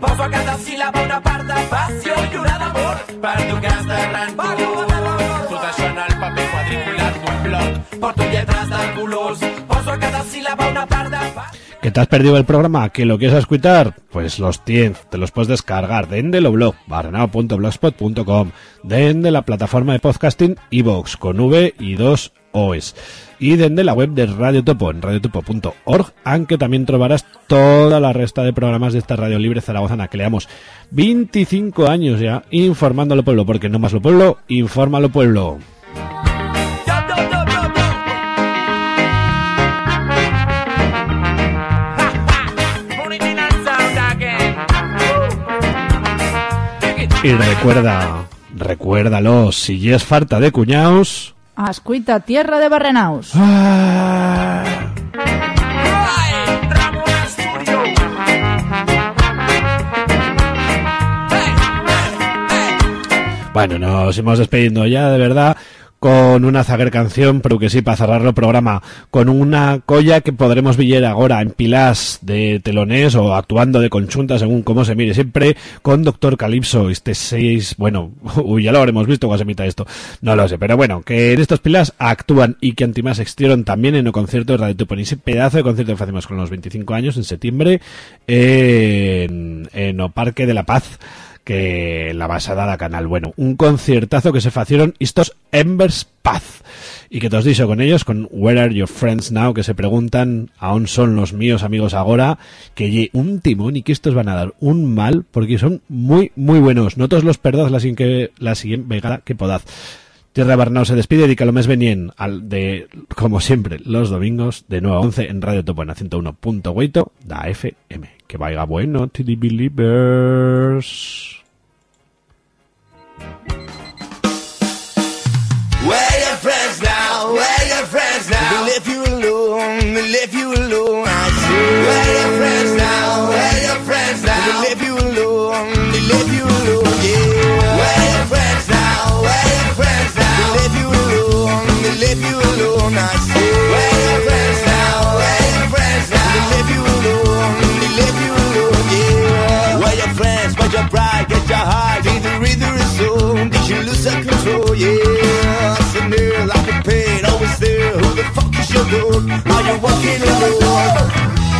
Poso a cada síl·laba una part de passió i una d'amor Perdo gas de rancor Tot això en el paper quadriculat d'un bloc Porto lletres de colors ¿Que te has perdido el programa? ¿Que lo quieres escuchar? Pues los tienes, te los puedes descargar de lo blog, barrenao.blogspot.com, de la plataforma de podcasting iVox con V y dos OS, y de la web de Radio Topo, en radiotopo.org, aunque también trobarás toda la resta de programas de esta radio libre zaragozana, que le damos 25 años ya informando al pueblo, porque no más lo pueblo, infórmalo pueblo. Y recuerda, recuérdalo, si ya es falta de cuñaos. Ascuita, tierra de Barrenaus. Bueno, nos hemos despediendo ya, de verdad, con una zaguer canción, pero que sí, para cerrar el programa, con una colla que podremos ver ahora en pilas de telonés o actuando de conchunta, según cómo se mire, siempre con Doctor Calypso, este seis, bueno, uy, ya lo habremos visto cuando se emita esto, no lo sé, pero bueno, que en estos pilas actúan y que Antimás extieron también en el concierto de Radio Tupón, ese pedazo de concierto que hacemos con los 25 años en septiembre en, en o Parque de la Paz que la basada da canal. Bueno, un conciertazo que se facieron estos Embers Paz. Y que te os dicho con ellos, con Where Are Your Friends Now, que se preguntan, aún son los míos amigos ahora, que un timón y que estos van a dar un mal, porque son muy, muy buenos. No todos los perdaz la, sin la siguiente vegada que podaz. Tierra Barnao se despide y que lo mes venien al de, como siempre, los domingos, de 9 a 11 en Radio Topo en 101.8 da FM. Que vaya bueno, TD Believers. Where your friends now? Where your friends now? They left you alone. They left you alone. I say. Where your friends now? Where your friends now? They left you alone. They left you alone. Yeah. Where your friends now? Where your friends now? They left you alone. They left you alone. I say. Where your friends now? Where your friends now? They left you alone. They left you alone. Yeah. Where your friends? Where your pride? Get your heart. That control? Yeah. Sitting there like a pain, always there. Who the fuck is your dog? Are you walking alone?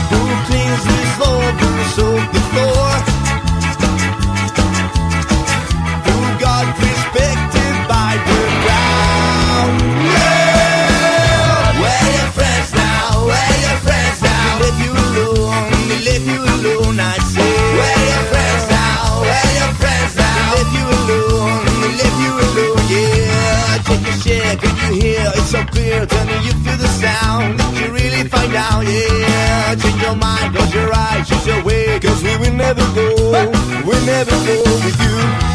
Who cleans the floor? Who soap the floor? Tell me you feel the sound. Did you really find out? Yeah. Change your mind. Close your eyes. Choose your way. Cause we will never go. We'll never go with you.